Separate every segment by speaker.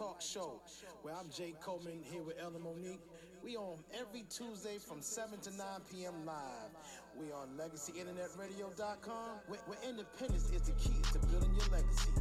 Speaker 1: talk show where I'm Jay Coleman here with Elder Monique. We on every Tuesday from 7 to 9 p.m. live. We on legacyinternetradio.com where, where independence is the key to building your legacy.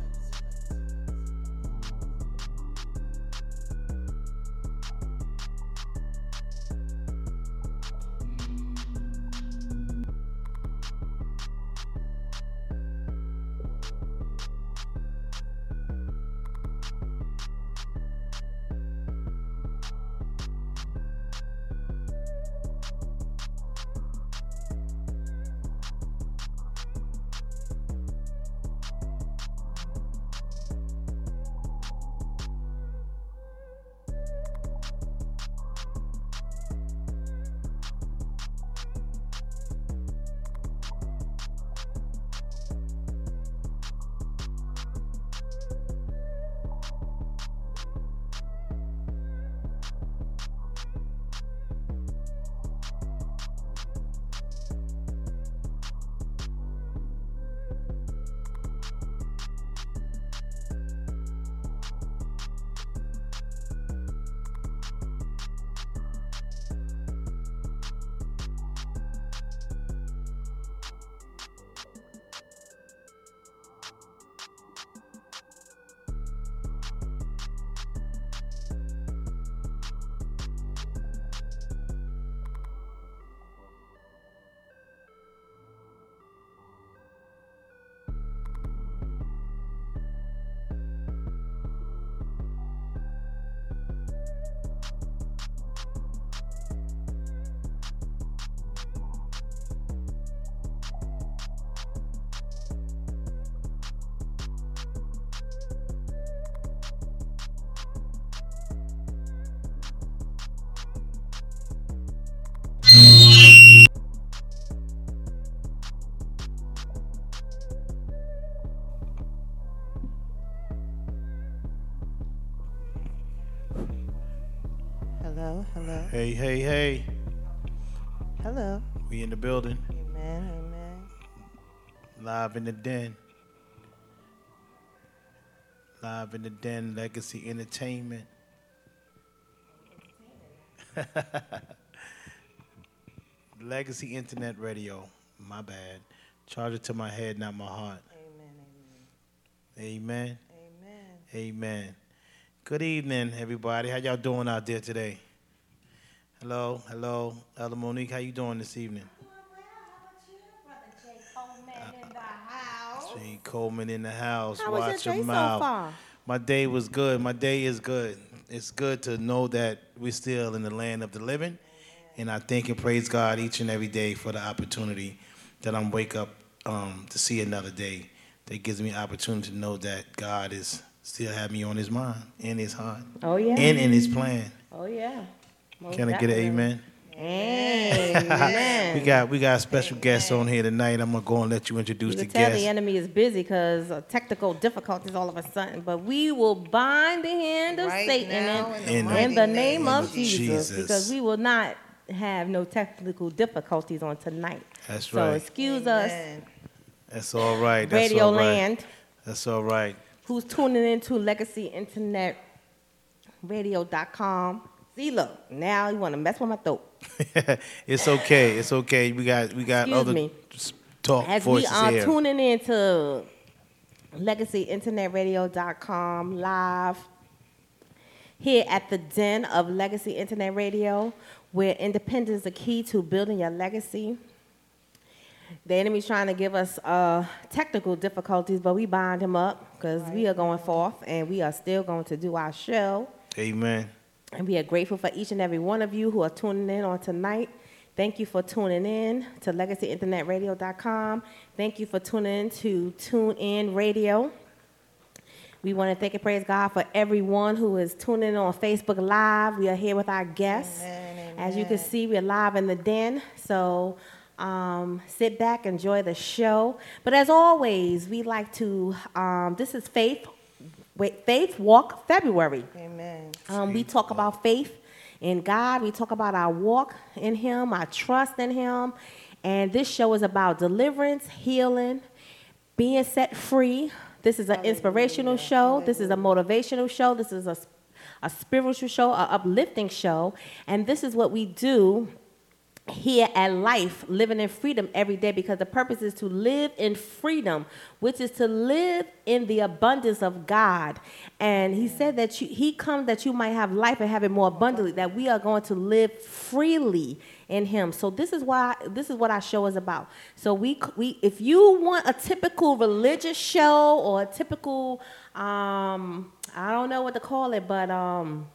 Speaker 2: Hey, hey, hey.
Speaker 3: hello.
Speaker 2: We in the building.
Speaker 3: Amen, amen.
Speaker 2: Live in the den. Live in the den, Legacy Entertainment. Legacy Internet Radio. My bad. Charge it to my head, not my heart.
Speaker 3: Amen,
Speaker 2: Amen.
Speaker 3: amen.
Speaker 2: Amen. Good evening, everybody. How y'all doing out there today? Hello, hello. Elder Monique, how you doing this evening? Jay Coleman in the house.
Speaker 3: How was your
Speaker 2: Watch
Speaker 3: day
Speaker 2: your
Speaker 3: so
Speaker 2: mouth.
Speaker 3: far?
Speaker 2: My day was good. My day is good. It's good to know that we're still in the land of the living. And I thank and praise God each and every day for the opportunity that I'm wake up um, to see another day. That gives me opportunity to know that God is still have me on his mind, in his heart,
Speaker 3: Oh yeah.
Speaker 2: and in his plan.
Speaker 3: oh yeah. Most
Speaker 2: Can I get an amen?
Speaker 3: Amen.
Speaker 2: We got we got a special guests on here tonight. I'm gonna go and let you introduce
Speaker 3: You
Speaker 2: the
Speaker 3: can tell
Speaker 2: guest.
Speaker 3: the enemy is busy because uh, technical difficulties all of a sudden, but we will bind the hand of
Speaker 4: Right
Speaker 3: Satan
Speaker 4: now,
Speaker 3: in,
Speaker 4: in the
Speaker 2: In
Speaker 3: the name
Speaker 4: name
Speaker 3: of
Speaker 2: of
Speaker 3: Jesus,
Speaker 2: Jesus.
Speaker 3: because we will not have no technical difficulties on tonight.
Speaker 2: That's right.
Speaker 3: So
Speaker 2: right.
Speaker 3: excuse us,
Speaker 2: That's all right. That's
Speaker 3: Radio
Speaker 2: all right.
Speaker 3: Land,
Speaker 2: That's all right.
Speaker 3: who's tuning into Legacy Internet Radio.com. See, look, now you want to mess with my throat.
Speaker 2: it's okay. It's okay. We got we got
Speaker 3: Excuse
Speaker 2: other
Speaker 3: me.
Speaker 2: talk
Speaker 3: As we are
Speaker 2: here.
Speaker 3: tuning into legacyinternetradio.com live here at the den of Legacy Internet Radio, where independence is the key to building your legacy. The enemy's trying to give us uh, technical difficulties, but we bind him up because we are going forth and we are still going to do our show.
Speaker 2: Amen.
Speaker 3: And we are grateful for each and every one of you who are tuning in on tonight. Thank you for tuning in to legacyinternetradio.com. Thank you for tuning in to TuneIn Radio. We want to thank and praise God for everyone who is tuning in on Facebook Live. We are here with our guests.
Speaker 4: Amen,
Speaker 3: As you can see, we're live in the den. So um, sit back, enjoy the show. But as always, we like to, um, this is Faith, Faith Walk February.
Speaker 4: Amen.
Speaker 3: Um, we talk about faith in God. We talk about our walk in Him, our trust in Him. And this show is about deliverance, healing, being set free, This is an inspirational show. This is a motivational show. This is a, a spiritual show, a uplifting show. And this is what we do here at life, living in freedom every day, because the purpose is to live in freedom, which is to live in the abundance of God. And He said that you, He comes that you might have life and have it more abundantly. That we are going to live freely in Him. So this is why this is what our show is about. So we we if you want a typical religious show or a typical um, I don't know what to call it, but um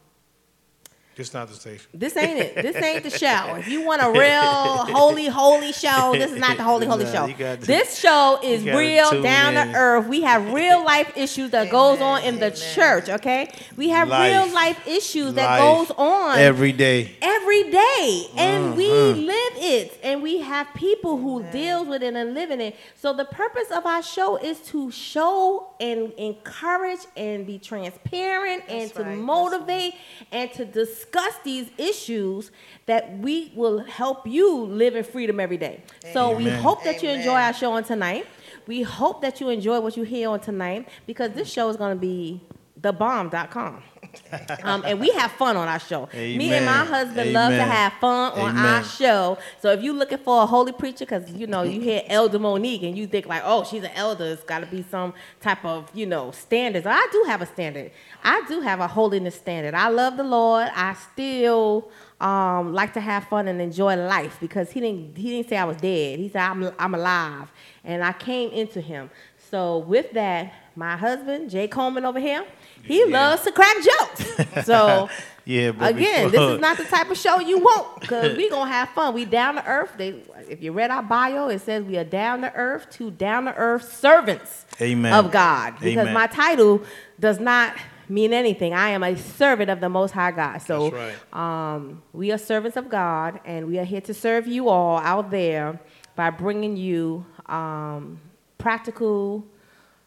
Speaker 2: Just not the station.
Speaker 3: this ain't it. This ain't the show. If you want a real holy, holy show, this is not the holy, holy
Speaker 2: Nah,
Speaker 3: show.
Speaker 2: to-
Speaker 3: This show is real, down
Speaker 2: in.
Speaker 3: to earth. We have real life issues that goes on in the church. Okay, we have
Speaker 2: Life.
Speaker 3: real life issues that goes on
Speaker 2: Every day.
Speaker 3: every day and we
Speaker 2: Uh-huh.
Speaker 3: live it and we have people who deals with it and live in it so the purpose of our show is to show and encourage and be transparent and to
Speaker 4: right, that's
Speaker 3: motivate and to discuss these issues that we will help you live in freedom every day. So we hope that you enjoy our show on tonight. We hope that you enjoy what you hear on tonight because this show is going to be thebomb.com um, and we have fun on our show. Me and my
Speaker 2: Amen.
Speaker 3: husband love to have fun on our show. So if you're looking for a holy preacher, because you know you hear Elder Monique and you think like, oh, she's an elder, it's got to be some type of you know standards. I do have a standard. I do have a holiness standard. I love the Lord. I still um, like to have fun and enjoy life because he didn't he didn't say I was dead. He said I'm I'm alive, and I came into Him. So with that, my husband Jay Coleman over here, he
Speaker 2: Yeah.
Speaker 3: loves to crack jokes. So.
Speaker 2: Yeah,
Speaker 3: Again,
Speaker 2: before-
Speaker 3: this is not the type of show you want because we gonna have fun. We down to earth. They, if you read our bio, it says we are down to earth to down to earth servants
Speaker 2: Amen.
Speaker 3: of God. Because
Speaker 2: Amen.
Speaker 3: my title does not mean anything. I am a servant of the Most High God. So
Speaker 2: That's
Speaker 3: um, we are servants of God, and we are here to serve you all out there by bringing you um, practical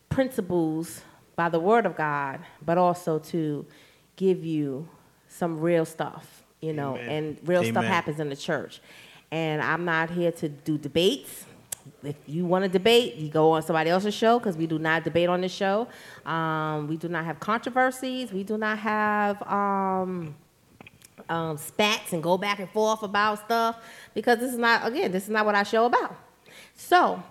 Speaker 3: principles by the Word of God, but also to give you some real stuff, you know,
Speaker 2: Amen.
Speaker 3: and real stuff happens in the church. And I'm not here to do debates. If you want to debate, you go on somebody else's show because we do not debate on this show. Um, we do not have controversies. We do not have um, um, spats and go back and forth about stuff because this is not, again, this is not what our show about. So,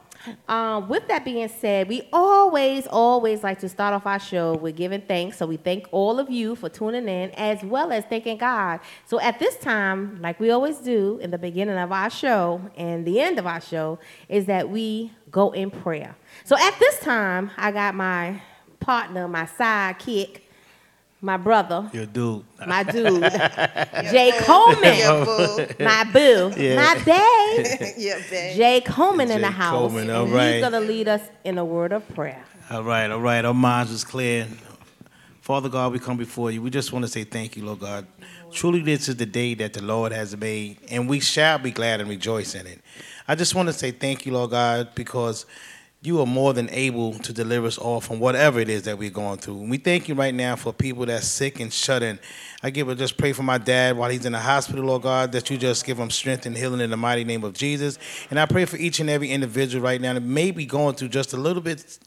Speaker 3: um, with that being said, we always, always like to start off our show with giving thanks. So we thank all of you for tuning in, as well as thanking God. So at this time, like we always do in the beginning of our show and the end of our show, is that we go in prayer. So at this time, I got my partner, my sidekick, my brother,
Speaker 2: Your dude.
Speaker 3: my dude, Jay Coleman,
Speaker 4: Yeah, boo.
Speaker 3: my boo,
Speaker 2: Yeah.
Speaker 3: my babe.
Speaker 4: yeah, babe.
Speaker 3: Jay Coleman in the house.
Speaker 2: Coleman, all
Speaker 3: and
Speaker 2: right.
Speaker 3: He's gonna lead us in a word of prayer.
Speaker 2: All right, all right. Our minds is clear. Father God, we come before you. We just want to say thank you, Lord God. Truly, this is the day that the Lord has made, and we shall be glad and rejoice in it. I just want to say thank you, Lord God, because you are more than able to deliver us all from whatever it is that we're going through. And we thank you right now for people that's sick and shut in. I give it just pray for my dad while he's in the hospital, Lord God, that you just give him strength and healing in the mighty name of Jesus. And I pray for each and every individual right now that may be going through just a little bit,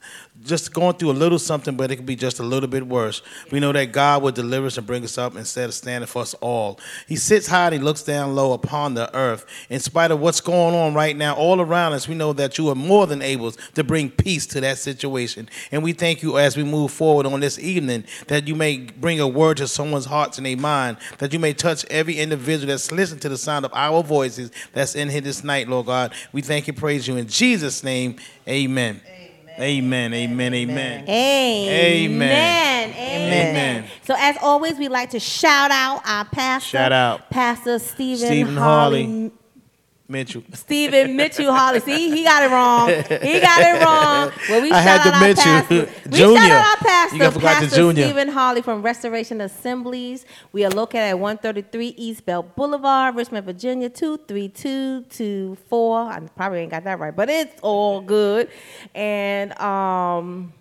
Speaker 2: just going through a little something, but it could be just a little bit worse. We know that God will deliver us and bring us up instead of standing for us all. He sits high and he looks down low upon the earth. In spite of what's going on right now, all around us, we know that you are more than able to bring peace to that situation. And we thank you as we move forward on this evening that you may bring a word to someone's hearts in their mind, that you may touch every individual that's listening to the sound of our voices that's in here this night, Lord God. We thank you, praise you in Jesus' name. Amen. Amen. Amen. Amen.
Speaker 3: Amen.
Speaker 2: Amen.
Speaker 3: So as always, we like to shout out our pastor.
Speaker 2: Shout out.
Speaker 3: Pastor Stephen,
Speaker 2: Stephen
Speaker 3: Harley.
Speaker 2: Mitchell.
Speaker 3: Stephen Mitchell Harley. See, he got it wrong. He got it wrong. Well, we
Speaker 2: I
Speaker 3: shout
Speaker 2: had to
Speaker 3: our
Speaker 2: Mitchell.
Speaker 3: pastor. We
Speaker 2: Junior.
Speaker 3: shout out our pastor,
Speaker 2: You got- forgot the
Speaker 3: Pastor
Speaker 2: junior.
Speaker 3: Stephen Harley from Restoration Assemblies. We are located at 133 East Belt Boulevard, Richmond, Virginia, 23224. I probably ain't got that right, but it's all good. And um,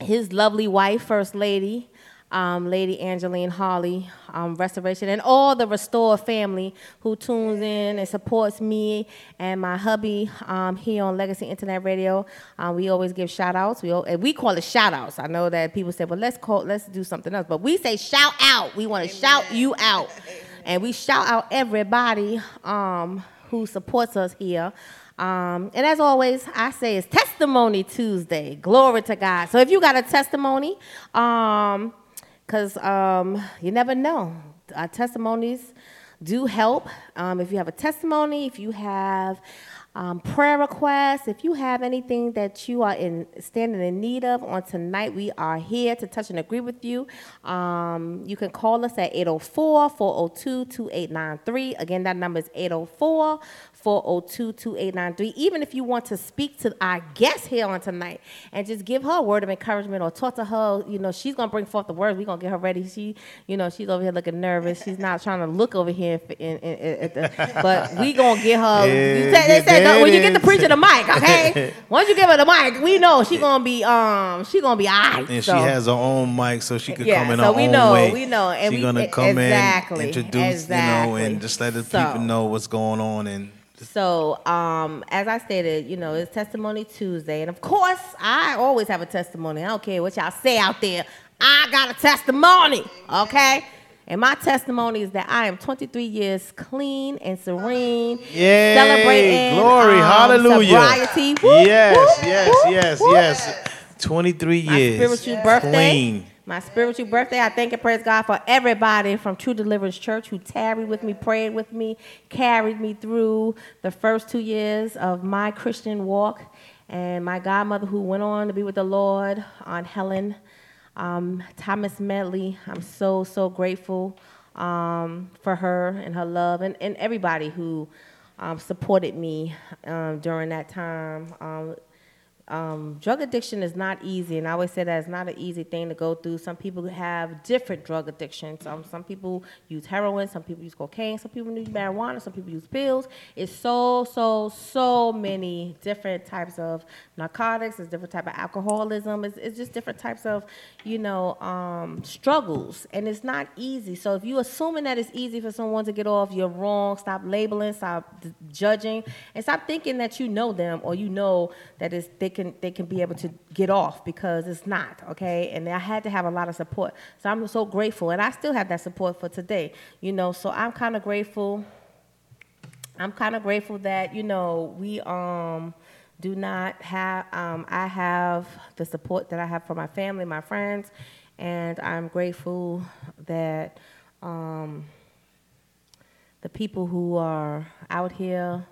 Speaker 3: his lovely wife, First Lady, um, Lady Angeline Harley, um, Restoration, and all the Restore family who tunes in and supports me and my hubby um, here on Legacy Internet Radio. Um, we always give shout outs. We, and we call it shout outs. I know that people say, well, let's call, let's do something else. But we say shout out. We want to shout you out. And we shout out everybody um, who supports us here. Um, and as always, I say it's Testimony Tuesday. Glory to God. So if you got a testimony, um, because um, you never know. Our testimonies do help. Um, if you have a testimony, if you have um, prayer requests, if you have anything that you are in standing in need of on tonight, we are here to touch and agree with you. Um, you can call us at 804 402 2893. Again, that number is 804 402-2893. Even if you want to speak to our guest here on tonight and just give her a word of encouragement or talk to her, you know, she's gonna bring forth the words. We're gonna get her ready. She, you know, she's over here looking nervous. She's not trying to look over here, in, in, in, the, but we gonna get her. Yeah, they said no, when you get the preacher the mic, okay? Once you give her the mic, we know she gonna be um she gonna be alright.
Speaker 2: And so. she has her own mic, so she could
Speaker 3: yeah,
Speaker 2: come in
Speaker 3: so
Speaker 2: her
Speaker 3: we
Speaker 2: own
Speaker 3: know,
Speaker 2: way.
Speaker 3: We know, and
Speaker 2: she's
Speaker 3: we,
Speaker 2: gonna come
Speaker 3: exactly,
Speaker 2: in, introduce,
Speaker 3: exactly.
Speaker 2: you know, and just let the
Speaker 3: so,
Speaker 2: people know what's going on and
Speaker 3: so, um, as I stated, you know, it's Testimony Tuesday. And of course, I always have a testimony. I don't care what y'all say out there. I got a testimony, okay? And my testimony is that I am 23 years clean and serene,
Speaker 2: Yay,
Speaker 3: celebrating
Speaker 2: glory,
Speaker 3: um,
Speaker 2: hallelujah.
Speaker 3: sobriety.
Speaker 2: yes,
Speaker 3: whoop,
Speaker 2: yes,
Speaker 3: whoop,
Speaker 2: yes, yes. 23
Speaker 3: My
Speaker 2: years.
Speaker 3: spiritual birthday.
Speaker 2: Clean.
Speaker 3: My spiritual birthday. I thank and praise God for everybody from True Deliverance Church who tarried with me, prayed with me, carried me through the first two years of my Christian walk. And my godmother who went on to be with the Lord, Aunt Helen um, Thomas Medley. I'm so, so grateful um, for her and her love and, and everybody who um, supported me um, during that time. Um, drug addiction is not easy, and I always say that it's not an easy thing to go through. Some people have different drug addictions. Um, some people use heroin, some people use cocaine, some people use marijuana, some people use pills. It's so, so, so many different types of narcotics. It's different type of alcoholism. It's, it's just different types of, you know, um, struggles, and it's not easy. So if you're assuming that it's easy for someone to get off, you're wrong. Stop labeling, stop d- judging, and stop thinking that you know them or you know that it's they can they can be able to get off because it's not okay? And i had to have a lot of support. So i'm so grateful and i still have that support for today you know? So i'm kind of grateful i'm kind of grateful that you know we um do not have um, i have the support that i have from my family my friends and i'm grateful that um, the people who are out here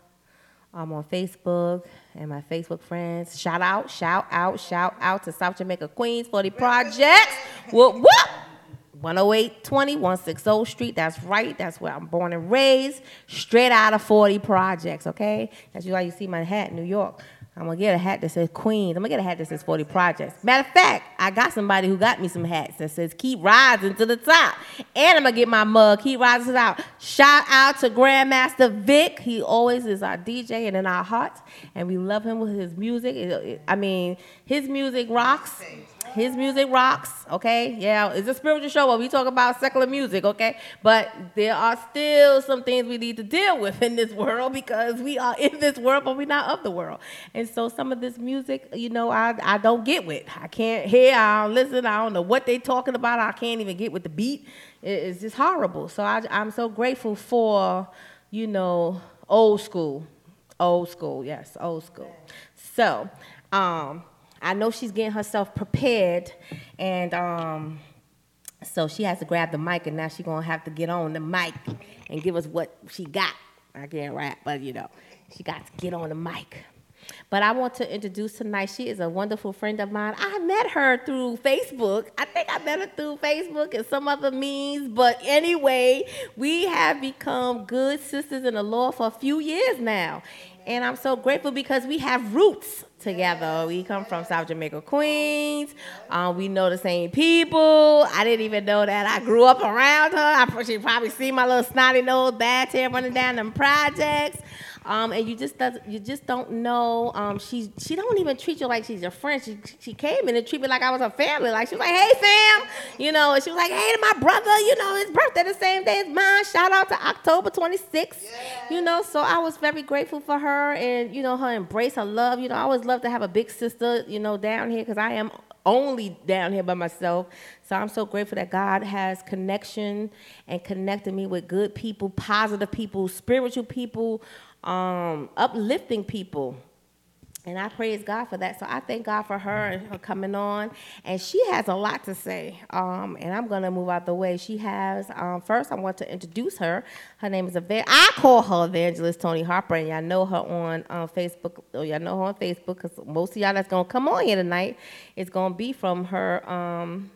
Speaker 3: I'm on Facebook and my Facebook friends. Shout out, shout out, shout out to South Jamaica Queens for the projects. whoop, whoop. 10820 160 Street. That's right. That's where I'm born and raised. Straight out of 40 projects, okay? That's why you see my hat in New York. I'm gonna get a hat that says Queens. I'm gonna get a hat that says 40 Projects. Matter of fact, I got somebody who got me some hats that says Keep Rising to the Top. And I'm gonna get my mug, Keep Rising to the Top. Shout out to Grandmaster Vic. He always is our DJ and in our hearts. And we love him with his music. I mean, his music rocks. His music rocks, okay? Yeah, it's a spiritual show where we talk about secular music, okay? But there are still some things we need to deal with in this world because we are in this world, but we're not of the world. And so some of this music, you know, I, I don't get with. I can't hear, I don't listen, I don't know what they're talking about. I can't even get with the beat. It's just horrible. So I, I'm so grateful for, you know, old school. Old school, yes, old school. So, um, I know she's getting herself prepared, and um, so she has to grab the mic, and now she's gonna have to get on the mic and give us what she got. I can't rap, but you know, she got to get on the mic. But I want to introduce tonight. She is a wonderful friend of mine. I met her through Facebook. I think I met her through Facebook and some other means. But anyway, we have become good sisters in the Lord for a few years now. And I'm so grateful because we have roots together. We come from South Jamaica, Queens. Um, we know the same people. I didn't even know that. I grew up around her. I she probably see my little snotty nose bad hair running down them projects. Um, and you just you just don't know. Um, she she don't even treat you like she's your friend. She she came in and treated me like I was her family. Like she was like, hey fam, you know, and she was like, hey to my brother, you know, his birthday the same day as mine. Shout out to October 26th, you know. So I was very grateful for her and you know her embrace, her love. You know, I always love to have a big sister, you know, down here because I am only down here by myself. So I'm so grateful that God has connection and connected me with good people, positive people, spiritual people, um, uplifting people. And I praise God for that. So I thank God for her and her coming on. And she has a lot to say. Um, and I'm going to move out the way. She has, um, first, I want to introduce her. Her name is Evangelist. I call her Evangelist Toni Harper. And y'all know her on uh, Facebook. Oh, y'all know her on Facebook because most of y'all that's going to come on here tonight is going to be from her. Um,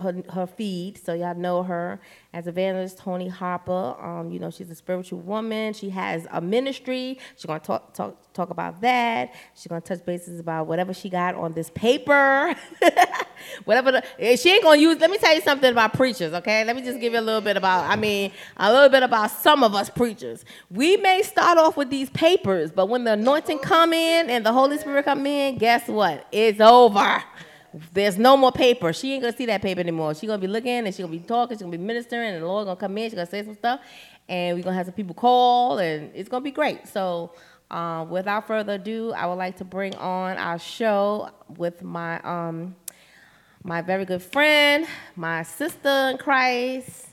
Speaker 3: her, her feed, so y'all know her as evangelist Toni Harper. Um, you know, she's a spiritual woman. She has a ministry. She's gonna talk talk talk about that. She's gonna touch bases about whatever she got on this paper. whatever the, eh, she ain't gonna use. Let me tell you something about preachers, okay? Let me just give you a little bit about. I mean, a little bit about some of us preachers. We may start off with these papers, but when the anointing come in and the Holy Spirit come in, guess what? It's over. There's no more paper. She ain't gonna see that paper anymore. She gonna be looking and she gonna be talking. She gonna be ministering, and the Lord gonna come in. She gonna say some stuff, and we gonna have some people call, and it's gonna be great. So, uh, without further ado, I would like to bring on our show with my um, my very good friend, my sister in Christ,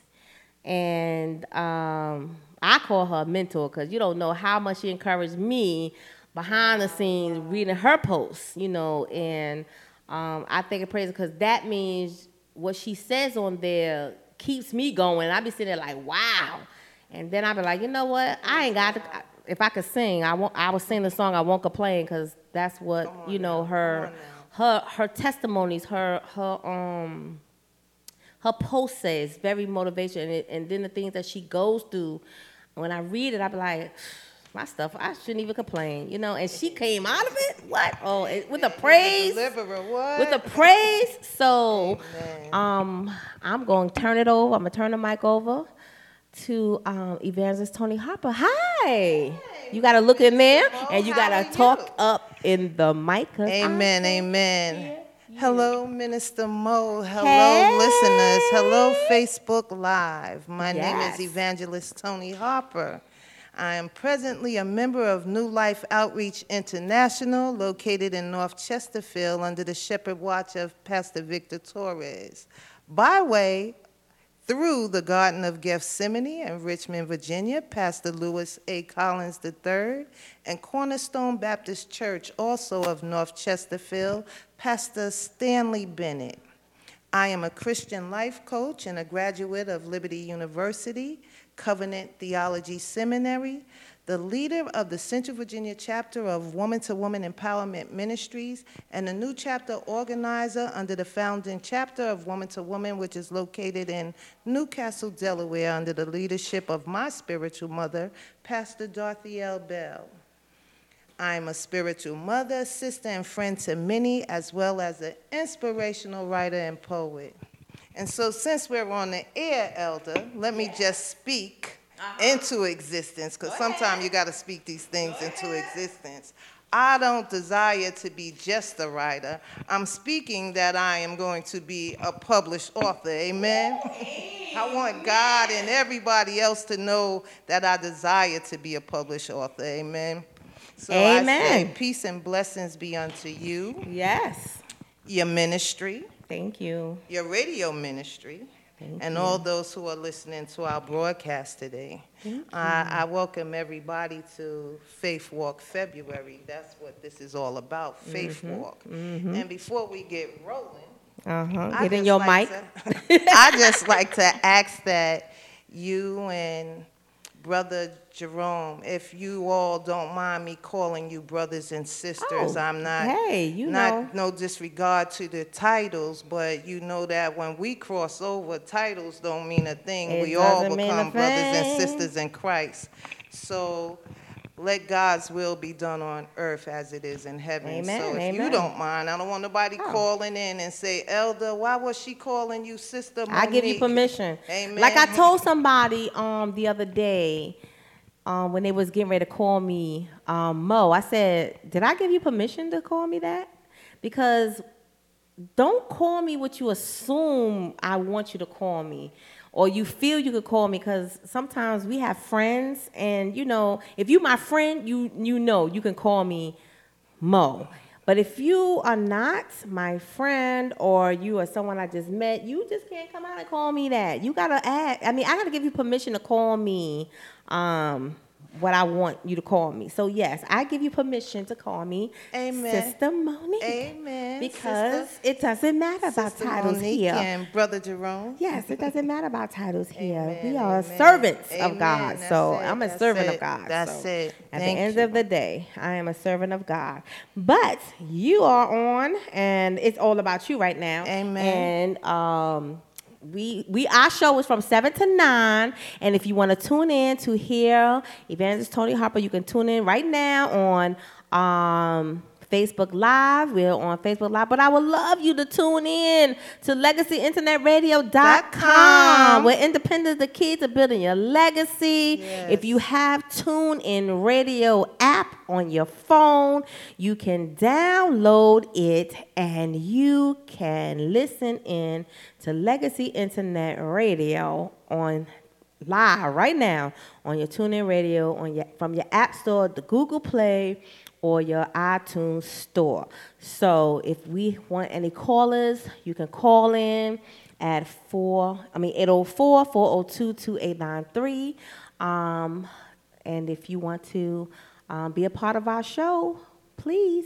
Speaker 3: and um, I call her mentor because you don't know how much she encouraged me behind the scenes reading her posts, you know, and um, I think and praise because that means what she says on there keeps me going. I be sitting there like, wow. And then I be like, you know what? I ain't got to. If I could sing, I won't. I would sing the song. I won't complain because that's what you know. Her, her, her testimonies, her, her, um, her post says very motivation, and, and then the things that she goes through. When I read it, I be like my stuff. I shouldn't even complain, you know. And she came out of it. What? Oh, it, with the praise.
Speaker 4: Deliverer, what?
Speaker 3: With the praise. So, um, I'm going to turn it over. I'm gonna turn the mic over to um, Evangelist Toni Harper. Hi. You got to look in there, and you got to talk up in the mic.
Speaker 4: Amen, amen. Hello, Minister Mo. Hello,
Speaker 3: Hey.
Speaker 4: listeners. Hello, Facebook Live. My name is Evangelist Toni Harper. I am presently a member of New Life Outreach International, located in North Chesterfield under the shepherd watch of Pastor Victor Torres. By way through the Garden of Gethsemane in Richmond, Virginia, Pastor Lewis A. Collins III, and Cornerstone Baptist Church, also of North Chesterfield, Pastor Stanley Bennett. I am a Christian life coach and a graduate of Liberty University, Covenant Theology Seminary, the leader of the Central Virginia chapter of Woman to Woman Empowerment Ministries, and the new chapter organizer under the founding chapter of Woman to Woman, which is located in Newcastle, Delaware, under the leadership of my spiritual mother, Pastor Dorothy L. Bell. I'm a spiritual mother, sister, and friend to many, as well as an inspirational writer and poet. And so, since we're on the air, Elder, let me just speak into existence, because sometimes you got to speak these things into existence. I don't desire to be just a writer. I'm speaking that I am going to be a published author. Amen? I want God and everybody else to know that I desire to be a published author. Amen? So I say,
Speaker 3: Amen.
Speaker 4: peace and blessings be unto you,
Speaker 3: Yes.
Speaker 4: your ministry,
Speaker 3: Thank you.
Speaker 4: your radio ministry,
Speaker 3: Thank
Speaker 4: and
Speaker 3: you.
Speaker 4: all those who are listening to our broadcast today. I, I welcome everybody to Faith Walk February. That's what this is all about, Faith
Speaker 3: Mm-hmm.
Speaker 4: Walk. And before we get rolling,
Speaker 3: Uh huh.
Speaker 4: I
Speaker 3: Get in your
Speaker 4: like
Speaker 3: mic.
Speaker 4: to- I just like to ask that you and Brother Jerome, if you all don't mind me calling you brothers and sisters,
Speaker 3: Oh,
Speaker 4: I'm not.
Speaker 3: hey, you
Speaker 4: not
Speaker 3: know.
Speaker 4: no disregard to the titles, but you know that when we cross over, titles don't mean a thing.
Speaker 3: It
Speaker 4: we all
Speaker 3: doesn't mean a
Speaker 4: become brothers and sisters in Christ. So let God's will be done on earth as it is in heaven.
Speaker 3: Amen,
Speaker 4: so if you don't mind, I don't want nobody
Speaker 3: Oh.
Speaker 4: calling in and say, Elder, why was she calling you sister?
Speaker 3: I give you permission.
Speaker 4: Amen.
Speaker 3: Like I told somebody um the other day, um, when they was getting ready to call me um, Mo, I said, "Did I give you permission to call me that?" Because don't call me what you assume I want you to call me or you feel you could call me because sometimes we have friends and you know if you my friend you you know you can call me mo. But if you are not my friend or you are someone i just met you just can't come out and call me that. You gotta act i mean i gotta give you permission to call me um what I want you to call me. So yes, I give you permission to call me
Speaker 4: Amen.
Speaker 3: Sister Monique.
Speaker 4: Amen,
Speaker 3: Because
Speaker 4: Sister-
Speaker 3: it doesn't matter about
Speaker 4: Sister
Speaker 3: titles
Speaker 4: Monique
Speaker 3: here.
Speaker 4: and Brother Jerome.
Speaker 3: Yes, it doesn't matter about titles here.
Speaker 4: Amen,
Speaker 3: we are
Speaker 4: amen.
Speaker 3: servants of God.
Speaker 4: that's
Speaker 3: So
Speaker 4: it,
Speaker 3: I'm a
Speaker 4: that's
Speaker 3: servant
Speaker 4: it,
Speaker 3: of God.
Speaker 4: that's
Speaker 3: So
Speaker 4: it.
Speaker 3: At the end
Speaker 4: you.
Speaker 3: of the day, I am a servant of God. But you are on, and it's all about you right now.
Speaker 4: Amen.
Speaker 3: And um, we we our show is from seven to nine, and if you want to tune in to hear Evangelist Toni Harper, you can tune in right now on um, Facebook Live. We're on Facebook Live, but I would love you to tune in to LegacyInternetRadio.com. Where independence is the key to building your legacy. If you have Tune In Radio app on your phone, you can download it and you can listen in to Legacy Internet Radio on live right now on your TuneIn Radio on your from your App Store, the Google Play, or your iTunes Store. So if we want any callers, you can call in at four. I mean 804 402 2893. Um, and if you want to um, be a part of our show, please.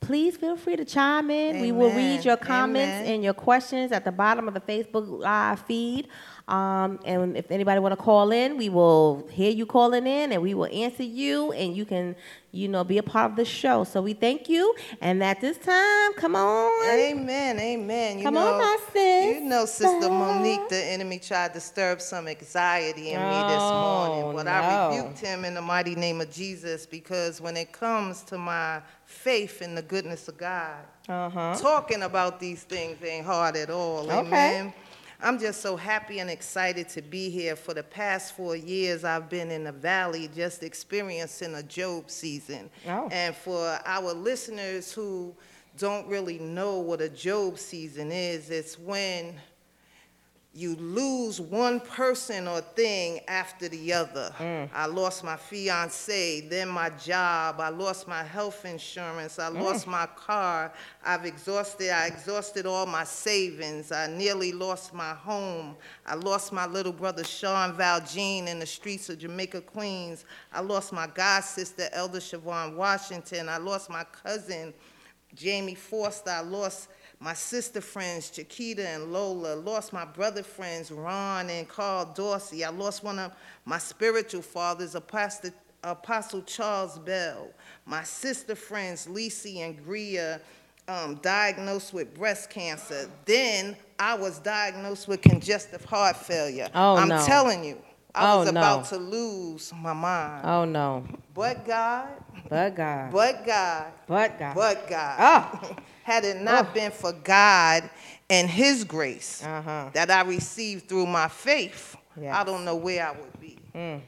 Speaker 3: Please feel free to chime in. We will read your comments
Speaker 4: Amen.
Speaker 3: and your questions at the bottom of the Facebook Live feed. Um, and if anybody want to call in, we will hear you calling in, and we will answer you, and you can, you know, be a part of the show. So we thank you. And at this time, come on.
Speaker 4: Amen, amen. You
Speaker 3: Come
Speaker 4: know,
Speaker 3: on, my sis.
Speaker 4: You know, Sister Monique, the enemy tried to stir up some anxiety in me this
Speaker 3: Oh,
Speaker 4: morning, but I rebuked him in the mighty name of Jesus because when it comes to my faith in the goodness of God,
Speaker 3: Uh-huh.
Speaker 4: talking about these things ain't hard at all.
Speaker 3: Okay.
Speaker 4: Amen. I'm just so happy and excited to be here. For the past four years, I've been in the valley just experiencing a Job season.
Speaker 3: Oh.
Speaker 4: And for our listeners who don't really know what a Job season is, it's when you lose one person or thing after the other. Mm. I lost my fiance, then my job, I lost my health insurance, I mm. lost my car, I've exhausted, I exhausted all my savings, I nearly lost my home, I lost my little brother Sean Valjean in the streets of Jamaica, Queens, I lost my god sister Elder Siobhan Washington, I lost my cousin Jamie Forster. I lost my sister friends, Chiquita and Lola. Lost my brother friends, Ron and Carl Dorsey. I lost one of my spiritual fathers, Apostle, Apostle Charles Bell. My sister friends, Lisi and Gria, um, diagnosed with breast cancer. Then I was diagnosed with congestive heart failure.
Speaker 3: Oh,
Speaker 4: I'm
Speaker 3: no.
Speaker 4: telling you, I
Speaker 3: Oh,
Speaker 4: was
Speaker 3: no.
Speaker 4: about to lose my mind.
Speaker 3: Oh no.
Speaker 4: But God,
Speaker 3: But God.
Speaker 4: but God,
Speaker 3: But God.
Speaker 4: but God.
Speaker 3: Oh.
Speaker 4: Had it not been for God and His grace
Speaker 3: Uh-huh.
Speaker 4: that I received through my faith,
Speaker 3: Yes.
Speaker 4: I don't know where I would be.
Speaker 3: Mm,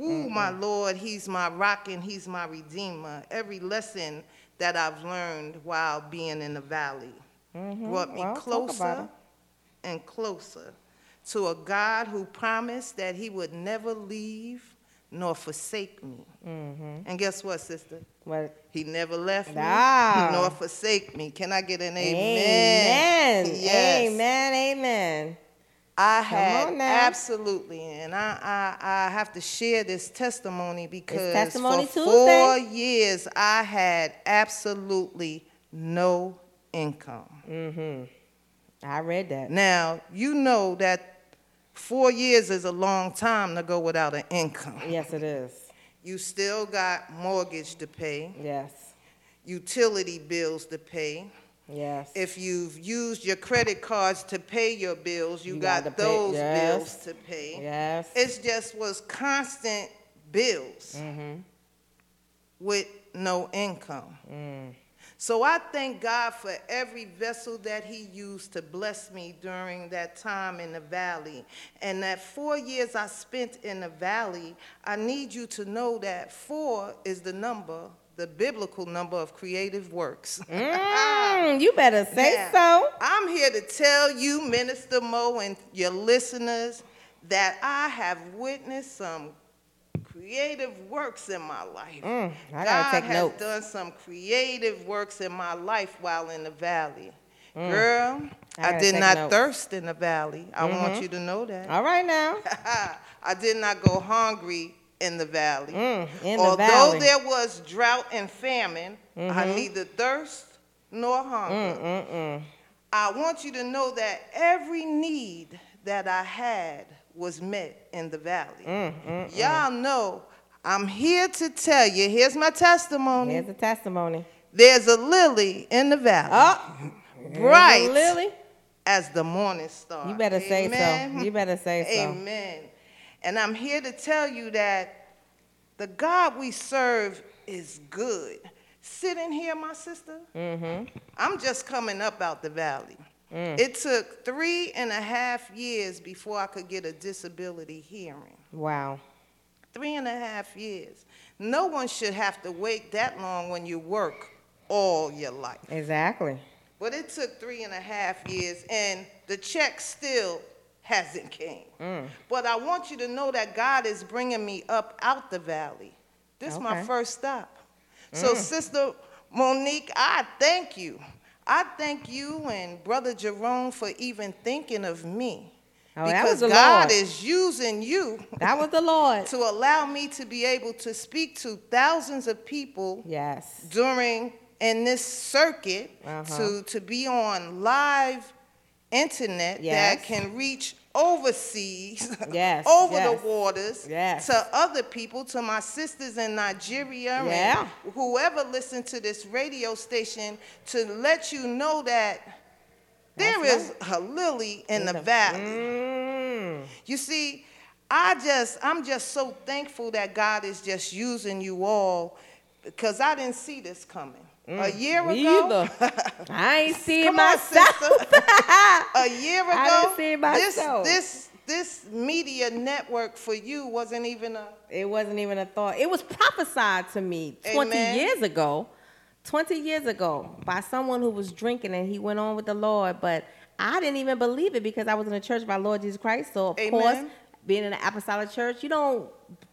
Speaker 4: Ooh, my Lord, He's my rock and He's my redeemer. Every lesson that I've learned while being in the valley brought me
Speaker 3: Mm-hmm. Well,
Speaker 4: closer and closer to a God who promised that He would never leave nor forsake me.
Speaker 3: Mm-hmm.
Speaker 4: And guess what, sister?
Speaker 3: What?
Speaker 4: He never left me
Speaker 3: Ah.
Speaker 4: nor forsake me. Can I get an amen?
Speaker 3: Amen.
Speaker 4: Yes.
Speaker 3: Amen. Amen.
Speaker 4: I had absolutely, and I, I I have to share this testimony because
Speaker 3: Testimony
Speaker 4: for
Speaker 3: Tuesday.
Speaker 4: four years I had absolutely no income.
Speaker 3: Mm-hmm. I read that.
Speaker 4: Now you know that four years is a long time to go without an income.
Speaker 3: Yes, it is.
Speaker 4: You still got mortgage to pay,
Speaker 3: Yes.
Speaker 4: utility bills to pay.
Speaker 3: Yes.
Speaker 4: If you've used your credit cards to pay your bills, you,
Speaker 3: You
Speaker 4: got those
Speaker 3: yes.
Speaker 4: bills to pay.
Speaker 3: yes.
Speaker 4: It just was constant bills
Speaker 3: mm-hmm.
Speaker 4: with no income.
Speaker 3: Mm.
Speaker 4: So I thank God for every vessel that He used to bless me during that time in the valley. And that four years I spent in the valley, I need you to know that four is the number, the biblical number of creative works.
Speaker 3: Mm, you better say
Speaker 4: Now,
Speaker 3: so.
Speaker 4: I'm here to tell you, Minister Mo, and your listeners, that I have witnessed some creative works in my life.
Speaker 3: Mm, I gotta
Speaker 4: God
Speaker 3: take
Speaker 4: has
Speaker 3: notes.
Speaker 4: done some creative works in my life while in the valley. Girl,
Speaker 3: Mm. I
Speaker 4: I, did not
Speaker 3: notes. Mm-hmm.
Speaker 4: thirst in the valley. I want you to know that.
Speaker 3: All right now.
Speaker 4: I did not go hungry in the valley.
Speaker 3: Mm, in the
Speaker 4: Although
Speaker 3: valley.
Speaker 4: there was drought and famine, I
Speaker 3: Mm-hmm.
Speaker 4: neither thirst nor hunger.
Speaker 3: Mm-mm.
Speaker 4: I want you to know that every need that I had was met in the valley.
Speaker 3: Mm,
Speaker 4: Y'all know I'm here to tell you, here's my testimony.
Speaker 3: Here's a testimony.
Speaker 4: There's a lily in the valley,
Speaker 3: Oh,
Speaker 4: bright
Speaker 3: Lily.
Speaker 4: as the morning star.
Speaker 3: You better say so. You better say so.
Speaker 4: Amen. And I'm here to tell you that the God we serve is good. Sitting here, my sister,
Speaker 3: Mm-hmm.
Speaker 4: I'm just coming up out the valley.
Speaker 3: Mm.
Speaker 4: It took three and a half years before I could get a disability hearing.
Speaker 3: Wow.
Speaker 4: Three and a half years. No one should have to wait that long when you work all your life.
Speaker 3: Exactly.
Speaker 4: But it took three and a half years, and the check still hasn't came.
Speaker 3: Mm.
Speaker 4: But I want you to know that God is bringing me up out the valley. This is my
Speaker 3: Okay. Mm.
Speaker 4: first stop. So, Sister Monique, I thank you. I thank you and Brother Jerome for even thinking of me.
Speaker 3: Oh,
Speaker 4: because God
Speaker 3: Lord.
Speaker 4: is using you
Speaker 3: That was the Lord.
Speaker 4: to allow me to be able to speak to thousands of people
Speaker 3: Yes.
Speaker 4: during in this circuit
Speaker 3: Uh-huh.
Speaker 4: to to be on live internet
Speaker 3: Yes.
Speaker 4: that can reach overseas
Speaker 3: Yes,
Speaker 4: over
Speaker 3: yes.
Speaker 4: the waters
Speaker 3: Yes.
Speaker 4: to other people to my sisters in Nigeria
Speaker 3: Yeah.
Speaker 4: and whoever listened to this radio station to let you know that there
Speaker 3: That's
Speaker 4: is a lily in,
Speaker 3: In
Speaker 4: the,
Speaker 3: the-
Speaker 4: valley
Speaker 3: Mm.
Speaker 4: you see, I just, I'm just so thankful that God is just using you all because I didn't see this coming. A year
Speaker 3: Mm,
Speaker 4: ago.
Speaker 3: I ain't
Speaker 4: seen
Speaker 3: myself.
Speaker 4: a year ago,
Speaker 3: I didn't see it
Speaker 4: this, this, this media network for you wasn't even a,
Speaker 3: It wasn't even a thought. It was prophesied to me 20
Speaker 4: Amen.
Speaker 3: years ago. 20 years ago by someone who was drinking and he went on with the Lord, but I didn't even believe it because I was in the church by Lord Jesus Christ. So of
Speaker 4: Amen.
Speaker 3: course, being in an apostolic church, you don't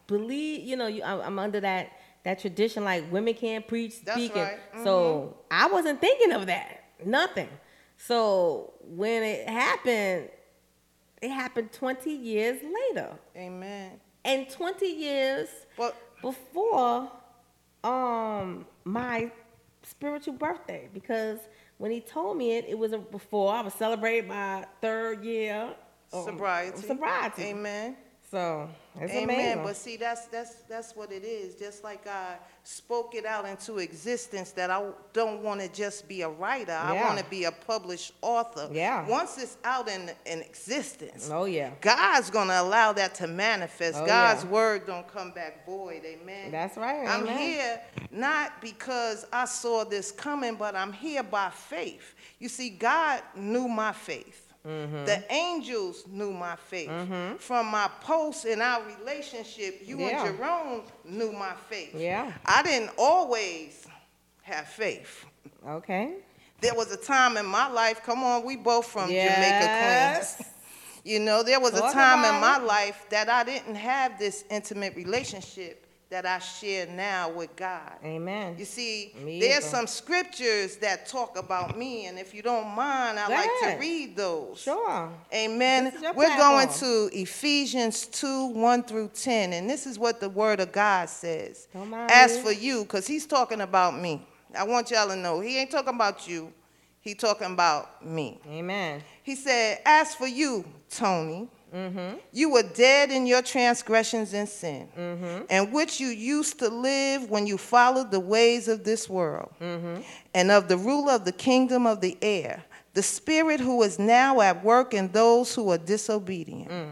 Speaker 3: believe, you know, you, I'm under that that tradition like women can't preach, speaking.
Speaker 4: right. Mm-hmm.
Speaker 3: So I wasn't thinking of that. Nothing. So when it happened, it happened 20 years later.
Speaker 4: amen.
Speaker 3: And 20 years
Speaker 4: Well,
Speaker 3: before um my spiritual birthday because when he told me it, it was before I was celebrating my third year um,
Speaker 4: sobriety.
Speaker 3: Sobriety.
Speaker 4: Amen.
Speaker 3: So it's
Speaker 4: Amen.
Speaker 3: amazing.
Speaker 4: But see, that's that's that's what it is. Just like I spoke it out into existence, that I don't want to just be a writer. I want to be a published author.
Speaker 3: Yeah.
Speaker 4: Once it's out in in existence,
Speaker 3: oh yeah,
Speaker 4: God's gonna allow that to manifest.
Speaker 3: Oh,
Speaker 4: God's
Speaker 3: yeah.
Speaker 4: word don't come back void. Amen.
Speaker 3: that's right.
Speaker 4: I'm
Speaker 3: amen.
Speaker 4: here not because I saw this coming, but I'm here by faith. You see, God knew my faith.
Speaker 3: Mm-hmm.
Speaker 4: The angels knew my faith. From my post in our relationship, you
Speaker 3: Yeah.
Speaker 4: and Jerome knew my faith.
Speaker 3: Yeah.
Speaker 4: I didn't always have faith.
Speaker 3: Okay.
Speaker 4: There was a time in my life, come on, we both from Jamaica,
Speaker 3: Yes.
Speaker 4: Queens. You know, there was a time in my life that I didn't have this intimate relationship that I share now with God.
Speaker 3: Amen.
Speaker 4: You see,
Speaker 3: Me
Speaker 4: there's
Speaker 3: either.
Speaker 4: some scriptures that talk about me, and if you don't mind, I'd like to read those.
Speaker 3: Sure.
Speaker 4: Amen.
Speaker 3: This is your
Speaker 4: We're going to Ephesians 2 1 through 10, and this is what the Word of God says.
Speaker 3: Don't mind
Speaker 4: As for you, because He's talking about me, I want y'all to know He ain't talking about you, He talking about me.
Speaker 3: Amen.
Speaker 4: He said, As for you, Toni,
Speaker 3: Mm-hmm.
Speaker 4: you were dead in your transgressions and sin,
Speaker 3: Mm-hmm.
Speaker 4: in which you used to live when you followed the ways of this world,
Speaker 3: Mm-hmm.
Speaker 4: and of the ruler of the kingdom of the air, the spirit who is now at work in those who are disobedient.
Speaker 3: Mm.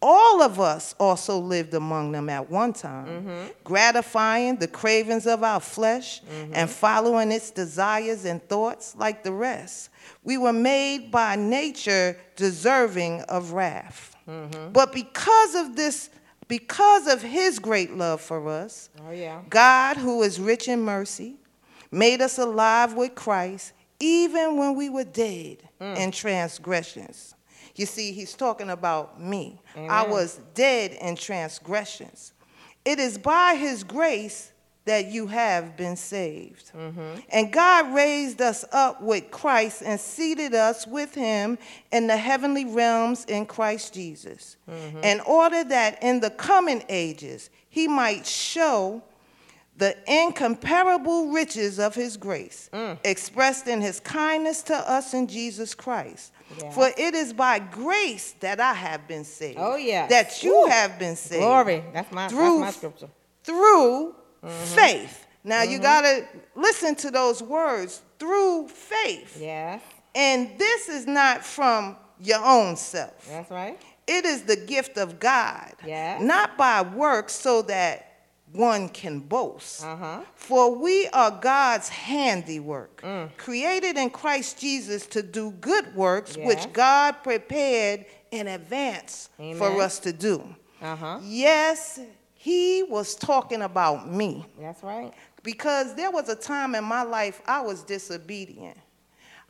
Speaker 4: All of us also lived among them at one time, gratifying the cravings of our flesh and following its desires and thoughts like the rest. We were made by nature deserving of wrath. Mm-hmm. But because of this, because of his great love for us,
Speaker 3: Oh, yeah.
Speaker 4: God, who is rich in mercy, made us alive with Christ even when we were dead mm. in transgressions. You see, he's talking about me. I was dead in transgressions. It is by his grace that you have been saved. Mm-hmm. And God raised us up with Christ and seated us with him in the heavenly realms in Christ Jesus, mm-hmm. in order that in the coming ages he might show the incomparable riches of his grace, mm. expressed in his kindness to us in Jesus Christ.
Speaker 3: Yeah.
Speaker 4: For it is by grace that I have been saved.
Speaker 3: Oh, yeah.
Speaker 4: That you
Speaker 3: Woo.
Speaker 4: have been saved.
Speaker 3: Glory. That's my,
Speaker 4: Through-
Speaker 3: that's my scripture.
Speaker 4: Through
Speaker 3: Mm-hmm.
Speaker 4: faith. Now you got to listen to those words through faith.
Speaker 3: Yes,
Speaker 4: And this is not from your own self.
Speaker 3: that's right.
Speaker 4: It is the gift of God,
Speaker 3: Yes.
Speaker 4: not by works so that one can boast.
Speaker 3: Uh-huh.
Speaker 4: For we are God's handiwork,
Speaker 3: Mm.
Speaker 4: created in Christ Jesus to do good works,
Speaker 3: Yes.
Speaker 4: which God prepared in advance
Speaker 3: Amen.
Speaker 4: for us to do.
Speaker 3: Uh-huh.
Speaker 4: Yes, he was talking about me
Speaker 3: That's right.
Speaker 4: because there was a time in my life I was disobedient.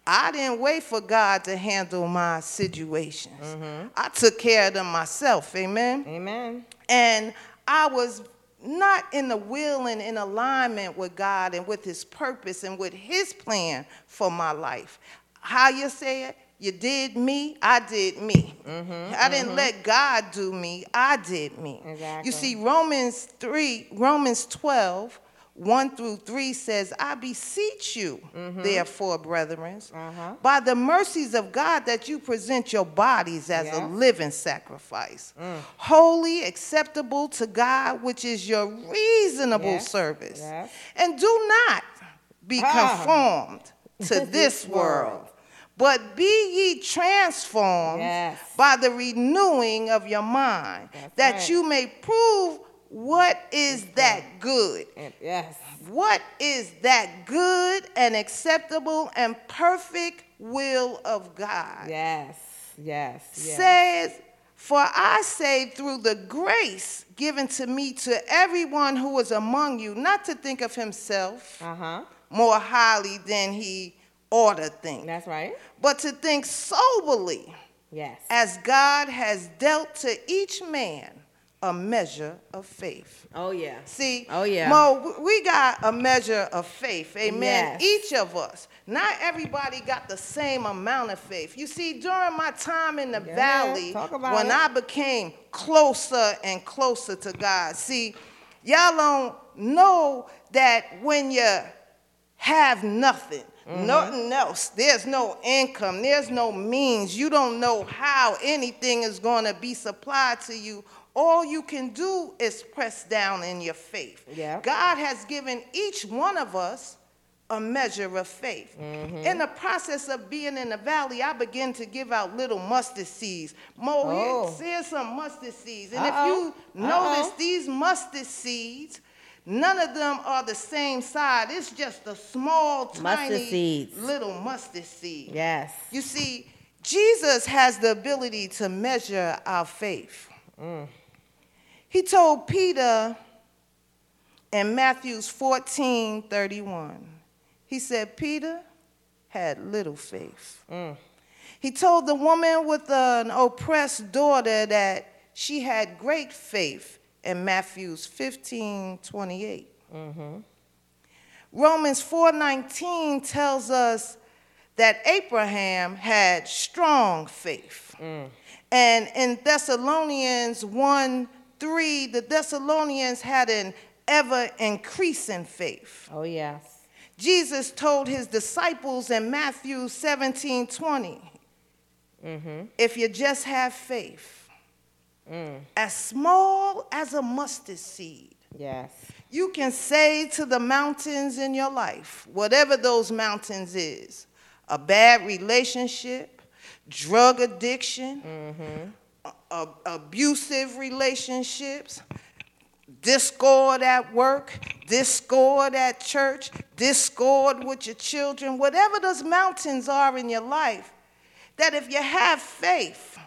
Speaker 4: I didn't wait for God to handle my situations.
Speaker 3: Mm-hmm.
Speaker 4: I took care of them myself, amen?
Speaker 3: Amen.
Speaker 4: And I was not in the will and in alignment with God and with his purpose and with his plan for my life. How you say it? You did me, I did me. I didn't let God do me, I did me.
Speaker 3: Exactly.
Speaker 4: You see, Romans 3, Romans 12, 1 through 3 says, I beseech you, therefore, brethren,
Speaker 3: Uh-huh.
Speaker 4: by the mercies of God, that you present your bodies as a living sacrifice, holy, acceptable to God, which is your reasonable
Speaker 3: Yes.
Speaker 4: service.
Speaker 3: Yes.
Speaker 4: And do not be
Speaker 3: Ah.
Speaker 4: conformed to this world, but be ye transformed
Speaker 3: Yes.
Speaker 4: by the renewing of your mind,
Speaker 3: That's
Speaker 4: that
Speaker 3: right.
Speaker 4: you may prove what is that good.
Speaker 3: Yes.
Speaker 4: What is that good and acceptable and perfect will of God?
Speaker 3: Yes. Yes. Yes.
Speaker 4: Says, For I say through the grace given to me to everyone who is among you, not to think of himself
Speaker 3: Uh-huh.
Speaker 4: more highly than he ought to think,
Speaker 3: That's right.
Speaker 4: but to think soberly
Speaker 3: Yes.
Speaker 4: as God has dealt to each man a measure of faith.
Speaker 3: Oh yeah.
Speaker 4: See,
Speaker 3: Oh, yeah.
Speaker 4: Mo, we got a measure of faith, amen.
Speaker 3: Yes.
Speaker 4: Each of us. Not everybody got the same amount of faith. You see, during my time in the
Speaker 3: Yeah,
Speaker 4: valley, when
Speaker 3: it.
Speaker 4: I became closer and closer to God, see, y'all don't know that when you have nothing,
Speaker 3: Mm-hmm.
Speaker 4: nothing else, there's no income, there's no means, you don't know how anything is going to be supplied to you. All you can do is press down in your faith.
Speaker 3: Yeah.
Speaker 4: God has given each one of us a measure of faith.
Speaker 3: Mm-hmm.
Speaker 4: In the process of being in the valley, I began to give out little mustard seeds. Mo,
Speaker 3: Oh.
Speaker 4: here's, some mustard seeds. And
Speaker 3: Uh-oh.
Speaker 4: if you notice,
Speaker 3: Uh-oh.
Speaker 4: these mustard seeds, none of them are the same size. It's just a small, tiny
Speaker 3: seeds.
Speaker 4: little mustard seed.
Speaker 3: Yes.
Speaker 4: You see, Jesus has the ability to measure our faith. Mm. He told Peter in Matthew's 14 31, he said, Peter had little faith. Mm. He told the woman with an oppressed daughter that she had great faith in Matthew's 15 28. Mm-hmm. Romans 4:19 tells us that Abraham had strong faith. Mm. And in Thessalonians 1 3, the Thessalonians had an ever increasing faith.
Speaker 3: Oh yes.
Speaker 4: Jesus told his disciples in Matthew 17 20, mm-hmm. if you just have faith, Mm. as small as a mustard seed,
Speaker 3: Yes.
Speaker 4: you can say to the mountains in your life, whatever those mountains is, a bad relationship, drug addiction, mm-hmm. a- abusive relationships, discord at work, discord at church, discord with your children, whatever those mountains are in your life, that if you have faith,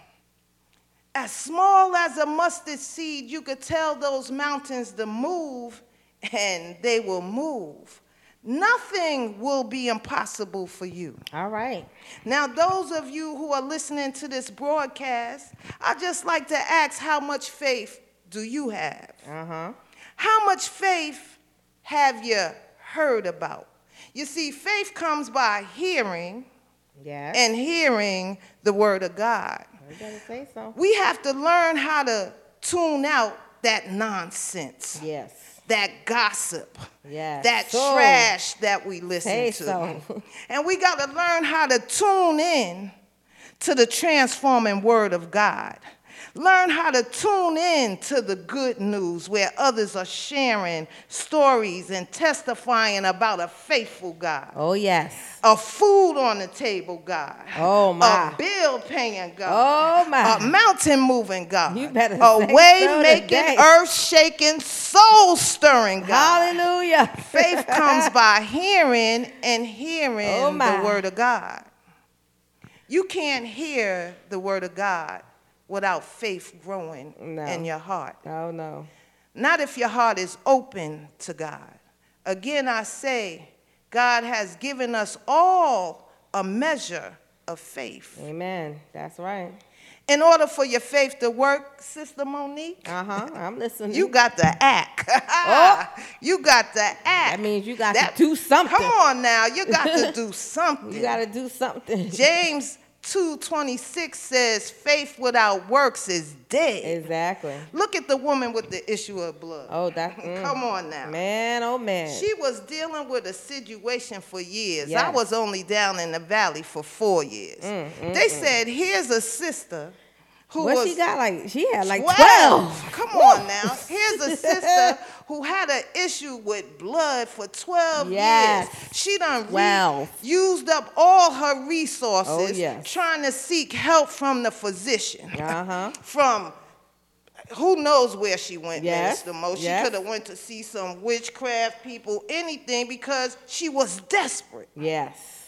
Speaker 4: as small as a mustard seed, you could tell those mountains to move and they will move. Nothing will be impossible for you.
Speaker 3: All right.
Speaker 4: Now, those of you who are listening to this broadcast, I just like to ask how much faith do you have?
Speaker 3: Uh huh.
Speaker 4: How much faith have you heard about? You see, faith comes by hearing
Speaker 3: Yes.
Speaker 4: and hearing the word of God.
Speaker 3: You say so.
Speaker 4: We have to learn how to tune out that nonsense,
Speaker 3: Yes.
Speaker 4: that gossip,
Speaker 3: Yes.
Speaker 4: that
Speaker 3: So,
Speaker 4: trash that we listen to.
Speaker 3: so.
Speaker 4: And we got to learn how to tune in to the transforming word of God. Learn how to tune in to the good news where others are sharing stories and testifying about a faithful God.
Speaker 3: Oh yes.
Speaker 4: A food on the table, God.
Speaker 3: Oh, my.
Speaker 4: A bill paying God.
Speaker 3: Oh, my.
Speaker 4: A mountain moving God.
Speaker 3: You better
Speaker 4: A way making, earth shaking, soul stirring God.
Speaker 3: Hallelujah.
Speaker 4: Faith comes by hearing and hearing
Speaker 3: Oh,
Speaker 4: the word of God. You can't hear the word of God without faith growing
Speaker 3: No.
Speaker 4: in your heart.
Speaker 3: Oh no.
Speaker 4: Not if your heart is open to God. Again, I say, God has given us all a measure of faith.
Speaker 3: Amen. That's right.
Speaker 4: In order for your faith to work, Sister Monique,
Speaker 3: Uh huh. I'm listening.
Speaker 4: you got to act.
Speaker 3: Oh.
Speaker 4: You got to act.
Speaker 3: That means you got
Speaker 4: That-
Speaker 3: to do something.
Speaker 4: Come on now, you got to do something.
Speaker 3: You got to do something.
Speaker 4: James 2:26 says faith without works is dead.
Speaker 3: Exactly.
Speaker 4: Look at the woman with the issue of blood.
Speaker 3: Oh, that. mm.
Speaker 4: Come on now.
Speaker 3: Man, oh man.
Speaker 4: She was dealing with a situation for years. I was only down in the valley for four years. Mm, mm, they mm. said, here's a sister who
Speaker 3: she got? Like she had like
Speaker 4: 12.
Speaker 3: twelve.
Speaker 4: Come on now. Here's a sister who had an issue with blood for 12
Speaker 3: Yes.
Speaker 4: years. She done re-
Speaker 3: 12.
Speaker 4: used up all her resources
Speaker 3: Oh, yes.
Speaker 4: trying to seek help from the physician.
Speaker 3: Uh-huh.
Speaker 4: from who knows where she went,
Speaker 3: Yes,
Speaker 4: Minister Mo. She
Speaker 3: yes.
Speaker 4: could have went to see some witchcraft people, anything, because she was desperate.
Speaker 3: Yes.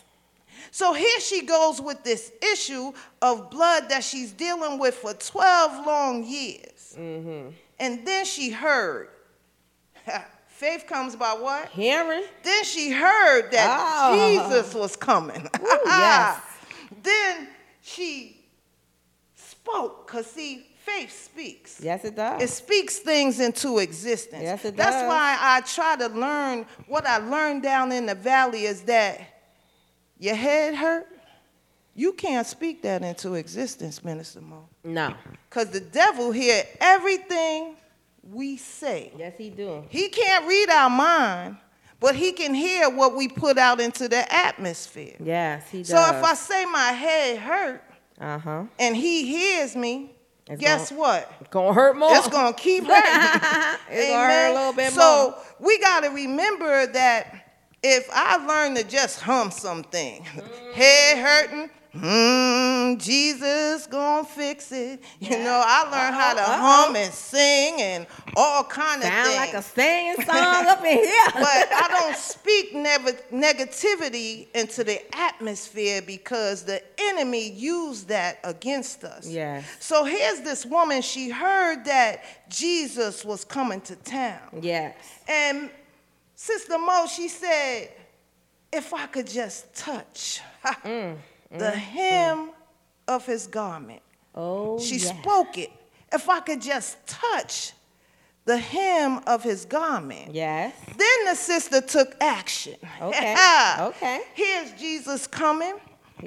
Speaker 4: So here she goes with this issue of blood that she's dealing with for 12 long years.
Speaker 3: Mm-hmm.
Speaker 4: And then she heard. Faith comes by what?
Speaker 3: Hearing.
Speaker 4: Then she heard that
Speaker 3: Oh.
Speaker 4: Jesus was coming.
Speaker 3: yes.
Speaker 4: Then she spoke, because see, faith speaks.
Speaker 3: Yes, it does.
Speaker 4: It speaks things into existence.
Speaker 3: Yes, it
Speaker 4: That's
Speaker 3: does.
Speaker 4: why I try to learn what I learned down in the valley is that your head hurt. You can't speak that into existence, Minister Mo.
Speaker 3: no.
Speaker 4: Because the devil hear everything we say.
Speaker 3: Yes, he do.
Speaker 4: He can't read our mind, but he can hear what we put out into the atmosphere.
Speaker 3: Yes, he does.
Speaker 4: So if I say my head hurt
Speaker 3: uh huh,
Speaker 4: and he hears me,
Speaker 3: It's
Speaker 4: guess
Speaker 3: gonna-
Speaker 4: what?
Speaker 3: It's gonna hurt more.
Speaker 4: It's gonna keep hurting.
Speaker 3: It's gonna hurt a little bit
Speaker 4: so
Speaker 3: more.
Speaker 4: we gotta remember that if I learn to just hum something, head hurting, mm, Jesus gonna fix it. You know, I learned how to
Speaker 3: Uh-oh,
Speaker 4: hum and sing and all kind of
Speaker 3: Sound
Speaker 4: things.
Speaker 3: like a singing song up in here.
Speaker 4: but I don't speak nev- negativity into the atmosphere because the enemy used that against us.
Speaker 3: Yes.
Speaker 4: So here's this woman, she heard that Jesus was coming to town.
Speaker 3: yes.
Speaker 4: And Sister Mo, she said, if I could just touch
Speaker 3: Mm,
Speaker 4: the hem of his garment.
Speaker 3: Oh,
Speaker 4: She
Speaker 3: yes.
Speaker 4: spoke it. If I could just touch the hem of his garment.
Speaker 3: Yes.
Speaker 4: Then the sister took action.
Speaker 3: Okay, okay.
Speaker 4: Here's Jesus coming.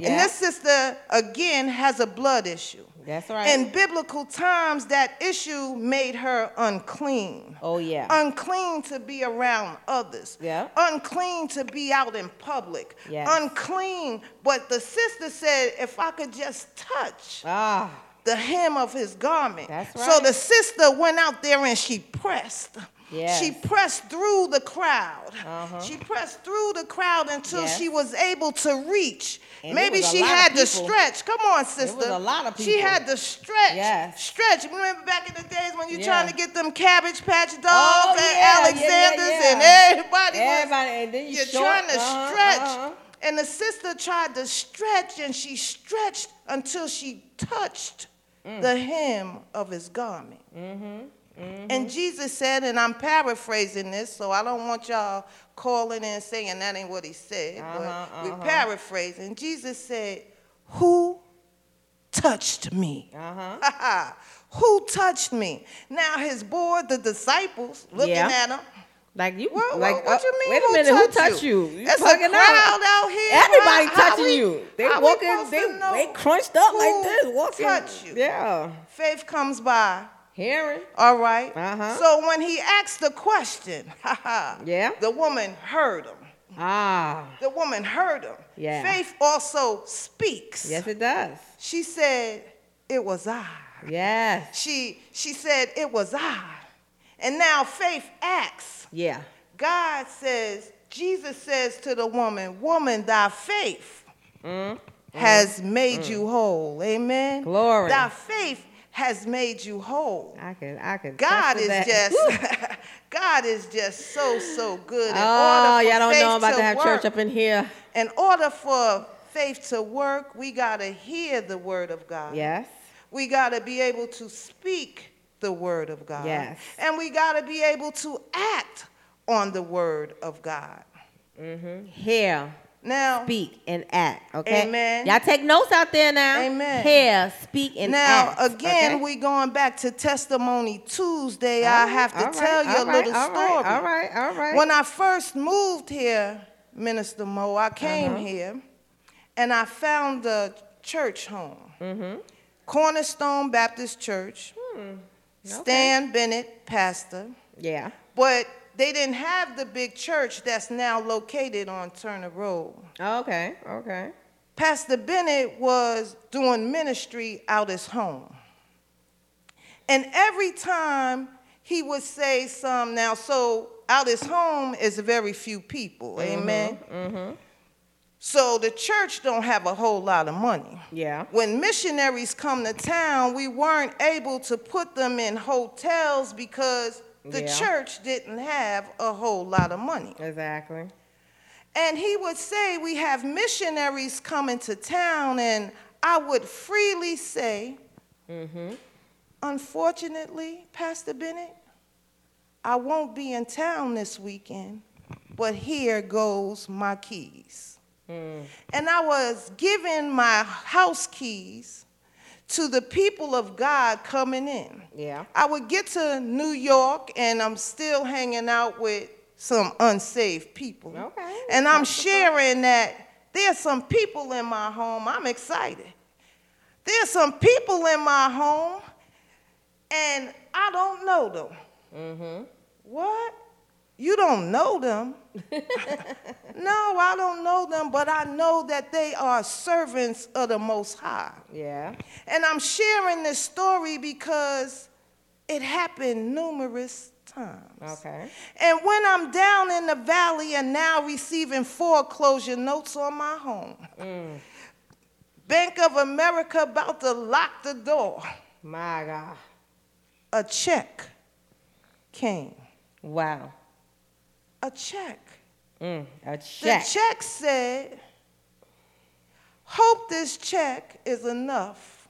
Speaker 4: And this sister, again, has a blood issue.
Speaker 3: That's right.
Speaker 4: In biblical times, that issue made her unclean.
Speaker 3: oh yeah.
Speaker 4: Unclean to be around others.
Speaker 3: Yeah.
Speaker 4: Unclean to be out in public.
Speaker 3: Yes.
Speaker 4: Unclean. But the sister said, if I could just touch
Speaker 3: ah.
Speaker 4: the hem of his garment.
Speaker 3: That's
Speaker 4: So the sister went out there and she pressed.
Speaker 3: Yes.
Speaker 4: She pressed through the crowd.
Speaker 3: Uh-huh.
Speaker 4: She pressed through the crowd until
Speaker 3: Yes.
Speaker 4: she was able to reach.
Speaker 3: And
Speaker 4: Maybe she had to stretch. Come on, sister.
Speaker 3: a lot of
Speaker 4: She had to stretch.
Speaker 3: Yes.
Speaker 4: Stretch. Remember back in the days when you're
Speaker 3: Yeah.
Speaker 4: trying to get them Cabbage Patch Dolls
Speaker 3: Oh,
Speaker 4: and
Speaker 3: yeah, yeah, yeah,
Speaker 4: Alexanders
Speaker 3: yeah.
Speaker 4: and everybody. was-
Speaker 3: Everybody, and then you
Speaker 4: you're
Speaker 3: short,
Speaker 4: trying to
Speaker 3: uh-huh,
Speaker 4: stretch.
Speaker 3: uh-huh.
Speaker 4: And the sister tried to stretch, and she stretched until she touched
Speaker 3: Mm.
Speaker 4: the hem of his garment.
Speaker 3: Mm-hmm,
Speaker 4: And Jesus said, and I'm paraphrasing this, so I don't want y'all calling in saying that ain't what he said,
Speaker 3: Uh-huh,
Speaker 4: but we're
Speaker 3: uh-huh.
Speaker 4: paraphrasing. Jesus said, Who touched me?
Speaker 3: Uh-huh.
Speaker 4: Who touched me? Now his board, the disciples, looking
Speaker 3: Yeah.
Speaker 4: at him.
Speaker 3: Like you,
Speaker 4: Well,
Speaker 3: like
Speaker 4: what, what
Speaker 3: uh,
Speaker 4: you mean?
Speaker 3: Wait a minute, who
Speaker 4: touched
Speaker 3: you? You
Speaker 4: It's a crowd
Speaker 3: out.
Speaker 4: out here.
Speaker 3: Everybody
Speaker 4: How- how
Speaker 3: touching
Speaker 4: we-
Speaker 3: you. They walking, they they crunched up like this, walking.
Speaker 4: touched you?
Speaker 3: Yeah,
Speaker 4: Faith comes by.
Speaker 3: Hearing.
Speaker 4: All right.
Speaker 3: Uh-huh.
Speaker 4: So when he asked the question, haha,
Speaker 3: Yeah.
Speaker 4: the woman heard him.
Speaker 3: Ah,
Speaker 4: The woman heard him.
Speaker 3: Yeah.
Speaker 4: Faith also speaks.
Speaker 3: yes, it does.
Speaker 4: She said, "It was I."
Speaker 3: Yes,
Speaker 4: She she said, "It was I." And now faith acts.
Speaker 3: yeah,
Speaker 4: God says, Jesus says to the woman, "Woman, thy faith has made you whole." Amen.
Speaker 3: Mm. Glory.
Speaker 4: Thy faith has made you whole.
Speaker 3: I can, I can.
Speaker 4: God is
Speaker 3: that.
Speaker 4: just God is just so so good. In
Speaker 3: Oh,
Speaker 4: order for
Speaker 3: y'all don't
Speaker 4: faith
Speaker 3: know I'm about to have
Speaker 4: work,
Speaker 3: church up in here.
Speaker 4: In order for faith to work, we got to hear the word of God.
Speaker 3: Yes,
Speaker 4: We got to be able to speak the word of God.
Speaker 3: Yes.
Speaker 4: And we got to be able to act on the word of God. Mm-hmm.
Speaker 3: hear,
Speaker 4: Now,
Speaker 3: speak, and act. Okay.
Speaker 4: Amen.
Speaker 3: Y'all take notes out there now.
Speaker 4: Amen.
Speaker 3: Hear, speak, and
Speaker 4: now
Speaker 3: act.
Speaker 4: Now again,
Speaker 3: okay?
Speaker 4: we going back to Testimony Tuesday. I have to
Speaker 3: right,
Speaker 4: tell you a
Speaker 3: right,
Speaker 4: little
Speaker 3: all
Speaker 4: story.
Speaker 3: right, All right, all right.
Speaker 4: When I first moved here, Minister Mo, I came
Speaker 3: Uh-huh.
Speaker 4: here and I found a church home.
Speaker 3: Mm-hmm.
Speaker 4: Cornerstone Baptist Church.
Speaker 3: Hmm.
Speaker 4: Stan Bennett, pastor.
Speaker 3: yeah.
Speaker 4: But they didn't have the big church that's now located on Turner Road.
Speaker 3: Okay. Okay.
Speaker 4: Pastor Bennett was doing ministry out his home. And every time he would say some, now, so out his home is very few people, amen? Mhm. So the church don't have a whole lot of money.
Speaker 3: Yeah.
Speaker 4: When missionaries come to town, we weren't able to put them in hotels because the
Speaker 3: Yeah.
Speaker 4: church didn't have a whole lot of money.
Speaker 3: Exactly.
Speaker 4: And he would say, We have missionaries coming to town, and I would freely say, mm-hmm. Unfortunately, Pastor Bennett, I won't be in town this weekend, but here goes my keys. Mm. And I was giving my house keys to the people of God coming in.
Speaker 3: Yeah.
Speaker 4: I would get to New York and I'm still hanging out with some unsaved people.
Speaker 3: Okay.
Speaker 4: And I'm sharing that there's some people in my home. I'm excited. There's some people in my home and I don't know them.
Speaker 3: Mm-hmm.
Speaker 4: What? You don't know them? no, I don't know them, but I know that they are servants of the Most High.
Speaker 3: Yeah.
Speaker 4: And I'm sharing this story because it happened numerous times.
Speaker 3: Okay.
Speaker 4: And when I'm down in the valley and now receiving foreclosure notes on my home, mm. Bank of America about to lock the door,
Speaker 3: My God.
Speaker 4: a check came.
Speaker 3: Wow.
Speaker 4: A check.
Speaker 3: Mm, a
Speaker 4: The
Speaker 3: check.
Speaker 4: check said, Hope this check is enough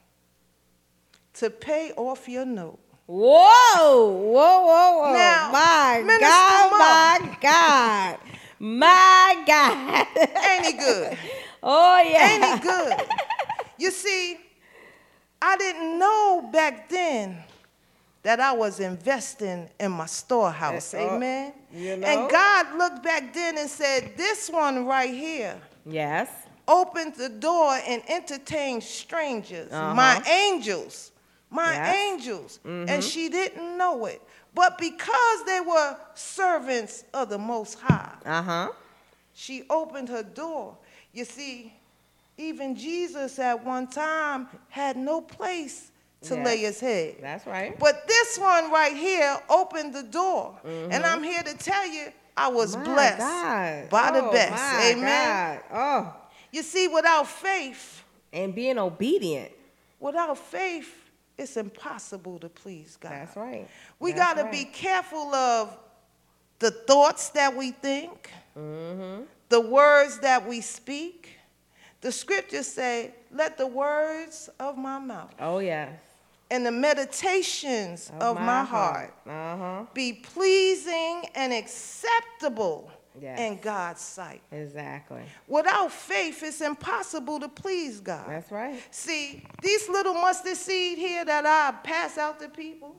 Speaker 4: to pay off your note.
Speaker 3: Whoa, whoa, whoa, whoa.
Speaker 4: Now,
Speaker 3: my
Speaker 4: Minister
Speaker 3: God, my God. My God.
Speaker 4: Ain't he good?
Speaker 3: oh, yeah.
Speaker 4: Ain't he good? You see, I didn't know back then that I was investing in my storehouse.
Speaker 3: Uh,
Speaker 4: Amen.
Speaker 3: you know?
Speaker 4: And God looked back then and said, This one right here
Speaker 3: Yes.
Speaker 4: opened the door and entertained strangers,
Speaker 3: Uh-huh.
Speaker 4: my angels, my
Speaker 3: Yes.
Speaker 4: angels. And she didn't know it. But because they were servants of the Most High,
Speaker 3: Uh huh.
Speaker 4: she opened her door. You see, even Jesus at one time had no place to
Speaker 3: Yes.
Speaker 4: lay his head.
Speaker 3: That's right.
Speaker 4: But this one right here opened the door. And I'm here to tell you, I was
Speaker 3: Mm-hmm. My
Speaker 4: blessed
Speaker 3: God.
Speaker 4: by the
Speaker 3: Oh,
Speaker 4: best.
Speaker 3: my
Speaker 4: Amen.
Speaker 3: God. Oh,
Speaker 4: You see, without faith,
Speaker 3: and being obedient.
Speaker 4: without faith, it's impossible to please God.
Speaker 3: That's right.
Speaker 4: We got to
Speaker 3: right.
Speaker 4: be careful of the thoughts that we think,
Speaker 3: Mm-hmm.
Speaker 4: the words that we speak. The scriptures say, let the words of my mouth
Speaker 3: Oh yes.
Speaker 4: And the meditations of, my, heart,
Speaker 3: Uh huh.
Speaker 4: be pleasing and acceptable
Speaker 3: Yes.
Speaker 4: in God's sight.
Speaker 3: Exactly.
Speaker 4: Without faith, it's impossible to please God.
Speaker 3: That's right.
Speaker 4: See, these little mustard seed here that I pass out to people,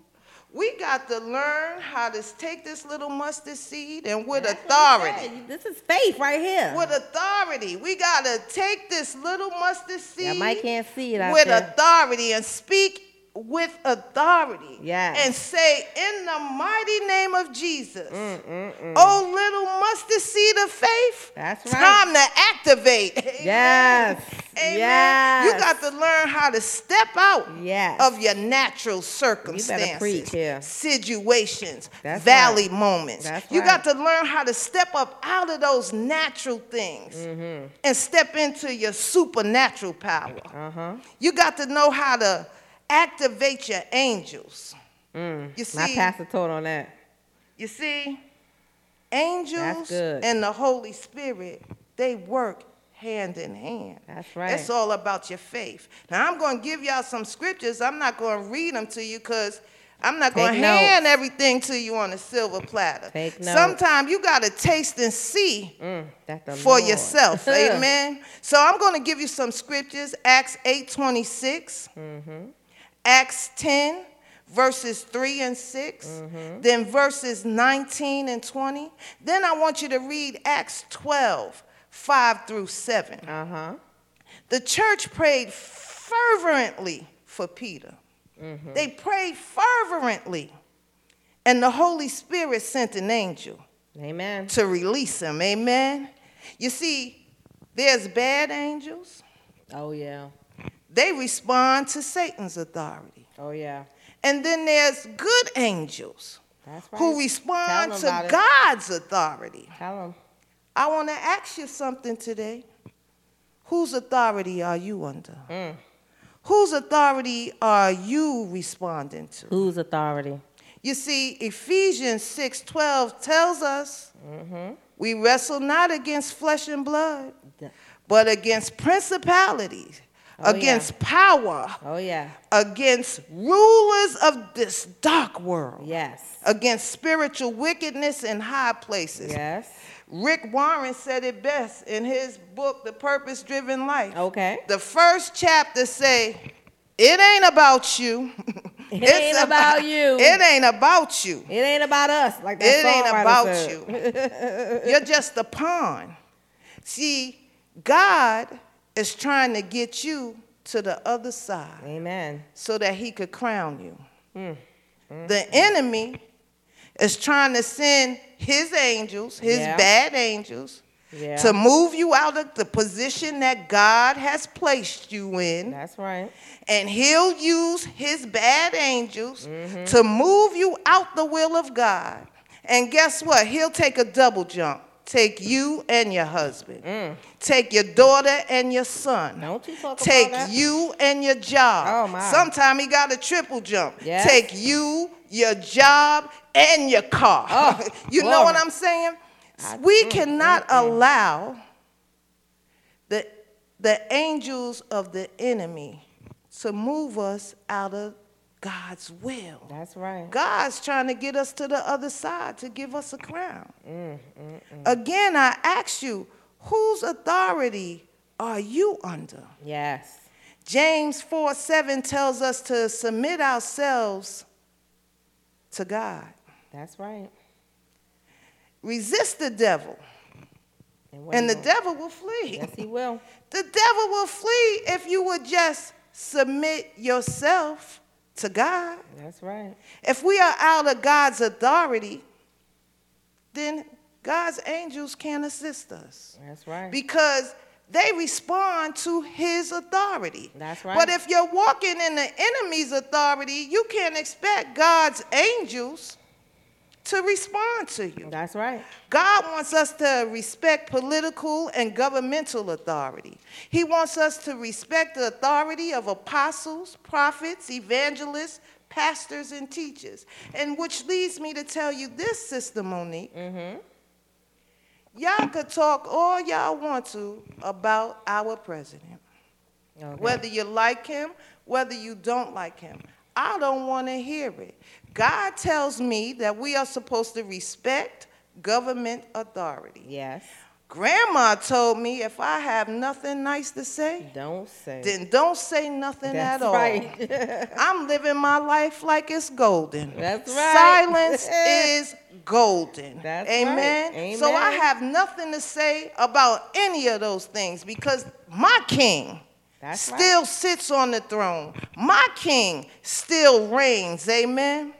Speaker 4: we got to learn how to take this little mustard seed and with
Speaker 3: That's
Speaker 4: authority.
Speaker 3: This is faith right here.
Speaker 4: with authority, we got to take this little mustard seed
Speaker 3: Yeah, Mike can't see it
Speaker 4: with
Speaker 3: there.
Speaker 4: authority and speak with authority
Speaker 3: Yes.
Speaker 4: and say, in the mighty name of Jesus,
Speaker 3: Mm,
Speaker 4: oh little mustard seed of faith,
Speaker 3: That's right.
Speaker 4: time to activate.
Speaker 3: Yes.
Speaker 4: Amen.
Speaker 3: Yes.
Speaker 4: You got to learn how to step out
Speaker 3: Yes.
Speaker 4: of your natural circumstances,
Speaker 3: preach here.
Speaker 4: situations,
Speaker 3: That's
Speaker 4: valley moments.
Speaker 3: That's
Speaker 4: you got to learn how to step up out of those natural things
Speaker 3: Mm-hmm.
Speaker 4: and step into your supernatural power.
Speaker 3: Uh huh.
Speaker 4: You got to know how to activate your angels. You
Speaker 3: Mm. My pastor taught on that.
Speaker 4: you see, angels and the Holy Spirit, they work hand in hand.
Speaker 3: That's right.
Speaker 4: It's all about your faith. Now, I'm going to give y'all some scriptures. I'm not going to read them to you because I'm not going to hand
Speaker 3: notes.
Speaker 4: everything to you on a silver platter.
Speaker 3: Take.
Speaker 4: Sometimes you got to taste and see
Speaker 3: Mm,
Speaker 4: for
Speaker 3: Lord.
Speaker 4: yourself. Amen. So I'm going to give you some scriptures. Acts 8 26.
Speaker 3: Mm-hmm.
Speaker 4: Acts 10, verses 3 and 6.
Speaker 3: Mm-hmm.
Speaker 4: Then verses 19 and 20. Then I want you to read Acts 12, 5 through 7.
Speaker 3: Uh huh.
Speaker 4: The church prayed fervently for Peter.
Speaker 3: Mm-hmm.
Speaker 4: They prayed fervently. And the Holy Spirit sent an angel
Speaker 3: Amen.
Speaker 4: to release him. Amen. You see, there's bad angels.
Speaker 3: Oh yeah.
Speaker 4: They respond to Satan's authority.
Speaker 3: Oh yeah.
Speaker 4: And then there's good angels
Speaker 3: right.
Speaker 4: who respond to
Speaker 3: about it.
Speaker 4: God's authority.
Speaker 3: Tell him.
Speaker 4: I want to ask you something today. Whose authority are you under?
Speaker 3: Mm.
Speaker 4: Whose authority are you responding to?
Speaker 3: Whose authority?
Speaker 4: You see, Ephesians 6:12 tells us
Speaker 3: Mm-hmm.
Speaker 4: we wrestle not against flesh and blood, but against principalities,
Speaker 3: Oh, yeah.
Speaker 4: against power,
Speaker 3: Oh yeah.
Speaker 4: against rulers of this dark world,
Speaker 3: Yes.
Speaker 4: against spiritual wickedness in high places.
Speaker 3: Yes.
Speaker 4: Rick Warren said it best in his book, The Purpose Driven Life.
Speaker 3: Okay.
Speaker 4: The first chapter say, it ain't about you.
Speaker 3: It
Speaker 4: It's
Speaker 3: ain't about you.
Speaker 4: It ain't about you.
Speaker 3: It ain't about us, like that
Speaker 4: It ain't about
Speaker 3: said.
Speaker 4: you. You're just a pawn. See, God is trying to get you to the other side
Speaker 3: Amen.
Speaker 4: so that he could crown you.
Speaker 3: Mm.
Speaker 4: The enemy is trying to send his angels, his
Speaker 3: Yeah.
Speaker 4: bad angels,
Speaker 3: Yeah.
Speaker 4: to move you out of the position that God has placed you in.
Speaker 3: That's right.
Speaker 4: And he'll use his bad angels
Speaker 3: Mm-hmm.
Speaker 4: to move you out the will of God. And guess what? He'll take a double jump. Take you and your husband. Take your daughter and your son.
Speaker 3: Mm. Don't you talk
Speaker 4: Take
Speaker 3: about that.
Speaker 4: you and your job.
Speaker 3: Oh, my.
Speaker 4: Sometime he got a triple jump.
Speaker 3: Yes.
Speaker 4: Take you, your job, and your car.
Speaker 3: Oh,
Speaker 4: you know what. I'm saying?
Speaker 3: I-
Speaker 4: we
Speaker 3: mm,
Speaker 4: cannot
Speaker 3: mm, mm.
Speaker 4: allow the, the angels of the enemy to move us out of God's will.
Speaker 3: That's right.
Speaker 4: God's trying to get us to the other side to give us a crown.
Speaker 3: Mm,
Speaker 4: Again, I ask you, whose authority are you under?
Speaker 3: Yes.
Speaker 4: James 4 7 tells us to submit ourselves to God.
Speaker 3: That's right.
Speaker 4: Resist the devil,
Speaker 3: And,
Speaker 4: and the
Speaker 3: gonna-
Speaker 4: devil will flee.
Speaker 3: Yes, he will.
Speaker 4: The devil will flee if you would just submit yourself to God.
Speaker 3: That's right.
Speaker 4: If we are out of God's authority, then God's angels can't assist us
Speaker 3: That's right.
Speaker 4: because they respond to his authority.
Speaker 3: That's right.
Speaker 4: But if you're walking in the enemy's authority, you can't expect God's angels to respond to you.
Speaker 3: That's right.
Speaker 4: God wants us to respect political and governmental authority. He wants us to respect the authority of apostles, prophets, evangelists, pastors, and teachers. And which leads me to tell you this, Sister Monique. Mm-hmm. Y'all could talk all y'all want to about our president,
Speaker 3: Okay.
Speaker 4: whether you like him, whether you don't like him. I don't want to hear it. God tells me that we are supposed to respect government authority.
Speaker 3: Yes.
Speaker 4: Grandma told me if I have nothing nice to say,
Speaker 3: Don't say.
Speaker 4: then don't say nothing
Speaker 3: That's
Speaker 4: at all.
Speaker 3: right.
Speaker 4: I'm living my life like it's golden.
Speaker 3: That's right.
Speaker 4: Silence is golden.
Speaker 3: That's
Speaker 4: Amen.
Speaker 3: right.
Speaker 4: So I have nothing to say about any of those things because my king
Speaker 3: That's right.
Speaker 4: still sits on the throne. My king still reigns. Amen.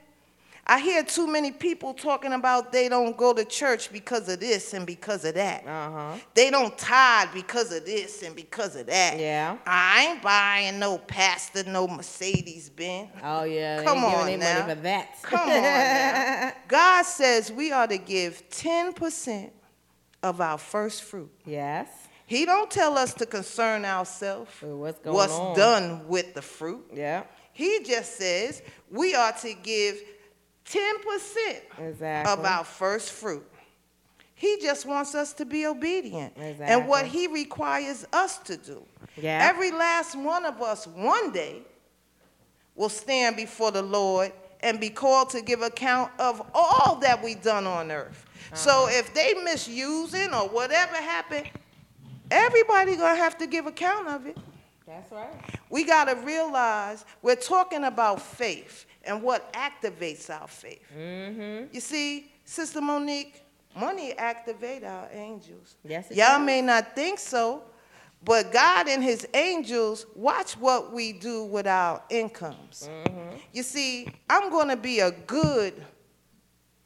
Speaker 4: I hear too many people talking about they don't go to church because of this and because of that.
Speaker 3: Uh-huh.
Speaker 4: They don't tithe because of this and because of that.
Speaker 3: Yeah.
Speaker 4: I ain't buying no pastor, no Mercedes Benz.
Speaker 3: Oh yeah.
Speaker 4: Come
Speaker 3: ain't giving
Speaker 4: on now.
Speaker 3: money for that.
Speaker 4: Come on now. God says we are to give 10% of our first fruit.
Speaker 3: yes.
Speaker 4: He don't tell us to concern ourselves
Speaker 3: With what's going
Speaker 4: what's
Speaker 3: on.
Speaker 4: done with the fruit.
Speaker 3: Yeah.
Speaker 4: He just says we are to give 10%
Speaker 3: Exactly.
Speaker 4: of our first fruit. He just wants us to be obedient
Speaker 3: Exactly.
Speaker 4: and what he requires us to do.
Speaker 3: Yeah.
Speaker 4: Every last one of us one day will stand before the Lord and be called to give account of all that we've done on earth. So
Speaker 3: Uh-huh.
Speaker 4: if they misusing or whatever happened, everybody going to have to give account of it.
Speaker 3: That's right.
Speaker 4: We got to realize we're talking about faith and what activates our faith.
Speaker 3: Mm-hmm.
Speaker 4: You see, Sister Monique, money activate our angels.
Speaker 3: Yes, it
Speaker 4: Y'all
Speaker 3: does.
Speaker 4: may not think so, but God and his angels watch what we do with our incomes.
Speaker 3: Mm-hmm.
Speaker 4: You see, I'm going to be a good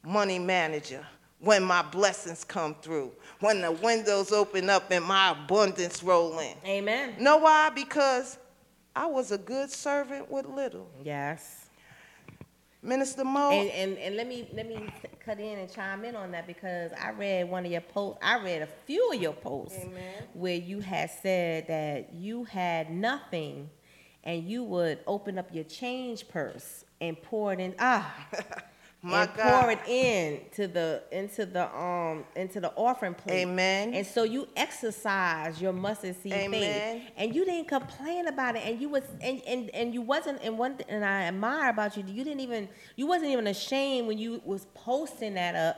Speaker 4: money manager when my blessings come through, when the windows open up and my abundance roll in.
Speaker 3: Amen.
Speaker 4: Know why? Because I was a good servant with little.
Speaker 3: Yes.
Speaker 4: Minister Mo,
Speaker 3: And, and and let me let me cut in and chime in on that because I read one of your posts. I read a few of your posts
Speaker 4: Amen.
Speaker 3: where you had said that you had nothing, and you would open up your change purse and pour it in. Ah.
Speaker 4: My
Speaker 3: and
Speaker 4: God.
Speaker 3: pour it in to the into the um into the offering plate.
Speaker 4: Amen.
Speaker 3: And so you exercise your mustard seed
Speaker 4: Amen.
Speaker 3: faith, and you didn't complain about it, and you was and and, and you wasn't. And one thing, and I admire about you, you didn't even you wasn't even ashamed when you was posting that up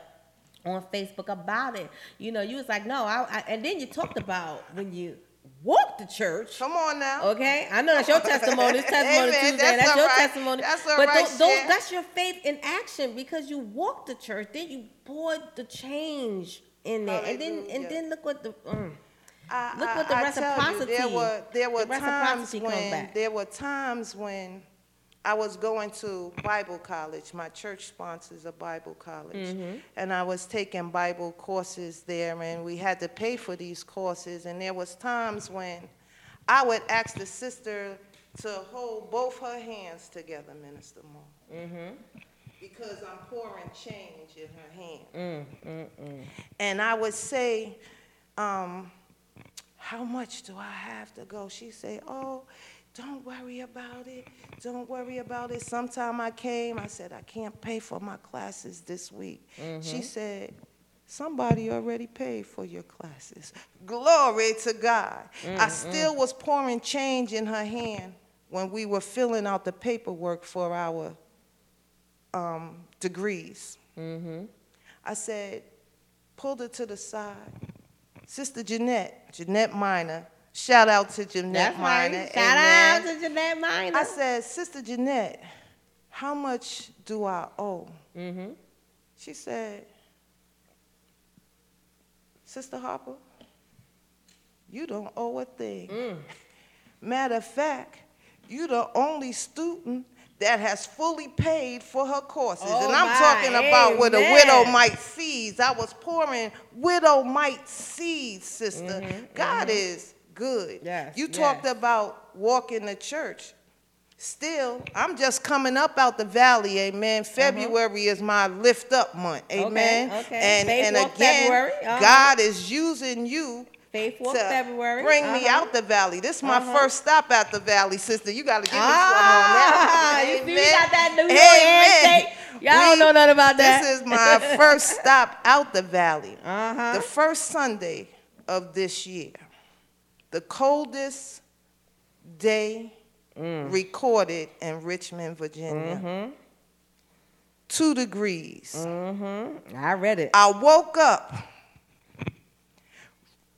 Speaker 3: on Facebook about it. You know, you was like, no, I, I and then you talked about when you walked to church.
Speaker 4: come on now.
Speaker 3: Okay, I know that's your testimony. It's testimony
Speaker 4: Amen.
Speaker 3: Tuesday.
Speaker 4: That's
Speaker 3: That's, your
Speaker 4: right.
Speaker 3: testimony.
Speaker 4: That's all
Speaker 3: but
Speaker 4: right,
Speaker 3: those, those,
Speaker 4: Cher.
Speaker 3: that's your faith in action because you walked to church, then you poured the change in there, and then and then look what the. Mm.
Speaker 4: I,
Speaker 3: Look what the
Speaker 4: I tell you,
Speaker 3: reciprocity-
Speaker 4: there were there were
Speaker 3: the
Speaker 4: times when there were times when I was going to Bible college. My church sponsors a Bible college,
Speaker 3: Mm-hmm.
Speaker 4: and I was taking Bible courses there, and we had to pay for these courses. And there was times when I would ask the sister to hold both her hands together, Minister Moore.
Speaker 3: Mm-hmm.
Speaker 4: Because I'm pouring change in her hand.
Speaker 3: Mm, mm, mm.
Speaker 4: And I would say, um, how much do I have to go? She'd say, oh, don't worry about it. Don't worry about it. Sometime I came, I said, I can't pay for my classes this week. She said, somebody already paid for your classes. Glory to God. I still was pouring change in her hand when we were filling out the paperwork for our um, degrees.
Speaker 3: Mm-hmm.
Speaker 4: I said, pulled her to the side. Sister Jeanette, Jeanette Minor, shout out to Jeanette
Speaker 3: That's
Speaker 4: Minor.
Speaker 3: right. Shout
Speaker 4: amen.
Speaker 3: out to Jeanette Minor.
Speaker 4: I said, Sister Jeanette, how much do I owe?
Speaker 3: mm-hmm.
Speaker 4: She said, Sister Harper, you don't owe a thing.
Speaker 3: Mm.
Speaker 4: Matter of fact, you're the only student that has fully paid for her courses.
Speaker 3: Oh,
Speaker 4: and I'm
Speaker 3: my,
Speaker 4: talking about with a
Speaker 3: amen.
Speaker 4: widow mite seeds. I was pouring widow mite seeds, sister.
Speaker 3: Mm-hmm,
Speaker 4: God is good.
Speaker 3: Yes,
Speaker 4: You
Speaker 3: yes.
Speaker 4: talked about walking to church. Still, I'm just coming up out the valley, amen. February is my lift up month, amen.
Speaker 3: Uh-huh. okay.
Speaker 4: And
Speaker 3: Faith
Speaker 4: and again,
Speaker 3: uh-huh.
Speaker 4: God is using you
Speaker 3: Faith Walk
Speaker 4: to
Speaker 3: February.
Speaker 4: bring me
Speaker 3: uh-huh.
Speaker 4: out the valley. This is my
Speaker 3: Uh-huh.
Speaker 4: first stop at the valley, sister. You got to give me
Speaker 3: Ah,
Speaker 4: some on
Speaker 3: you
Speaker 4: that.
Speaker 3: we got that New York handshake. Y'all don't know nothing about that.
Speaker 4: This is my first stop out the valley.
Speaker 3: Uh-huh.
Speaker 4: The first Sunday of this year. The coldest day
Speaker 3: Mm.
Speaker 4: recorded in Richmond, Virginia.
Speaker 3: Mm-hmm.
Speaker 4: Two degrees.
Speaker 3: Mm-hmm. I read it.
Speaker 4: I woke up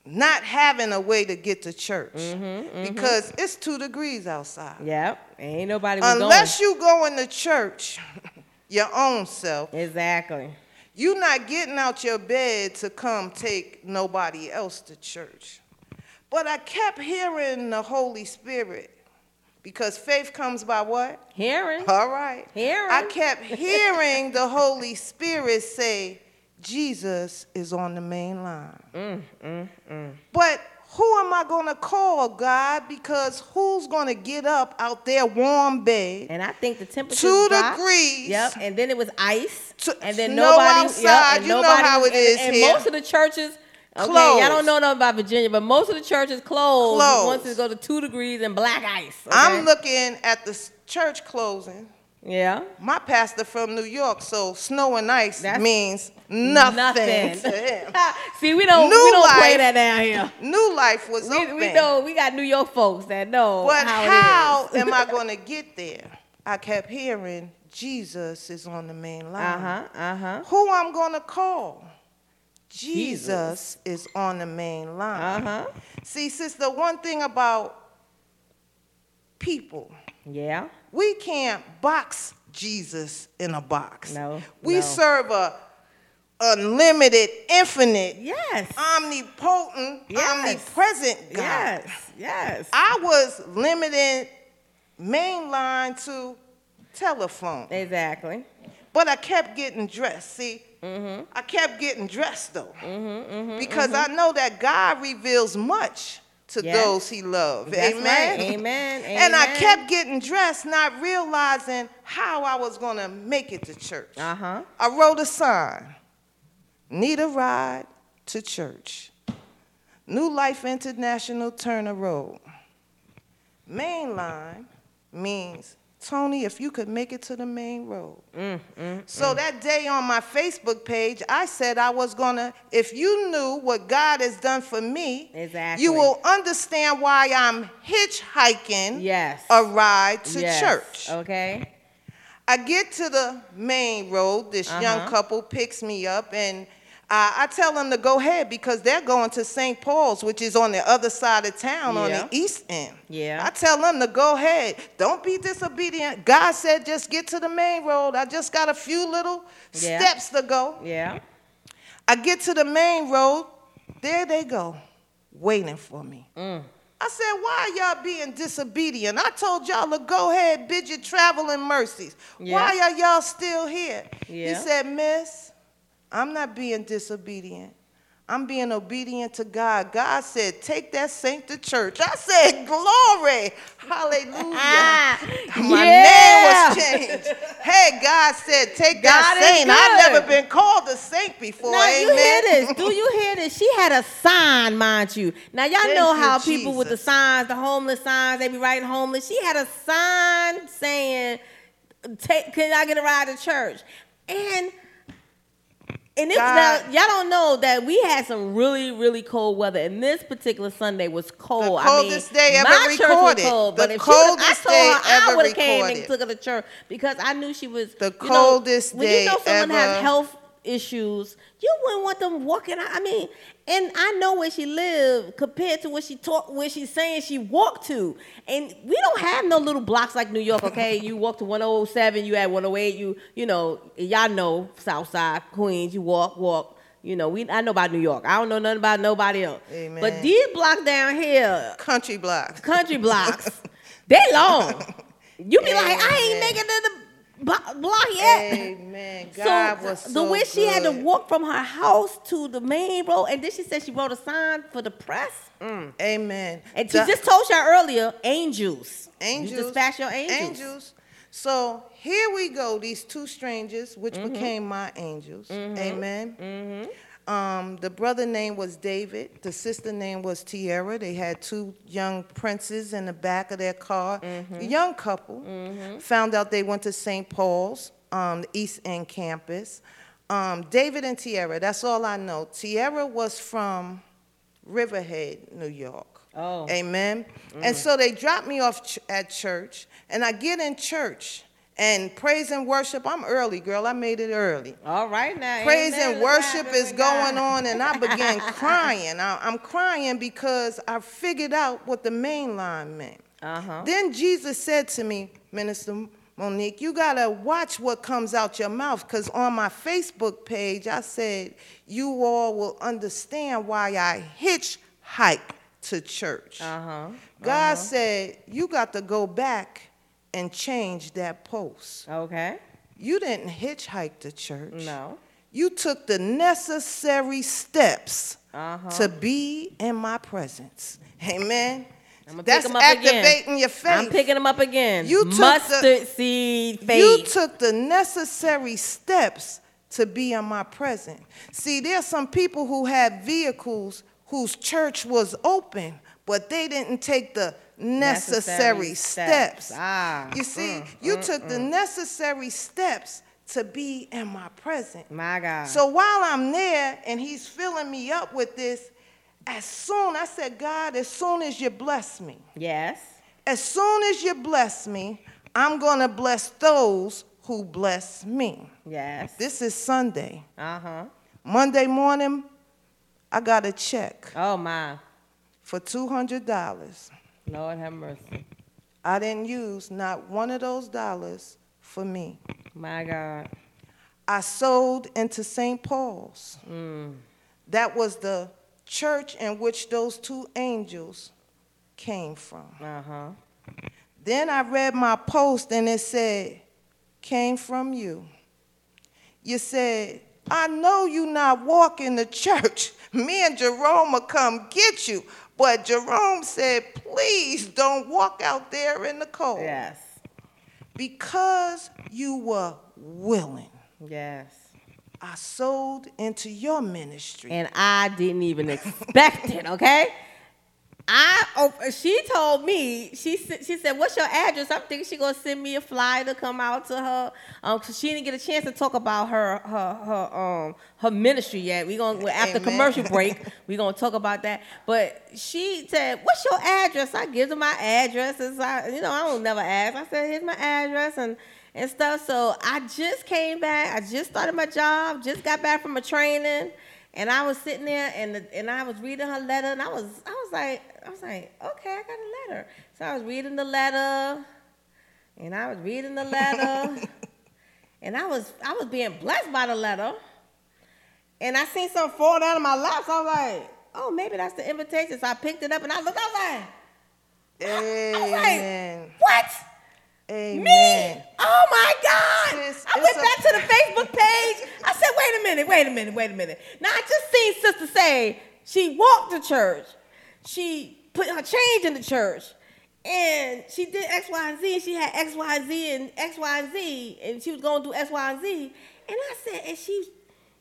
Speaker 4: not having a way to get to church
Speaker 3: Mm-hmm,
Speaker 4: because it's two degrees outside.
Speaker 3: Yep. Ain't nobody
Speaker 4: Unless you going to church your own self.
Speaker 3: Exactly.
Speaker 4: You're not getting out your bed to come take nobody else to church. But I kept hearing the Holy Spirit because faith comes by what?
Speaker 3: Hearing.
Speaker 4: All right.
Speaker 3: Hearing.
Speaker 4: I kept hearing the Holy Spirit say, Jesus is on the main line.
Speaker 3: Mm, mm, mm.
Speaker 4: But who am I going to call, God? Because who's going to get up out their warm bed?
Speaker 3: And I think the temperature
Speaker 4: Two
Speaker 3: dropped.
Speaker 4: degrees.
Speaker 3: Yep. And then it was ice.
Speaker 4: To-
Speaker 3: and then nobody.
Speaker 4: outside.
Speaker 3: Yep, and
Speaker 4: You know how it
Speaker 3: and,
Speaker 4: is
Speaker 3: and
Speaker 4: here.
Speaker 3: most of the churches. Okay,
Speaker 4: Closed.
Speaker 3: y'all don't know nothing about Virginia, but most of the churches closed,
Speaker 4: Closed.
Speaker 3: once it go to two degrees and black ice. okay?
Speaker 4: I'm looking at the church closing.
Speaker 3: Yeah.
Speaker 4: My pastor from New York, so snow and ice
Speaker 3: That's
Speaker 4: means nothing,
Speaker 3: nothing.
Speaker 4: to him.
Speaker 3: See, we don't
Speaker 4: New
Speaker 3: we don't play that down here.
Speaker 4: New life was
Speaker 3: We,
Speaker 4: open.
Speaker 3: we know we got New York folks that know
Speaker 4: But
Speaker 3: how,
Speaker 4: how,
Speaker 3: it is.
Speaker 4: am I going to get there? I kept hearing Jesus is on the main line.
Speaker 3: uh huh. Uh huh.
Speaker 4: Who I'm going to call? Jesus, is on the main line.
Speaker 3: Uh huh.
Speaker 4: See, sister, one thing about people,
Speaker 3: Yeah.
Speaker 4: we can't box Jesus in a box.
Speaker 3: No,
Speaker 4: We
Speaker 3: no.
Speaker 4: serve a unlimited, infinite,
Speaker 3: Yes.
Speaker 4: omnipotent,
Speaker 3: Yes.
Speaker 4: omnipresent God.
Speaker 3: Yes. Yes.
Speaker 4: I was limited mainline to telephone,
Speaker 3: Exactly.
Speaker 4: but I kept getting dressed. See,
Speaker 3: Mm-hmm.
Speaker 4: I kept getting dressed though, because I know that God reveals much to
Speaker 3: Yes.
Speaker 4: those He loves. Amen.
Speaker 3: right. Amen.
Speaker 4: And I kept getting dressed, not realizing how I was going to make it to church.
Speaker 3: Uh huh.
Speaker 4: I wrote a sign Need a ride to church. New Life International Turner Road. Main line means, Toni, if you could make it to the main road.
Speaker 3: Mm,
Speaker 4: so that day on my Facebook page, I said I was going to, if you knew what God has done for me,
Speaker 3: Exactly.
Speaker 4: you will understand why I'm hitchhiking
Speaker 3: Yes.
Speaker 4: a ride to
Speaker 3: Yes.
Speaker 4: church.
Speaker 3: Okay.
Speaker 4: I get to the main road. This young
Speaker 3: Uh-huh.
Speaker 4: couple picks me up, and uh, I tell them to go ahead because they're going to St. Paul's, which is on the other side of town on the east end.
Speaker 3: Yeah.
Speaker 4: I tell them to go ahead. Don't be disobedient. God said just get to the main road. I just got a few little
Speaker 3: Yeah.
Speaker 4: steps to go.
Speaker 3: Yeah.
Speaker 4: I get to the main road. There they go, waiting for me.
Speaker 3: Mm.
Speaker 4: I said, why y'all being disobedient? I told y'all to go ahead, bid your traveling mercies. Why are y'all still here? He said, Miss, I'm not being disobedient. I'm being obedient to God. God said, take that saint to church. I said, glory. Hallelujah.
Speaker 3: Ah,
Speaker 4: My
Speaker 3: yeah.
Speaker 4: name was changed. Hey, God said, take
Speaker 3: God
Speaker 4: that saint. I've never been called a saint before.
Speaker 3: Now
Speaker 4: Amen.
Speaker 3: you hear this? Do you hear this? She had a sign, mind you. Now y'all
Speaker 4: Thank
Speaker 3: know how people with the signs, the homeless signs, they be writing homeless. She had a sign saying, "Take, can I get a ride to church?" And and this, now, y'all don't know that we had some really, really cold weather, and this particular Sunday was cold.
Speaker 4: The coldest
Speaker 3: I mean,
Speaker 4: day ever
Speaker 3: my church was cold,
Speaker 4: The
Speaker 3: but if she I told her I
Speaker 4: ever
Speaker 3: would have came and took her to church because I knew she was
Speaker 4: The
Speaker 3: you know,
Speaker 4: coldest
Speaker 3: when
Speaker 4: day
Speaker 3: you know someone has health issues, you wouldn't want them walking. I mean, and I know where she lived compared to where she talk, where she's saying she walked to. And we don't have no little blocks like New York, okay? you walk to 107, you at 108, you you know, y'all know South Side, Queens, you walk, walk. You know, we I know about New York. I don't know nothing about nobody else.
Speaker 4: Amen.
Speaker 3: But these blocks down here,
Speaker 4: Country blocks.
Speaker 3: country blocks, they long. You be like, I ain't making the block yet.
Speaker 4: Amen. God was so
Speaker 3: the way she had to walk from her house to the main road, and then she said she wrote a sign for the press.
Speaker 4: Mm, amen.
Speaker 3: And she
Speaker 4: The-
Speaker 3: just told y'all earlier, angels.
Speaker 4: angels.
Speaker 3: You dispatch your angels.
Speaker 4: Angels. So here we go, these two strangers, which
Speaker 3: Mm-hmm.
Speaker 4: became my angels. Mm-hmm. Amen. Mm-hmm. Um, the brother name was David. The sister name was Tierra. They had two young princes in the back of their car.
Speaker 3: Mm-hmm.
Speaker 4: A young couple. Found out they went to St. Paul's, um, the East End campus. Um, David and Tierra, that's all I know. Tierra was from Riverhead, New York.
Speaker 3: Oh.
Speaker 4: Amen. And so they dropped me off ch- at church, and I get in church and praise and worship. I'm early, girl. I made it early.
Speaker 3: All right now.
Speaker 4: Praise
Speaker 3: amen.
Speaker 4: and worship is going on, and I began crying. I, I'm crying because I figured out what the main line meant.
Speaker 3: Uh-huh.
Speaker 4: Then Jesus said to me, Minister Monique, you gotta watch what comes out your mouth, because on my Facebook page, I said, you all will understand why I hitchhike to church.
Speaker 3: Uh-huh.
Speaker 4: God said, you got to go back and change that post.
Speaker 3: Okay.
Speaker 4: You didn't hitchhike to church.
Speaker 3: No.
Speaker 4: You took the necessary steps
Speaker 3: Uh-huh.
Speaker 4: to be in my presence. Amen. That's
Speaker 3: up again.
Speaker 4: activating your faith.
Speaker 3: I'm picking them up again.
Speaker 4: You took the-
Speaker 3: Mustard seed faith.
Speaker 4: You took the necessary steps to be in my presence. See, there's some people who had vehicles whose church was open, but they didn't take the necessary,
Speaker 3: Necessary
Speaker 4: steps.
Speaker 3: steps. Ah,
Speaker 4: You see, you took the necessary steps to be in my presence.
Speaker 3: My God.
Speaker 4: So while I'm there and he's filling me up with this, as soon I said, God, as soon as you bless me,
Speaker 3: yes.
Speaker 4: as soon as you bless me, I'm going to bless those who bless me.
Speaker 3: Yes.
Speaker 4: This is Sunday.
Speaker 3: Uh-huh.
Speaker 4: Monday morning, I got a check
Speaker 3: Oh my.
Speaker 4: for $200.
Speaker 3: Lord have mercy.
Speaker 4: I didn't use not one of those dollars for me.
Speaker 3: My God.
Speaker 4: I sold into St. Paul's.
Speaker 3: Mm.
Speaker 4: That was the church in which those two angels came from.
Speaker 3: Uh-huh.
Speaker 4: Then I read my post and it said, came from you. You said, I know you not walking the church. Me and Jerome will come get you. But Jerome said, please don't walk out there in the cold.
Speaker 3: Yes.
Speaker 4: Because you were willing.
Speaker 3: Yes.
Speaker 4: I sold into your ministry.
Speaker 3: And I didn't even expect it, okay? I oh, she told me she she said, "What's your address?" I'm thinking she gonna send me a flyer to come out to her. Um, 'cause she didn't get a chance to talk about her her her um her ministry yet. We gonna after
Speaker 4: Amen.
Speaker 3: commercial break we gonna talk about that. But she said, "What's your address?" I give her my address. As I you know I don't never ask. I said, "Here's my address and." And stuff. So I just came back. I just started my job. Just got back from a training. And I was sitting there and the, and I was reading her letter and I was I was like I was like okay I got a letter so I was reading the letter and I was reading the letter and I was I was being blessed by the letter and I seen something fall down in my lap so I was like oh maybe that's the invitation so I picked it up and I looked I was like I was like what
Speaker 4: Amen.
Speaker 3: me? Oh my God!
Speaker 4: Sis,
Speaker 3: I went
Speaker 4: a-
Speaker 3: back to the Facebook page. I said, wait a minute, wait a minute, wait a minute. Now I just seen Sister say she walked to church. She put her change in the church. And she did X, Y, and Z, she had X, Y, and Z and X, Y, and Z, and she was going to do X, Y, and Z. And I said, and she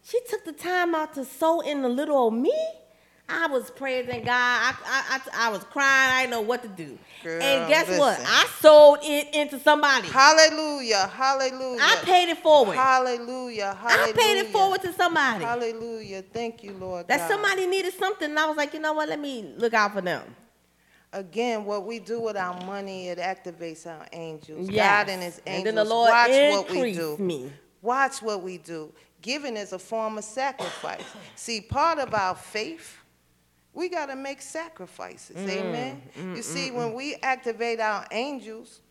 Speaker 3: she took the time out to sew in the little old me. I was praising God. I, I, I, I was crying. I didn't know what to do.
Speaker 4: Girl,
Speaker 3: and guess what? I sold it into somebody.
Speaker 4: Hallelujah. Hallelujah.
Speaker 3: I paid it forward.
Speaker 4: Hallelujah. Hallelujah.
Speaker 3: I paid it forward to somebody.
Speaker 4: Hallelujah. Thank you, Lord.
Speaker 3: That
Speaker 4: God.
Speaker 3: somebody needed something, and I was like, you know what? Let me look out for them.
Speaker 4: Again, what we do with our money, it activates our angels.
Speaker 3: Yes.
Speaker 4: God and his angels.
Speaker 3: And then the Lord
Speaker 4: watch what we do.
Speaker 3: me.
Speaker 4: Watch what we do. Giving is a form of sacrifice. See, part of our faith, we got to make sacrifices.
Speaker 3: Mm.
Speaker 4: Amen. you see, when we activate our angels,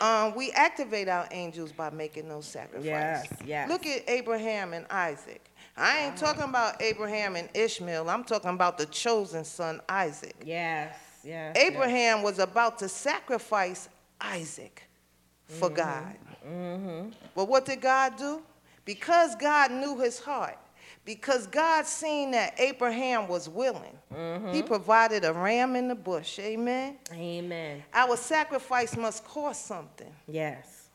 Speaker 4: um, we activate our angels by making those sacrifices.
Speaker 3: Yes, yes.
Speaker 4: Look at Abraham and Isaac. I ain't talking about Abraham and Ishmael. I'm talking about the chosen son, Isaac.
Speaker 3: Yes, yes.
Speaker 4: Abraham was about to sacrifice Isaac for
Speaker 3: Mm-hmm.
Speaker 4: God. But what did God do? Because God knew his heart, because God seen that Abraham was willing.
Speaker 3: Mm-hmm.
Speaker 4: He provided a ram in the bush. Amen.
Speaker 3: Amen.
Speaker 4: Our sacrifice must cost something.
Speaker 3: Yes.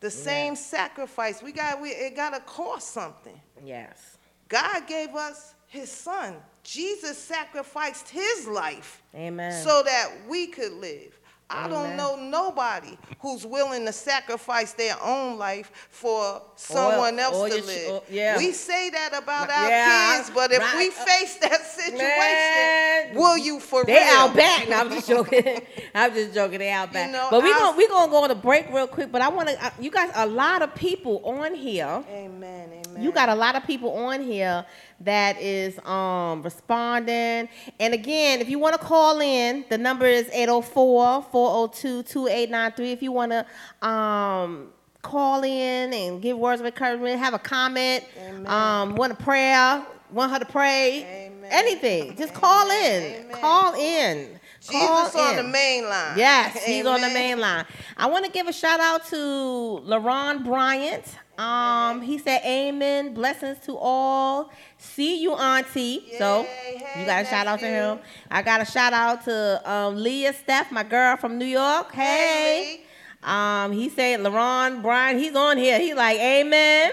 Speaker 4: The same sacrifice we got, we it gotta cost something.
Speaker 3: Yes.
Speaker 4: God gave us His Son. Jesus sacrificed His life
Speaker 3: Amen.
Speaker 4: so that we could live. I don't know nobody who's willing to sacrifice their own life for someone else to
Speaker 3: your
Speaker 4: live.
Speaker 3: or- yeah.
Speaker 4: We say that about
Speaker 3: Right,
Speaker 4: our
Speaker 3: yeah,
Speaker 4: kids, but if we face that situation,
Speaker 3: Man.
Speaker 4: will you for
Speaker 3: They
Speaker 4: real?
Speaker 3: They out back. No, I'm just joking. I'm just joking. They out back.
Speaker 4: know,
Speaker 3: but we
Speaker 4: I-
Speaker 3: gonna we gonna go on a break real quick. But I want to. Uh, you guys, a lot of people on here.
Speaker 4: Amen. Amen.
Speaker 3: You got a lot of people on here that is um responding. And again, if you want to call in, the number is 804-402-2893. If you want to um call in and give words of encouragement, have a comment,
Speaker 4: Amen.
Speaker 3: um want a prayer, want her to pray,
Speaker 4: Amen.
Speaker 3: anything, just call in.
Speaker 4: Amen.
Speaker 3: Call in.
Speaker 4: Jesus on the main line.
Speaker 3: Yes, he's on the main line. I want to give a shout out to LaRon Bryant. Um, he said, "Amen. Blessings to all. See you, Auntie." so
Speaker 4: Hey,
Speaker 3: you got a shout out to him. I got a shout out to um, Leah Steph, my girl from New York. Hey. Um, he said, LaRon Bryant. He's on here. He like, "Amen."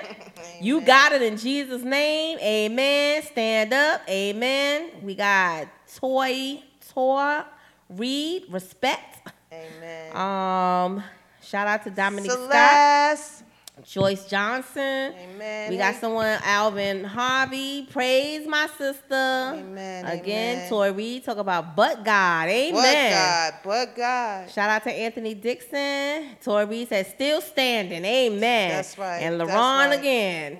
Speaker 3: You got it in Jesus' name. Amen. Stand up. Amen. We got Toy, Tor, Reed, respect.
Speaker 4: Amen.
Speaker 3: Um, shout out to Dominique Scott,
Speaker 4: Celeste.
Speaker 3: Joyce Johnson.
Speaker 4: Amen.
Speaker 3: We got someone, Alvin Harvey. Praise my sister.
Speaker 4: Amen,
Speaker 3: Again,
Speaker 4: amen.
Speaker 3: Reed talk about but God. Amen.
Speaker 4: But God, but God.
Speaker 3: Shout out to Anthony Dixon. Tori Reed said, still standing. Amen.
Speaker 4: That's right,
Speaker 3: And LaRon
Speaker 4: right.
Speaker 3: again.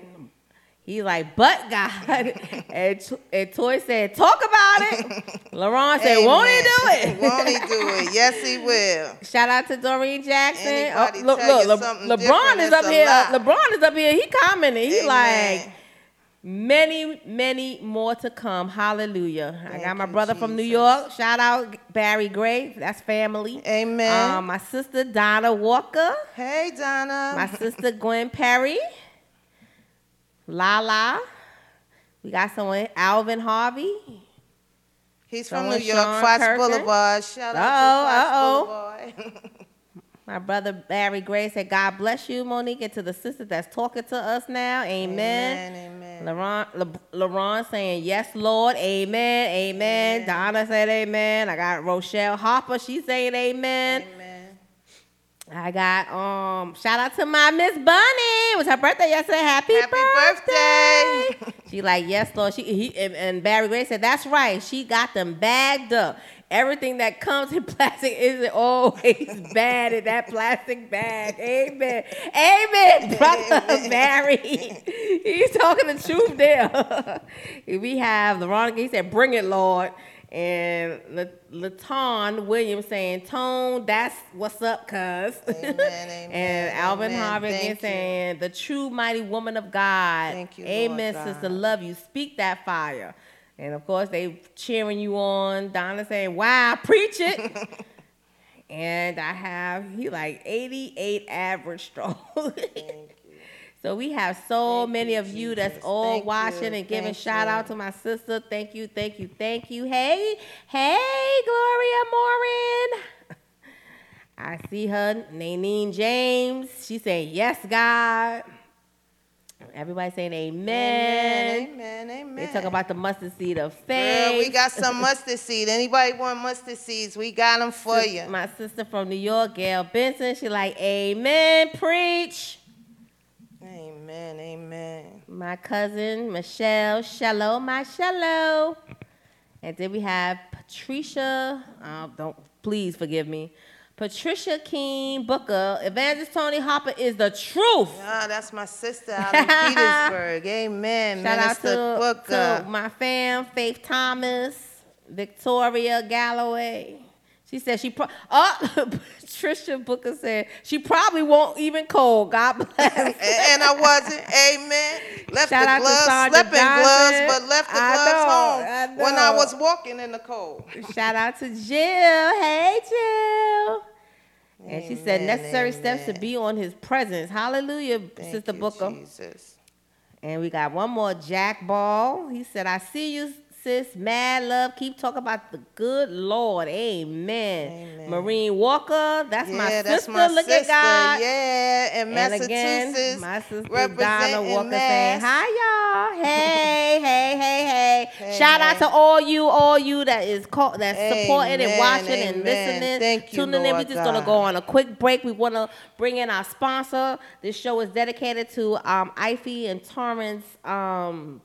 Speaker 3: He's like, but God. and, and Toy said, talk about it. LaRon said, won't he do it?
Speaker 4: won't he do it? Yes, he will.
Speaker 3: Shout out to Doreen Jackson.
Speaker 4: Anybody
Speaker 3: Oh, look, look, Le- LeBron is up here.
Speaker 4: lie.
Speaker 3: LeBron is up here. He commented. He
Speaker 4: Amen.
Speaker 3: like, many, many more to come. Hallelujah. I got my brother from New York. Shout out Barry Gray. That's family.
Speaker 4: Amen.
Speaker 3: Um, my sister Donna Walker.
Speaker 4: hey, Donna.
Speaker 3: My sister Gwen Perry. Lala. We got someone, Alvin Harvey.
Speaker 4: He's from
Speaker 3: someone
Speaker 4: New York,
Speaker 3: Sean
Speaker 4: Fox. Boulevard. Shout out
Speaker 3: Uh-oh,
Speaker 4: to Fox Boulevard.
Speaker 3: My brother Barry Gray said, God bless you, Monique, and to the sister that's talking to us now. Amen.
Speaker 4: Amen. Amen.
Speaker 3: LaRon, saying, Yes, Lord. Amen. Amen. Donna said, Amen. I got Rochelle Harper. She's saying, Amen.
Speaker 4: Amen.
Speaker 3: I got, um, shout out to my Miss Bunny. It was her birthday yesterday. Happy,
Speaker 4: Happy
Speaker 3: birthday. she like, Yes, Lord. She, he, and, and Barry Gray said, That's right. She got them bagged up. Everything that comes in plastic isn't always bad in that plastic bag. Amen. Amen, brother Barry. He's talking the truth there. we have LeRon, he said, bring it, Lord. And La- Laton Williams saying, Tone, that's what's up, cuz.
Speaker 4: Amen, amen,
Speaker 3: and Alvin. Harvey again saying, the true mighty woman of God.
Speaker 4: Thank you, Lord
Speaker 3: Amen,
Speaker 4: God.
Speaker 3: sister. Love you. Speak that fire. And of course, they cheering you on. Donna saying, wow, preach it. and I have, he like 88 average strong. So we have so
Speaker 4: Thank
Speaker 3: many
Speaker 4: you,
Speaker 3: of you that's all
Speaker 4: Thank
Speaker 3: watching
Speaker 4: you.
Speaker 3: and giving
Speaker 4: Thank
Speaker 3: shout
Speaker 4: you.
Speaker 3: out to my sister. Thank you, thank you, thank you. Hey, hey, Gloria Morin. I see her, Nanine James. She saying, Yes, God. Everybody saying amen.
Speaker 4: Amen. Amen. Amen.
Speaker 3: They talk about the mustard seed of
Speaker 4: Girl,
Speaker 3: faith.
Speaker 4: we got some mustard seed. Anybody want mustard seeds? We got them for
Speaker 3: Sis-
Speaker 4: you.
Speaker 3: My sister from New York, Gail Benson, she like, Amen, preach.
Speaker 4: Amen. Amen.
Speaker 3: My cousin, Michelle Shello, my Shello. And then we have Patricia, uh, don't, please forgive me. Patricia King Booker, Evangelist Toni Harper is the truth.
Speaker 4: Ah, that's my sister out in Petersburg. Amen.
Speaker 3: Shout out to,
Speaker 4: Booker.
Speaker 3: to my fam, Faith Thomas, Victoria Galloway. She said she pro- oh Patricia Booker said she probably won't even call. God bless.
Speaker 4: and, I wasn't. Amen. Left
Speaker 3: Shout
Speaker 4: the gloves, slept in gloves, but left the
Speaker 3: I
Speaker 4: gloves
Speaker 3: know,
Speaker 4: home
Speaker 3: I
Speaker 4: when I was walking in the cold.
Speaker 3: Shout out to Jill. Hey Jill. And she said
Speaker 4: Amen,
Speaker 3: necessary steps to be on his presence. Hallelujah,
Speaker 4: Thank
Speaker 3: Sister
Speaker 4: you,
Speaker 3: Booker.
Speaker 4: Jesus.
Speaker 3: And we got one more Jack Ball. He said, I see you, sis. Mad love. Keep talking about the good Lord. Amen.
Speaker 4: Amen.
Speaker 3: Marine Walker. That's my sister.
Speaker 4: that's my
Speaker 3: Look
Speaker 4: sister.
Speaker 3: at God.
Speaker 4: Yeah, in
Speaker 3: And
Speaker 4: Massachusetts.
Speaker 3: again, my sister Donna Walker
Speaker 4: Mass.
Speaker 3: saying, Hi y'all. Hey, hey, hey, hey.
Speaker 4: Hey,
Speaker 3: Shout out to all you, all you that is call, that's supporting and
Speaker 4: Amen,
Speaker 3: watching and listening.
Speaker 4: Thank you,
Speaker 3: tuning in. We're
Speaker 4: Lord
Speaker 3: just gonna go on a quick break. We wanna bring in our sponsor. This show is dedicated to um Ify and Torrance. Um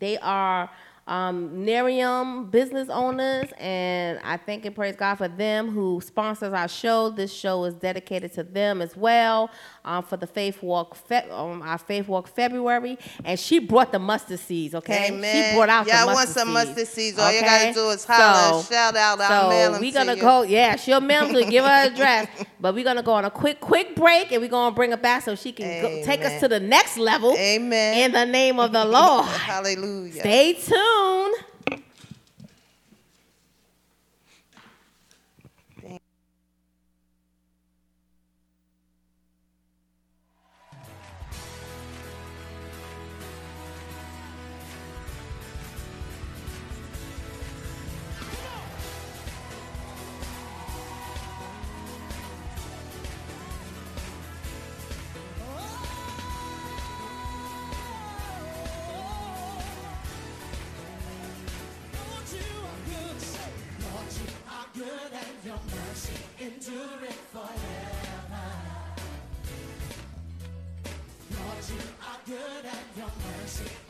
Speaker 3: they are um, Nerium business owners, and I thank and praise God for them who sponsors our show. This show is dedicated to them as well um, for the Faith Walk, Fe- um, our Faith Walk February. And she brought the mustard seeds, okay?
Speaker 4: Amen.
Speaker 3: She brought out
Speaker 4: Y'all
Speaker 3: the
Speaker 4: want some
Speaker 3: seeds.
Speaker 4: mustard seeds. All you gotta do is holler,
Speaker 3: So-
Speaker 4: shout out, I'll
Speaker 3: so
Speaker 4: mail
Speaker 3: we
Speaker 4: to
Speaker 3: gonna
Speaker 4: you.
Speaker 3: go, yeah, she'll mail them to give her her address. But we're gonna go on a quick, quick break, and we're gonna bring her back so she can go, take us to the next level.
Speaker 4: Amen.
Speaker 3: In the name of the Lord.
Speaker 4: Hallelujah.
Speaker 3: Stay tuned.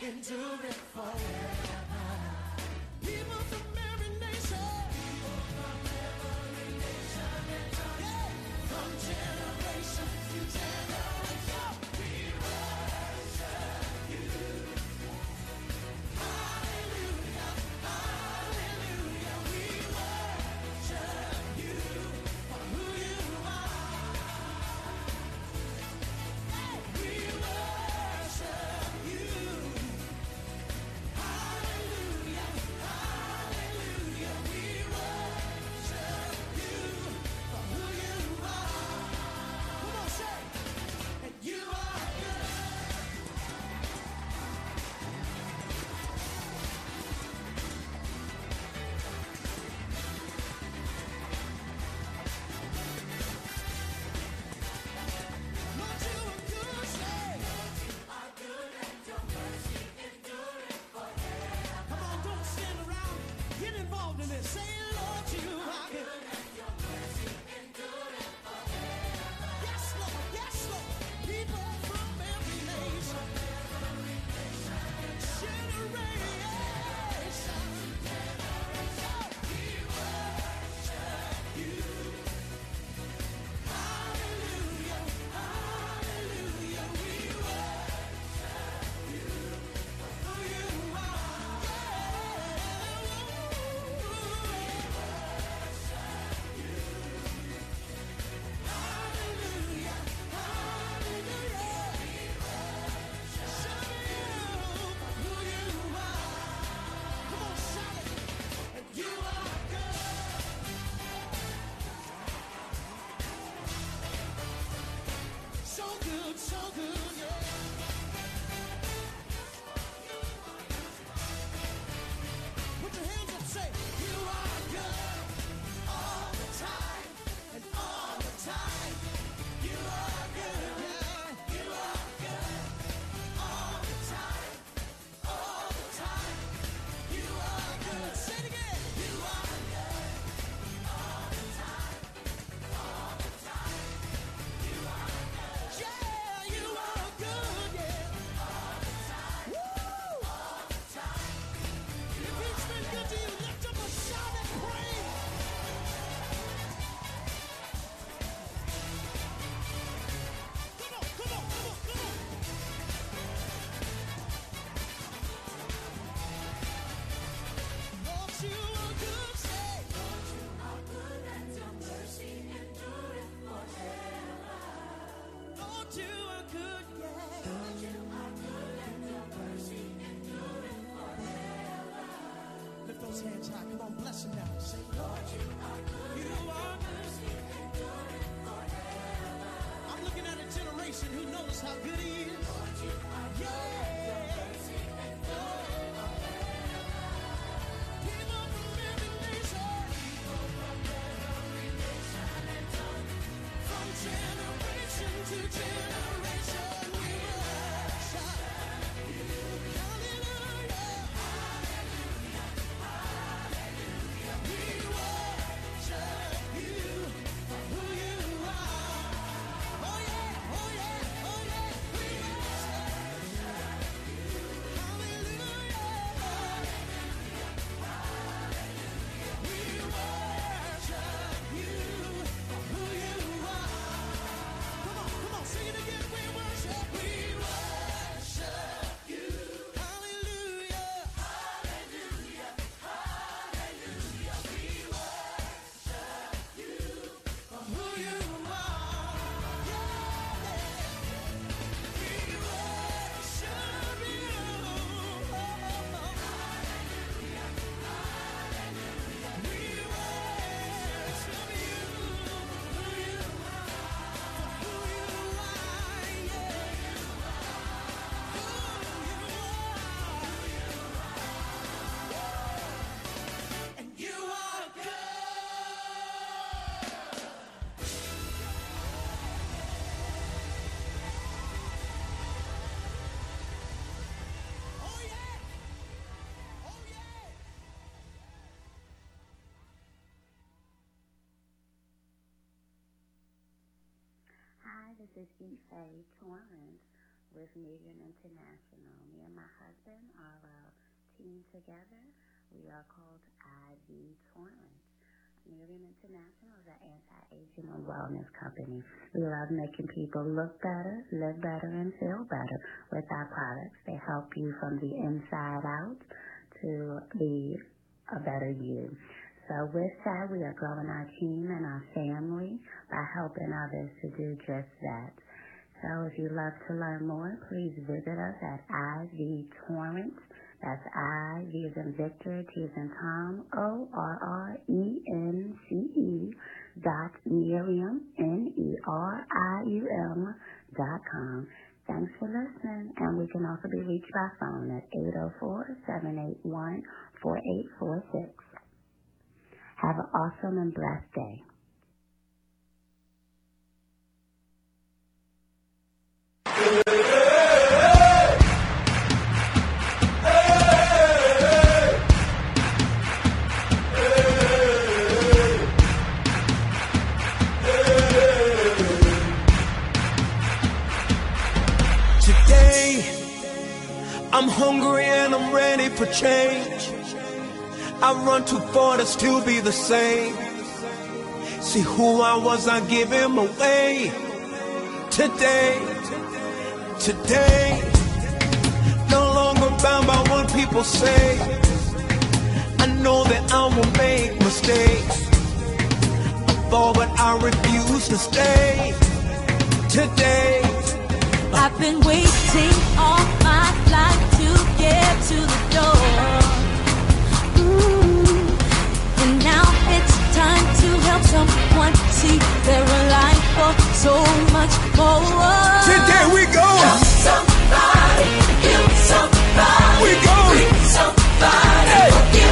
Speaker 5: Come forever.
Speaker 6: This is Ife Torrance with Nerium International. Me and my husband are a team together. We are called IV Torrance. Nerium International is an anti-aging and wellness company. We love making people look better, live better, and feel better with our products. They help you from the inside out to be a better you. So with that, we are growing our team and our family by helping others to do just that. So if you'd love to learn more, please visit us at IV Torrent. That's I, V as in Victor, T as in Tom, O R R E N C E dot Nerium, N E R I U M dot com. Thanks for listening, and we can also be reached by phone at 804-781-4846. Have an awesome and blessed day.
Speaker 7: Today, I'm hungry and I'm ready for change. I run too far to still be the same. See who I was, I give him away. Today, today, no longer bound by what people say. I know that I will make mistakes. I fall, but I refuse to stay. Today.
Speaker 8: I've been waiting all my life to get to the door. And now it's time to help someone see they're alive for so much more.
Speaker 7: Today we go.
Speaker 8: Somebody, heal somebody.
Speaker 7: We go.
Speaker 8: Free somebody.
Speaker 7: Hey.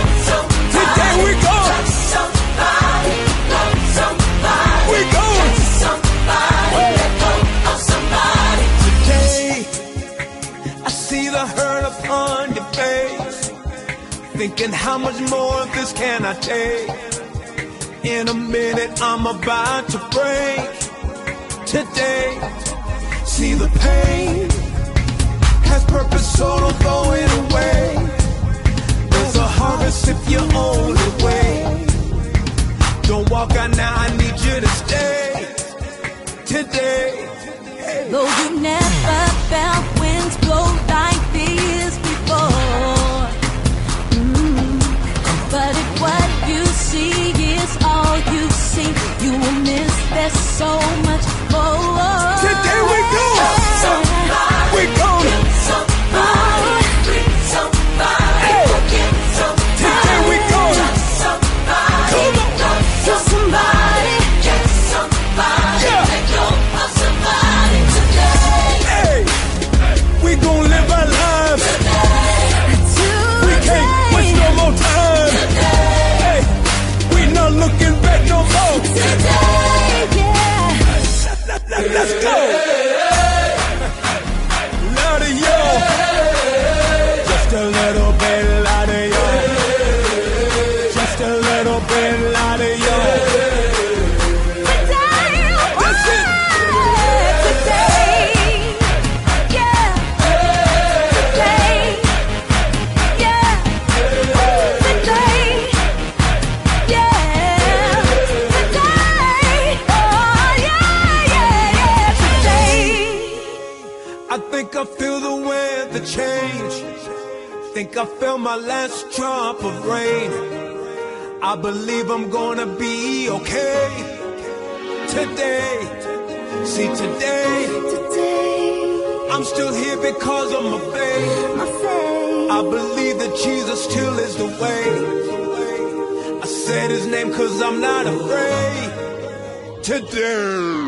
Speaker 7: Thinking how much more of this can I take? In a minute, I'm about to break. Today, see the pain has purpose, so don't throw it away. There's a harvest if you only wait. Don't walk out now, I need you to stay. Today,
Speaker 8: Though you never felt winds blow like this But if what you see is all you see, you will miss there's so much more.
Speaker 7: Today we go. I'm gonna be okay. Today, see today, I'm still here because of my faith. I believe that Jesus still is the way. I said his name cause I'm not afraid. Today.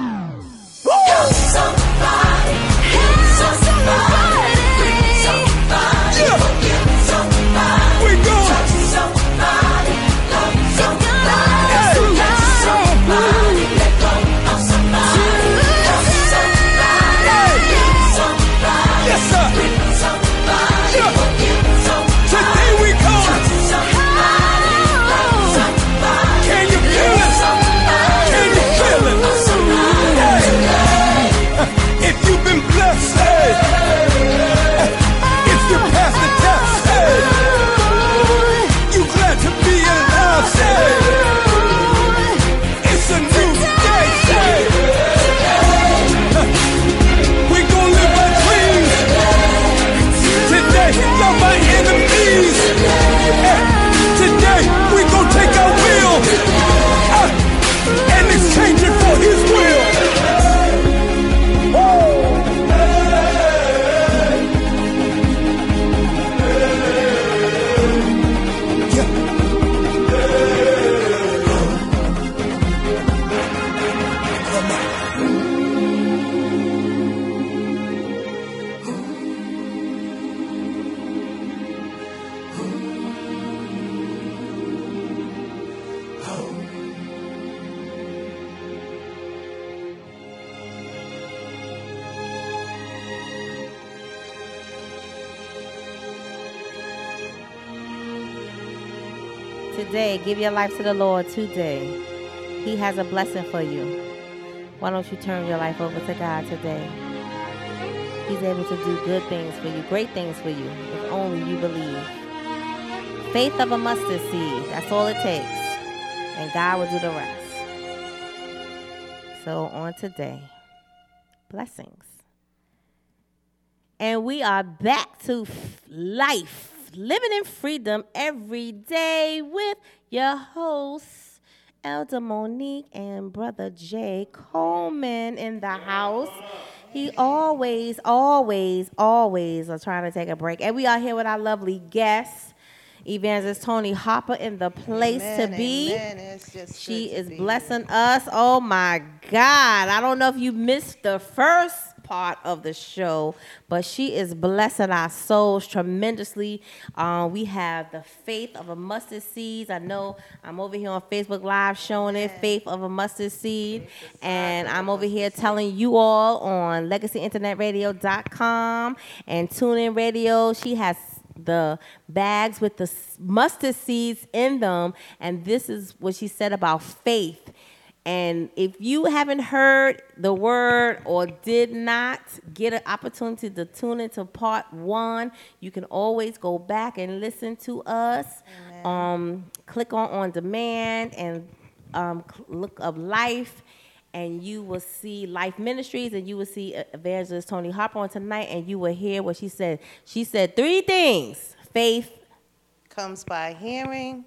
Speaker 3: Life to the Lord today. He has a blessing for you. Why don't you turn your life over to God today? He's able to do good things for you, great things for you, if only you believe. Faith of a mustard seed, that's all it takes. And God will do the rest. So, on today, blessings. And we are back to life, living in freedom every day with your hosts, Elder Monique and Brother Jay Coleman in the house. He always, always, always are trying to take a break. And we are here with our lovely guest, Evangelist Toni Harper in the place
Speaker 4: Amen,
Speaker 3: to be.
Speaker 4: amen. It's just
Speaker 3: She
Speaker 4: to
Speaker 3: is
Speaker 4: be
Speaker 3: blessing us. Oh my God. I don't know if you missed the first part of the show, but she is blessing our souls tremendously. Uh, we have the faith of a mustard seed. I know I'm over here on Facebook Live showing it, faith of a mustard seed. And I'm over here telling you all on legacyinternetradio.com and TuneIn Radio. She has the bags with the mustard seeds in them. And this is what she said about faith. And if you haven't heard the word or did not get an opportunity to tune into part one, you can always go back and listen to us. Um, click on on demand and um, look up life and you will see Life Ministries, and you will see uh, Evangelist Toni Harper on tonight, and you will hear what she said. She said three things: faith,
Speaker 4: comes by hearing,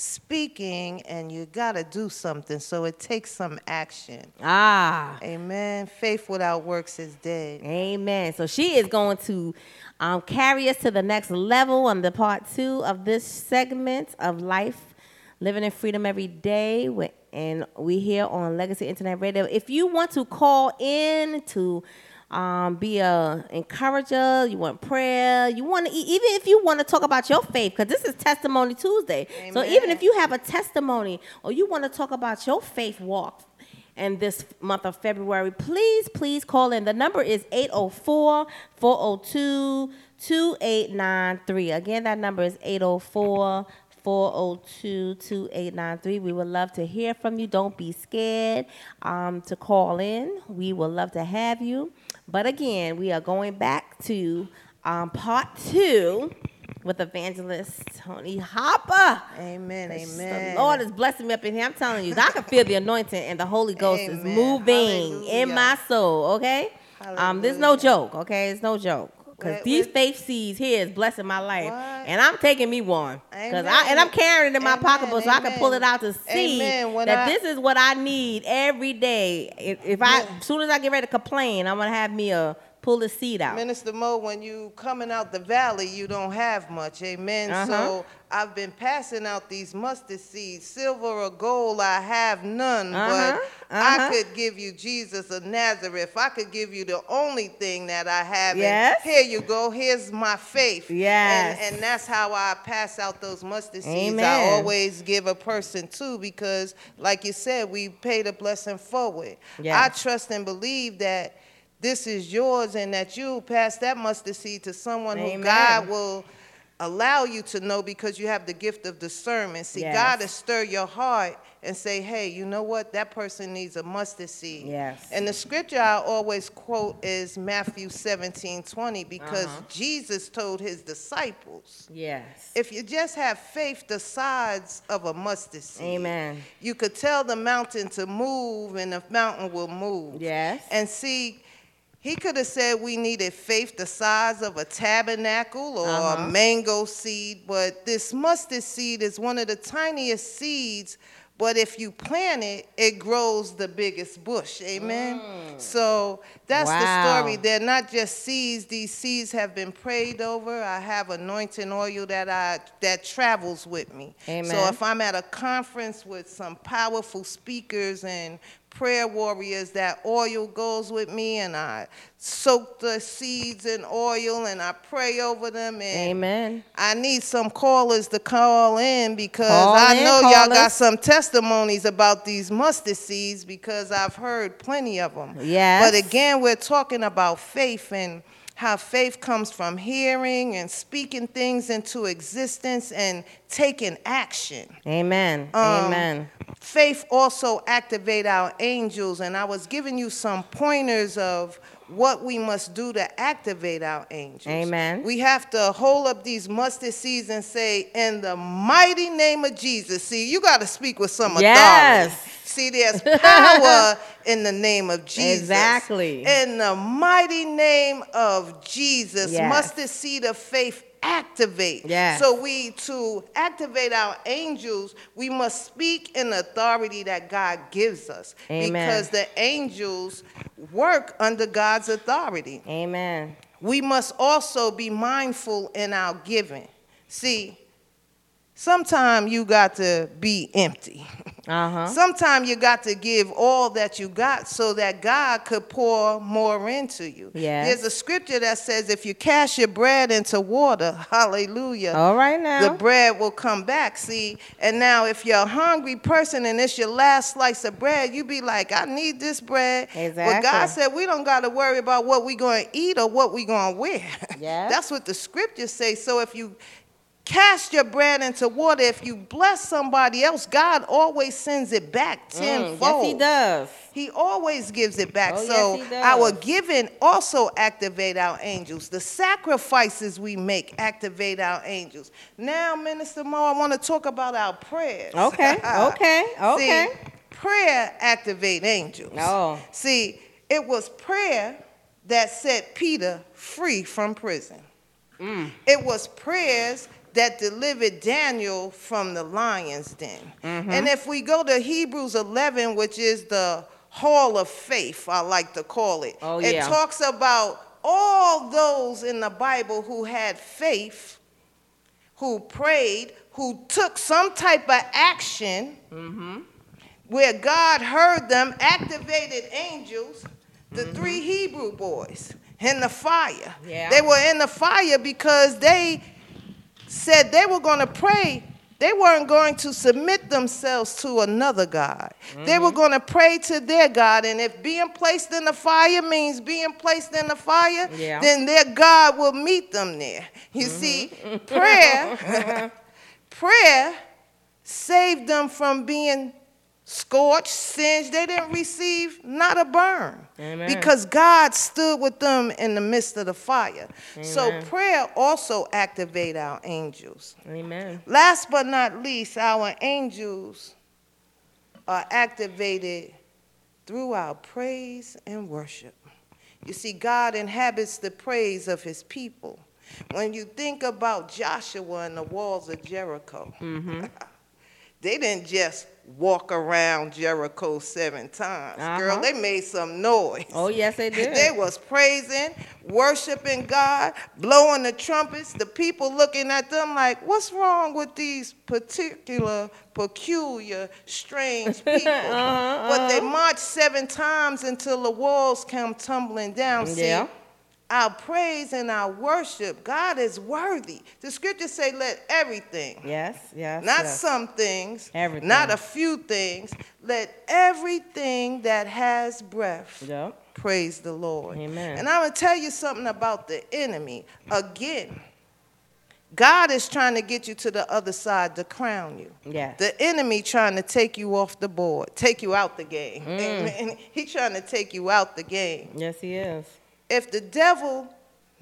Speaker 4: speaking, and you got to do something. So it takes some action.
Speaker 3: ah,
Speaker 4: Amen. Faith without works is dead.
Speaker 3: Amen. So she is going to um, carry us to the next level on the part two of this segment of life, living in freedom every day. And we here on Legacy Internet Radio. If you want to call in to um, be a encourager, you want prayer, you want to even if you want to talk about your faith, because this is Testimony Tuesday. So even if you have a testimony or you want to talk about your faith walk, in this month of February, please, please call in. The number is 804 402 2893. Again, that number is 804 402 2893. We would love to hear from you. Don't be scared um, to call in. We would love to have you. But again, we are going back to um, part two with evangelist Toni Harper.
Speaker 4: Amen. Amen.
Speaker 3: The Lord is blessing me up in here. I'm telling you, I can feel the anointing and the Holy Ghost is
Speaker 4: Amen.
Speaker 3: moving in my soul. Okay, um, there's no joke. Okay, it's no joke. Cause these
Speaker 4: where-
Speaker 3: faith seeds here is blessing my life,
Speaker 4: What?
Speaker 3: and I'm taking me one. Cause I and I'm carrying it in my
Speaker 4: Amen,
Speaker 3: pocketbook so I can pull it out to see that
Speaker 4: I-
Speaker 3: this is what I need every day. If, if I, as soon as I get ready to complain, I'm gonna have me a pull the seed out.
Speaker 4: Minister Mo, when you coming out the valley, you don't have much. Amen.
Speaker 3: Uh-huh.
Speaker 4: So I've been passing out these mustard seeds. Silver or gold, I have none.
Speaker 3: Uh-huh.
Speaker 4: But
Speaker 3: Uh-huh.
Speaker 4: I could give you Jesus of Nazareth. I could give you the only thing that I have. And
Speaker 3: Yes.
Speaker 4: Here you go. Here's my faith.
Speaker 3: Yes.
Speaker 4: And, and that's how I pass out those mustard seeds. I always give a person two because, like you said, we pay the blessing forward. I trust and believe that this is yours and that you pass that mustard seed to someone who God will allow you to know because you have the gift of discernment. See,
Speaker 3: Yes.
Speaker 4: God will stir your heart and say, hey, you know what? That person needs a mustard seed.
Speaker 3: Yes.
Speaker 4: And the scripture I always quote is Matthew 17 20 because
Speaker 3: Uh-huh.
Speaker 4: Jesus told his disciples,
Speaker 3: yes.
Speaker 4: if you just have faith the size of a mustard seed,
Speaker 3: Amen.
Speaker 4: you could tell the mountain to move and the mountain will move.
Speaker 3: Yes.
Speaker 4: And see, he could have said we needed faith the size of a tabernacle or
Speaker 3: Uh-huh.
Speaker 4: a mango seed, but this mustard seed is one of the tiniest seeds. But if you plant it, it grows the biggest bush. Amen. So that's
Speaker 3: Wow.
Speaker 4: the story. They're not just seeds. These seeds have been prayed over. I have anointing oil that I that travels with me.
Speaker 3: Amen.
Speaker 4: So if I'm at a conference with some powerful speakers and prayer warriors, that oil goes with me, and I soak the seeds in oil and I pray over them. And
Speaker 3: Amen.
Speaker 4: I need some callers to call in because
Speaker 3: Call
Speaker 4: I
Speaker 3: in,
Speaker 4: know y'all got some testimonies about these mustard seeds because I've heard plenty of them.
Speaker 3: Yes.
Speaker 4: But again, we're talking about faith and how faith comes from hearing and speaking things into existence and taking action.
Speaker 3: Amen.
Speaker 4: Um,
Speaker 3: Amen.
Speaker 4: Faith also activate our angels, and I was giving you some pointers of what we must do to activate our angels.
Speaker 3: Amen.
Speaker 4: We have to hold up these mustard seeds and say, "In the mighty name of Jesus." See, you got to speak with some authority.
Speaker 3: Yes.
Speaker 4: See, there's power in the name of Jesus.
Speaker 3: Exactly.
Speaker 4: In the mighty name of Jesus,
Speaker 3: Yes.
Speaker 4: mustard seed of faith activate.
Speaker 3: Yes.
Speaker 4: So we to activate our angels, we must speak in authority that God gives us.
Speaker 3: Amen.
Speaker 4: Because the angels work under God's authority.
Speaker 3: Amen.
Speaker 4: We must also be mindful in our giving. See, sometimes you got to be empty.
Speaker 3: Uh huh.
Speaker 4: Sometimes you got to give all that you got so that God could pour more into you.
Speaker 3: Yes.
Speaker 4: There's a scripture that says if you cast your bread into water, hallelujah.
Speaker 3: All right now.
Speaker 4: The bread will come back. See, and now if you're a hungry person and it's your last slice of bread, you be like, I need this bread. But God said we don't got to worry about what we going to eat or what we going to wear.
Speaker 3: Yes.
Speaker 4: That's what the scriptures say. So if you cast your bread into water, if you bless somebody else, God always sends it back
Speaker 3: Mm,
Speaker 4: tenfold.
Speaker 3: yes, he does.
Speaker 4: He always gives it back.
Speaker 3: Oh,
Speaker 4: so
Speaker 3: yes,
Speaker 4: our giving also activate our angels. The sacrifices we make activate our angels. Now, Minister Mo, I want to talk about our prayers.
Speaker 3: Okay, okay, okay.
Speaker 4: See, prayer activate angels.
Speaker 3: Oh.
Speaker 4: See, it was prayer that set Peter free from prison.
Speaker 3: Mm.
Speaker 4: It was prayers that delivered Daniel from the lion's den.
Speaker 3: Mm-hmm.
Speaker 4: And if we go to Hebrews 11, which is the hall of faith, I like to call it,
Speaker 3: Oh,
Speaker 4: it
Speaker 3: yeah.
Speaker 4: talks about all those in the Bible who had faith, who prayed, who took some type of action
Speaker 3: Mm-hmm.
Speaker 4: where God heard them, activated angels, the three Hebrew boys in the fire.
Speaker 3: Yeah.
Speaker 4: They were in the fire because they said they were going to pray. They weren't going to submit themselves to another God. They were mm-hmm. going to pray to their God. And if being placed in the fire means being placed in the fire,
Speaker 3: Yeah.
Speaker 4: then their God will meet them there. You mm-hmm. see, prayer, prayer saved them from being scorched, singed. They didn't receive not a burn
Speaker 3: Amen.
Speaker 4: because God stood with them in the midst of the fire. So prayer also activate our angels.
Speaker 3: Amen.
Speaker 4: Last but not least, our angels are activated through our praise and worship. You see, God inhabits the praise of his people. When you think about Joshua and the walls of Jericho, mm-hmm. they didn't just walk around Jericho seven times. Girl,
Speaker 3: Uh-huh.
Speaker 4: they made some noise.
Speaker 3: Oh, yes, they did.
Speaker 4: They was praising, worshiping God, blowing the trumpets. The people looking at them like, what's wrong with these particular, peculiar, strange people?
Speaker 3: Uh-huh,
Speaker 4: But they marched seven times until the walls come tumbling down. See,
Speaker 3: Yeah.
Speaker 4: Our praise and our worship, God is worthy. The scriptures say, let everything
Speaker 3: Yes, yes.
Speaker 4: not
Speaker 3: yes.
Speaker 4: some things,
Speaker 3: Everything.
Speaker 4: not a few things. Let everything that has breath
Speaker 3: Yep.
Speaker 4: praise the Lord.
Speaker 3: Amen.
Speaker 4: And I'm going to tell you something about the enemy. Again, God is trying to get you to the other side to crown you.
Speaker 3: Yes.
Speaker 4: The enemy trying to take you off the board, take you out the game.
Speaker 3: Mm.
Speaker 4: Amen. He trying to take you out the game
Speaker 3: Yes, he is.
Speaker 4: If the devil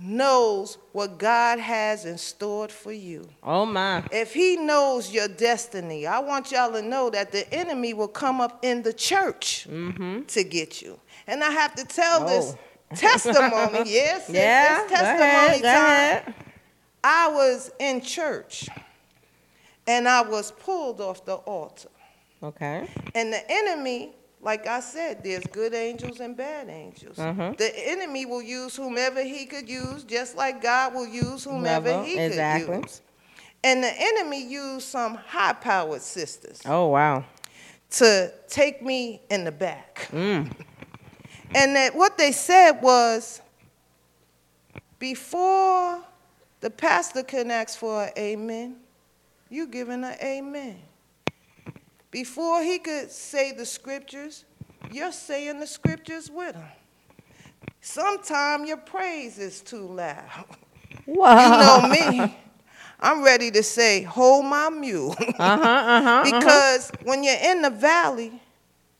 Speaker 4: knows what God has in store for you,
Speaker 3: Oh, my.
Speaker 4: if he knows your destiny, I want y'all to know that the enemy will come up in the church mm-hmm. to get you. And I have to tell this
Speaker 3: Oh.
Speaker 4: testimony. Yes,
Speaker 3: Yeah.
Speaker 4: it's
Speaker 3: Go
Speaker 4: testimony
Speaker 3: ahead. Go
Speaker 4: time.
Speaker 3: ahead.
Speaker 4: I was in church and I was pulled off the altar.
Speaker 3: Okay.
Speaker 4: And the enemy, like I said, there's good angels and bad angels.
Speaker 3: Mhm.
Speaker 4: The enemy will use whomever he could use, just like God will use whomever
Speaker 3: Whomever,
Speaker 4: he
Speaker 3: exactly.
Speaker 4: could use. And the enemy used some high powered sisters
Speaker 3: Oh, wow.
Speaker 4: to take me in the back.
Speaker 3: Mm.
Speaker 4: And that what they said was before the pastor can ask for an amen, you giving an amen. Before he could say the scriptures, you're saying the scriptures with him. Sometimes your praise is too loud.
Speaker 3: Wow.
Speaker 4: You know me. I'm ready to say, hold my mule.
Speaker 3: Uh huh. Uh huh.
Speaker 4: because when you're in the valley,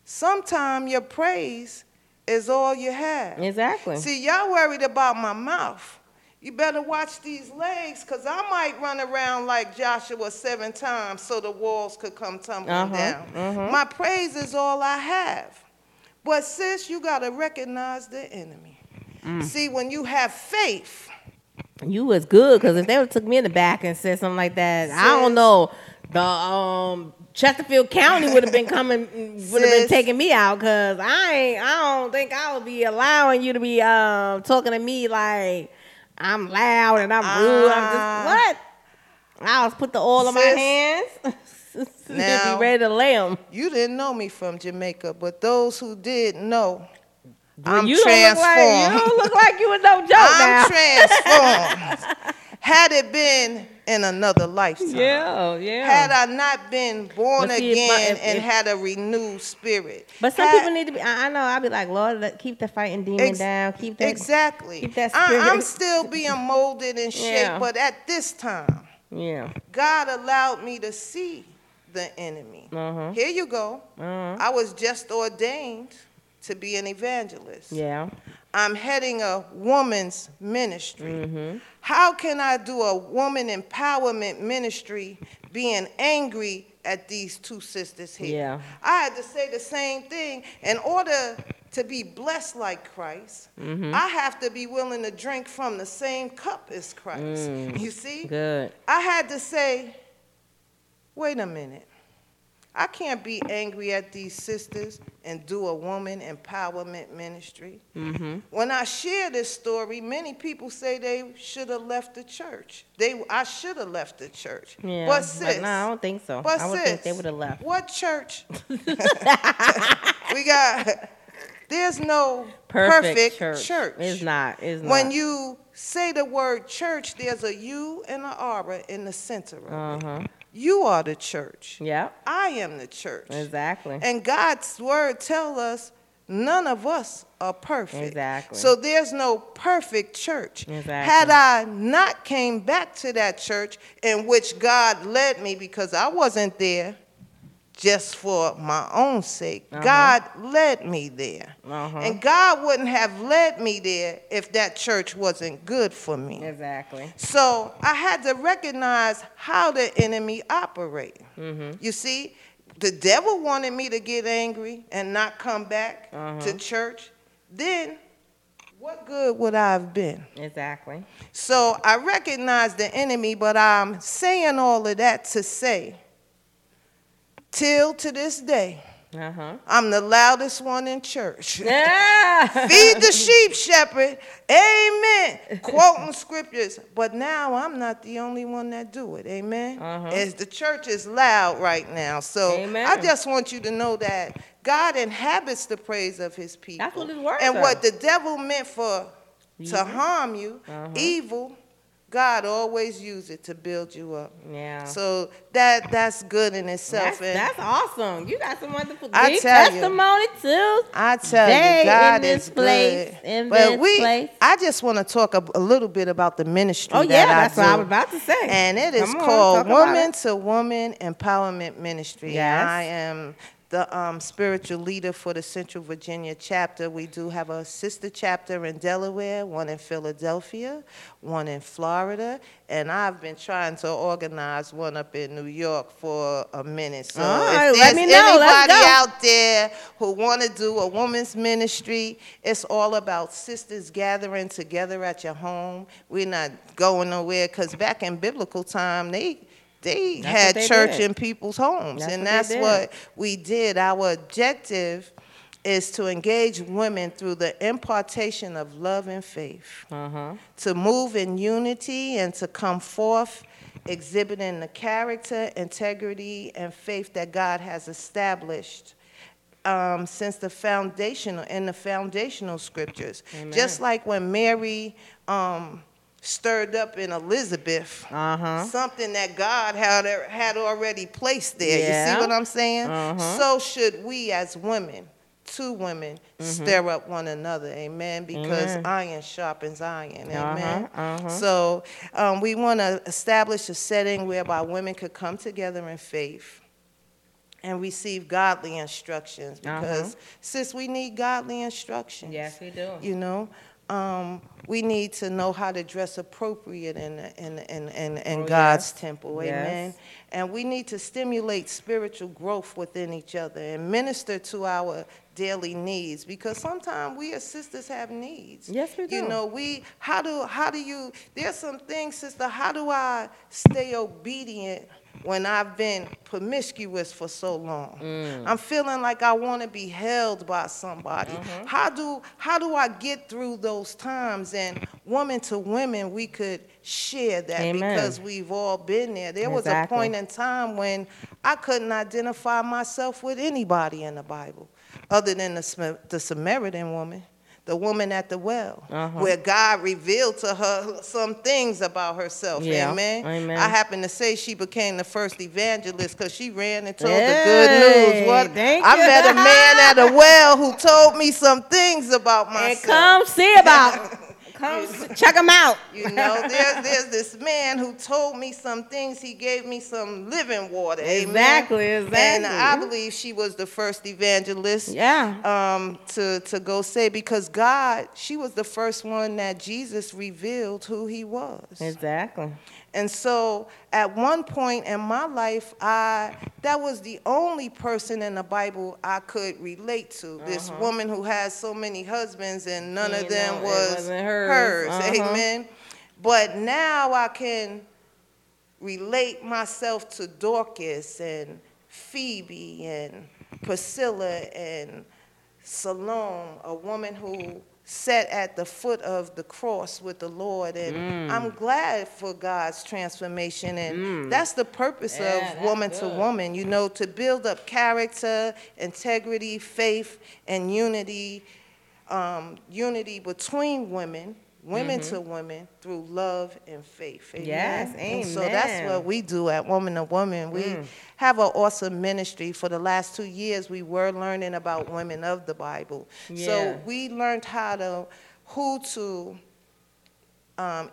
Speaker 4: sometimes your praise is all you have.
Speaker 3: Exactly.
Speaker 4: See, y'all worried about my mouth. You better watch these legs, because I might run around like Joshua seven times so the walls could come tumbling
Speaker 3: Uh-huh,
Speaker 4: down. My praise is all I have. But sis, you got to recognize the enemy.
Speaker 3: Mm.
Speaker 4: See, when you have faith,
Speaker 3: You was good because if they would took me in the back and said something like that, I don't know. The um Chesterfield County would have been coming, would have been taking me out because I ain't. I don't think I would be allowing you to be um talking to me like I'm loud and I'm rude. I'm
Speaker 4: Ah.
Speaker 3: just what? I was put the oil on my hands.
Speaker 4: Now-
Speaker 3: be ready to lay 'em.
Speaker 4: you didn't know me from Jamaica, but those who did know,
Speaker 3: Well,
Speaker 4: I'm
Speaker 3: you don't look like you
Speaker 4: transformed.
Speaker 3: don't look like you a no joke
Speaker 4: I'm
Speaker 3: now.
Speaker 4: transformed. Had it been in another lifetime.
Speaker 3: yeah, yeah.
Speaker 4: Had I not been born
Speaker 3: see, if my-
Speaker 4: again
Speaker 3: if-
Speaker 4: and
Speaker 3: if-
Speaker 4: had a renewed spirit.
Speaker 3: But some
Speaker 4: Had-
Speaker 3: people need to be. I, I know. I'll be like, Lord, let, keep the fighting demon
Speaker 4: Ex-
Speaker 3: down. Keep that.
Speaker 4: Exactly.
Speaker 3: keep that
Speaker 4: I, I'm still being molded and shaped,
Speaker 3: Yeah.
Speaker 4: but at this time,
Speaker 3: Yeah.
Speaker 4: God allowed me to see the enemy.
Speaker 3: Uh-huh.
Speaker 4: Here you go.
Speaker 3: Uh-huh.
Speaker 4: I was just ordained to be an evangelist.
Speaker 3: Yeah.
Speaker 4: I'm heading a woman's ministry.
Speaker 3: Mm-hmm.
Speaker 4: How can I do a woman empowerment ministry being angry at these two sisters here?
Speaker 3: Yeah.
Speaker 4: I had to say the same thing. In order to be blessed like Christ,
Speaker 3: Mm-hmm.
Speaker 4: I have to be willing to drink from the same cup as Christ. You see?
Speaker 3: Mm. Good.
Speaker 4: I had to say, wait a minute. I can't be angry at these sisters and do a woman empowerment ministry.
Speaker 3: Mm-hmm.
Speaker 4: When I share this story, many people say they should have left the church. They, I should have left the church.
Speaker 3: Yeah.
Speaker 4: but sis,
Speaker 3: no, I don't think so.
Speaker 4: but
Speaker 3: I would
Speaker 4: sis,
Speaker 3: think they would have left.
Speaker 4: What church? we got. There's no
Speaker 3: Perfect,
Speaker 4: perfect,
Speaker 3: church. It's not. It's not.
Speaker 4: When you say the word church, there's a U and an R in the center of
Speaker 3: Uh huh.
Speaker 4: it. You are the church.
Speaker 3: Yeah.
Speaker 4: I am the church.
Speaker 3: Exactly.
Speaker 4: And God's word tell us none of us are perfect.
Speaker 3: Exactly.
Speaker 4: So there's no perfect church.
Speaker 3: Exactly.
Speaker 4: Had I not came back to that church in which God led me because I wasn't there just for my own sake.
Speaker 3: Uh-huh.
Speaker 4: God led me there.
Speaker 3: Uh-huh.
Speaker 4: And God wouldn't have led me there if that church wasn't good for me.
Speaker 3: Exactly.
Speaker 4: So I had to recognize how the enemy operated.
Speaker 3: Mm-hmm.
Speaker 4: You see, the devil wanted me to get angry and not come back
Speaker 3: Uh-huh.
Speaker 4: to church. Then, what good would I have been?
Speaker 3: Exactly.
Speaker 4: So I recognize the enemy, but I'm saying all of that to say, till to this day,
Speaker 3: Uh huh.
Speaker 4: I'm the loudest one in church.
Speaker 3: Yeah.
Speaker 4: Feed the sheep, shepherd. Amen. Quoting scriptures. But now I'm not the only one that do it. Amen.
Speaker 3: Uh-huh.
Speaker 4: As the church is loud right now. So
Speaker 3: Amen.
Speaker 4: I just want you to know that God inhabits the praise of his people.
Speaker 3: That's what his word
Speaker 4: And what the devil meant for
Speaker 3: Evil.
Speaker 4: to harm you,
Speaker 3: Uh-huh.
Speaker 4: evil, God always use it to build you up.
Speaker 3: Yeah.
Speaker 4: So that that's good in itself.
Speaker 3: that's,
Speaker 4: and
Speaker 3: that's awesome. You got some wonderful
Speaker 4: I
Speaker 3: deep
Speaker 4: tell you.
Speaker 3: testimony too.
Speaker 4: I tell
Speaker 3: Day
Speaker 4: you, God
Speaker 3: in this
Speaker 4: is
Speaker 3: place,
Speaker 4: good.
Speaker 3: in
Speaker 4: but
Speaker 3: this
Speaker 4: we,
Speaker 3: place.
Speaker 4: I just want to talk a, a little bit about the ministry.
Speaker 3: Oh
Speaker 4: that
Speaker 3: yeah,
Speaker 4: I
Speaker 3: that's what I
Speaker 4: do.
Speaker 3: was about to say.
Speaker 4: And it is
Speaker 3: on,
Speaker 4: called Woman to Woman Empowerment Ministry.
Speaker 3: Yes.
Speaker 4: I am the um, spiritual leader for the Central Virginia chapter. We do have a sister chapter in Delaware, one in Philadelphia, one in Florida, and I've been trying to organize one up in New York for a minute. So
Speaker 3: All
Speaker 4: if there's
Speaker 3: let me know. Let's
Speaker 4: anybody out there who want to do a woman's ministry, it's all about sisters gathering together at your home. We're not going nowhere because back in biblical time, they they
Speaker 3: That's
Speaker 4: had
Speaker 3: they
Speaker 4: church
Speaker 3: did.
Speaker 4: in people's homes,
Speaker 3: That's
Speaker 4: and
Speaker 3: what
Speaker 4: that's what we did. Our objective is to engage women through the impartation of love and faith
Speaker 3: Uh huh.
Speaker 4: to move in unity and to come forth exhibiting the character, integrity, and faith that God has established um, since the foundational in the foundational scriptures.
Speaker 3: Amen.
Speaker 4: Just like when Mary um, stirred up in Elizabeth.
Speaker 3: Uh huh.
Speaker 4: Something that God had, had already placed there. You see what I'm saying?
Speaker 3: Uh-huh.
Speaker 4: So should we as women two women stir up one another. Amen. Because
Speaker 3: Amen.
Speaker 4: iron sharpens iron.
Speaker 3: Uh-huh,
Speaker 4: Amen.
Speaker 3: uh-huh.
Speaker 4: So um, we want to establish a setting whereby women could come together in faith and receive godly instructions
Speaker 3: Uh-huh.
Speaker 4: because sis we need godly instructions
Speaker 3: Yes, we do.
Speaker 4: you know um, we need to know how to dress appropriate in in in, in, in
Speaker 3: Oh,
Speaker 4: god's
Speaker 3: yes.
Speaker 4: temple
Speaker 3: Yes.
Speaker 4: amen and we need to stimulate spiritual growth within each other and minister to our daily needs because sometimes we as sisters have needs
Speaker 3: Yes, we do.
Speaker 4: you know we how do how do you there's some things sister how do i stay obedient when I've been promiscuous for so long.
Speaker 3: Mm.
Speaker 4: I'm feeling like I want to be held by somebody.
Speaker 3: Mm-hmm.
Speaker 4: How do how do I get through those times? And woman to women, we could share that
Speaker 3: Amen.
Speaker 4: because we've all been there. There was a point in time when I couldn't identify myself with anybody in the Bible, other than the, the Samaritan woman. The woman at the well,
Speaker 3: Uh-huh.
Speaker 4: where God revealed to her some things about herself.
Speaker 3: Yeah.
Speaker 4: Amen.
Speaker 3: Amen.
Speaker 4: I happen to say she became the first evangelist because she ran and told
Speaker 3: Hey,
Speaker 4: the good news. What
Speaker 3: thank
Speaker 4: I
Speaker 3: you.
Speaker 4: met a man at a well who told me some things about myself.
Speaker 3: And come see about. come check them out.
Speaker 4: You know, there, there's this man who told me some things. He gave me some living water. Amen.
Speaker 3: Exactly,
Speaker 4: And I believe she was the first evangelist.
Speaker 3: Yeah.
Speaker 4: Um, to to go say because God, she was the first one that Jesus revealed who He was.
Speaker 3: Exactly.
Speaker 4: And so at one point in my life, I that was the only person in the Bible I could relate to. This woman who has so many husbands and none
Speaker 3: You
Speaker 4: of them
Speaker 3: know,
Speaker 4: was
Speaker 3: wasn't hers. Uh-huh.
Speaker 4: Amen. But now I can relate myself to Dorcas and Phoebe and Priscilla and Salome, a woman who sat at the foot of the cross with the Lord. And
Speaker 3: Mm.
Speaker 4: I'm glad for God's transformation. And that's the purpose
Speaker 3: Yeah,
Speaker 4: of woman to woman, you know, to build up character, integrity, faith, and unity, um, unity between women. Women to women through love and faith. Amen?
Speaker 3: Mm-hmm. Yes,
Speaker 4: And so that's what we do at Woman to Woman. We
Speaker 3: Mm.
Speaker 4: have an awesome ministry. For the last two years, we were learning about women of the Bible.
Speaker 3: Yeah.
Speaker 4: So we learned how to, who to um,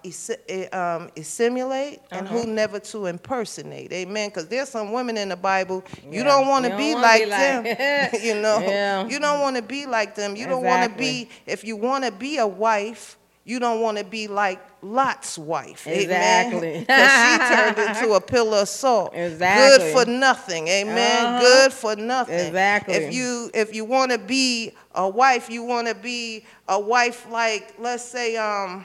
Speaker 4: eh, um, assimilate and
Speaker 3: Uh-huh.
Speaker 4: who never to impersonate. Amen. Because there's some women in the Bible you don't want to be like
Speaker 3: be like-
Speaker 4: them. you know,
Speaker 3: Yeah.
Speaker 4: you don't want to be like them. You don't want to be. If you want to be a wife. You don't want to be like Lot's wife,
Speaker 3: Exactly.
Speaker 4: Because she turned into a pillar of salt.
Speaker 3: Exactly.
Speaker 4: Good for nothing, amen.
Speaker 3: Uh-huh.
Speaker 4: Good for nothing.
Speaker 3: Exactly.
Speaker 4: If you if you want to be a wife, you want to be a wife like let's say um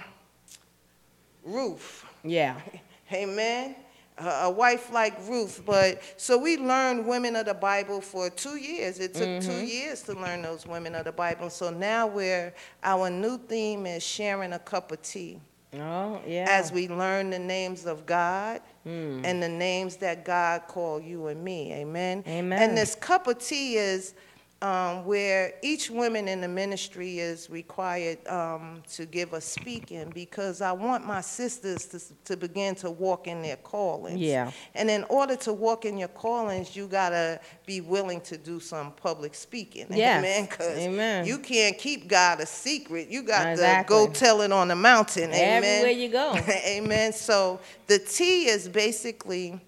Speaker 4: Ruth.
Speaker 3: Yeah.
Speaker 4: Amen. A wife like Ruth, but so we learned women of the Bible for two years. It took
Speaker 3: Mm-hmm.
Speaker 4: two years to learn those women of the Bible. So now we're our new theme is sharing a cup of tea
Speaker 3: Oh, yeah.
Speaker 4: as we learn the names of God
Speaker 3: Mm.
Speaker 4: and the names that God called you and me. Amen.
Speaker 3: Amen.
Speaker 4: And this cup of tea is um, where each woman in the ministry is required um, to give a speaking because I want my sisters to, to begin to walk in their callings.
Speaker 3: Yeah.
Speaker 4: And in order to walk in your callings, you got to be willing to do some public speaking.
Speaker 3: Yes.
Speaker 4: Amen. 'Cause
Speaker 3: Amen.
Speaker 4: you can't keep God a secret. You got to go tell it on the mountain. Amen.
Speaker 3: Everywhere you go.
Speaker 4: Amen. So the tea is basically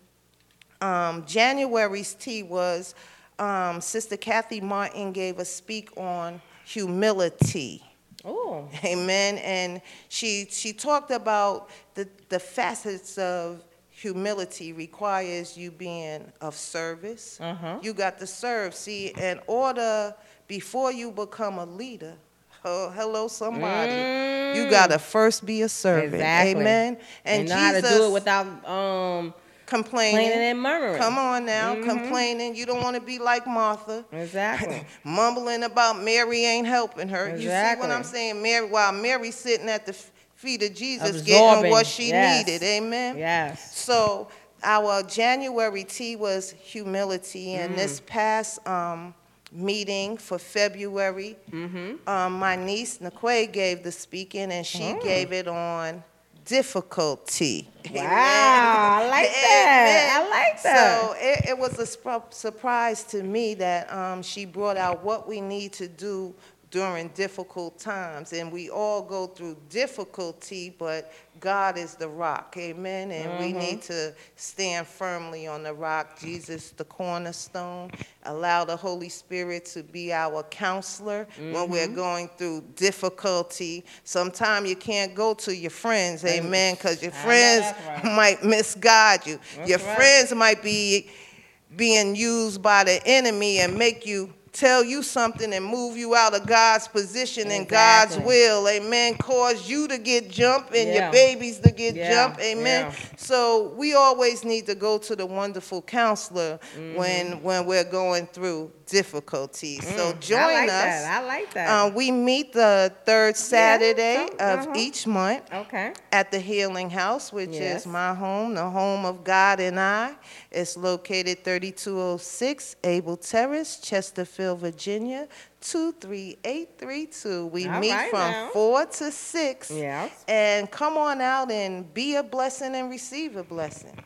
Speaker 4: um, January's tea was um, Sister Kathy Martin gave a speak on humility.
Speaker 3: Oh.
Speaker 4: Amen. And she she talked about the, the facets of humility requires you being of service.
Speaker 3: Uh-huh.
Speaker 4: You got to serve. See, in order before you become a leader, oh, hello somebody, you got to first be a servant.
Speaker 3: Mm. Exactly.
Speaker 4: Amen.
Speaker 3: And, know how to do it without um
Speaker 4: complaining.
Speaker 3: complaining and murmuring.
Speaker 4: Come on now,
Speaker 3: Mhm.
Speaker 4: complaining. You don't want to be like Martha.
Speaker 3: Exactly.
Speaker 4: mumbling about Mary ain't helping her. You see
Speaker 3: Exactly.
Speaker 4: what I'm saying? Mary, while Mary's sitting at the feet of Jesus,
Speaker 3: Absorbing,
Speaker 4: getting what she
Speaker 3: yes.
Speaker 4: needed. Amen.
Speaker 3: yes.
Speaker 4: So our January tea was humility, and this
Speaker 3: Mm.
Speaker 4: past um, meeting for February,
Speaker 3: Mm-hmm.
Speaker 4: um, my niece Naquay gave the speaking, and she
Speaker 3: Oh.
Speaker 4: gave it on difficulty.
Speaker 3: Wow, I like that. I like that.
Speaker 4: So it, it was a sp- surprise to me that um, she brought out what we need to do during difficult times. And we all go through difficulty, but God is the rock. Amen. And we need to stand firmly on the rock. Jesus, the cornerstone. Allow the Holy Spirit to be our counselor when we're going through difficulty. Sometimes you can't go to your friends. Amen. Because your friends
Speaker 3: right.
Speaker 4: might misguide you. Your
Speaker 3: right.
Speaker 4: friends might be being used by the enemy and make you tell you something and move you out of God's position and God's will. Amen. Cause you to get jump and
Speaker 3: Yeah.
Speaker 4: your babies to get
Speaker 3: Yeah,
Speaker 4: jump. Amen.
Speaker 3: yeah.
Speaker 4: So we always need to go to the wonderful counselor
Speaker 3: Mm-hmm.
Speaker 4: when when we're going through difficulties. So join
Speaker 3: Mm, I like
Speaker 4: us.
Speaker 3: That. I like that.
Speaker 4: Uh, we meet the third Saturday
Speaker 3: so-
Speaker 4: of
Speaker 3: uh-huh.
Speaker 4: each month
Speaker 3: okay.
Speaker 4: at the Healing House, which
Speaker 3: Yes.
Speaker 4: is my home, the home of God and I. It's located 3206 Abel Terrace, Chesterfield, Virginia, 23832. We
Speaker 3: All
Speaker 4: meet
Speaker 3: right
Speaker 4: from
Speaker 3: now.
Speaker 4: 4 to 6.
Speaker 3: Yes.
Speaker 4: And come on out and be a blessing and receive a blessing.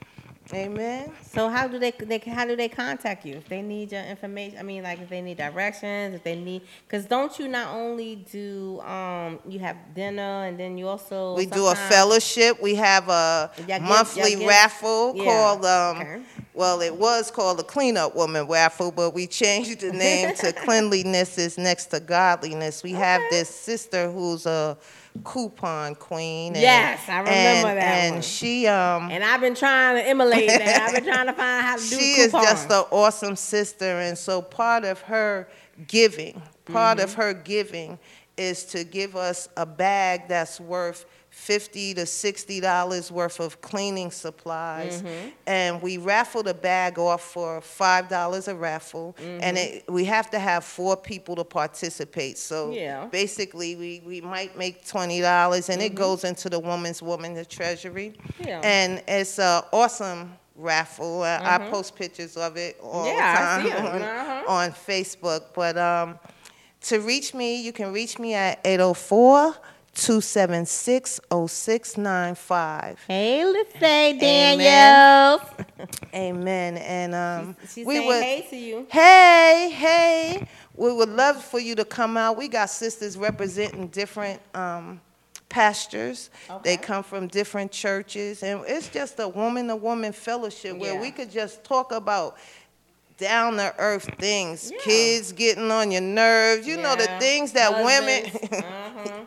Speaker 4: Amen.
Speaker 3: So how do they, they how do they contact you if they need your information? I mean, like if they need directions, if they need, because don't you not only do um you have dinner and then you also
Speaker 4: We do a fellowship. We have a
Speaker 3: Y'all
Speaker 4: monthly
Speaker 3: y'all
Speaker 4: raffle
Speaker 3: Yeah,
Speaker 4: called, um,
Speaker 3: okay.
Speaker 4: well, it was called the Cleanup Woman raffle, but we changed the name to Cleanliness is Next to Godliness. We have this sister who's a coupon queen. And,
Speaker 3: Yes, I remember
Speaker 4: and,
Speaker 3: that
Speaker 4: And
Speaker 3: one.
Speaker 4: she, um,
Speaker 3: And I've been trying to emulate that. I've been trying to find how to do
Speaker 4: she is just an awesome sister and so part of her giving part of
Speaker 3: Mm-hmm.
Speaker 4: her giving is to give us a bag that's worth 50 to 60 dollars worth of cleaning supplies
Speaker 3: Mm-hmm.
Speaker 4: and we raffle a bag off for five dollars a raffle
Speaker 3: Mm-hmm.
Speaker 4: and it, we have to have four people to participate so
Speaker 3: Yeah.
Speaker 4: basically we, we might make 20 dollars and it goes into the woman's woman the treasury
Speaker 3: Mm-hmm. Yeah.
Speaker 4: and it's an awesome raffle. Uh, I post pictures of it all
Speaker 3: Mm-hmm. Yeah,
Speaker 4: the time on,
Speaker 3: Uh-huh.
Speaker 4: on Facebook. But um, to reach me, you can reach me at 804 276 0695.
Speaker 3: Hey, let's say
Speaker 4: Amen.
Speaker 3: Daniel.
Speaker 4: Amen. And um,
Speaker 3: She's
Speaker 4: we
Speaker 3: saying
Speaker 4: would.
Speaker 3: hey to you.
Speaker 4: Hey, hey. We would love for you to come out. We got sisters representing different um, pastors. They come from different churches. And it's just a woman to woman fellowship where
Speaker 3: Yeah.
Speaker 4: we could just talk about down to earth things.
Speaker 3: Yeah.
Speaker 4: Kids getting on your nerves. You know, the things that
Speaker 3: Husbands.
Speaker 4: women.
Speaker 3: Uh-huh.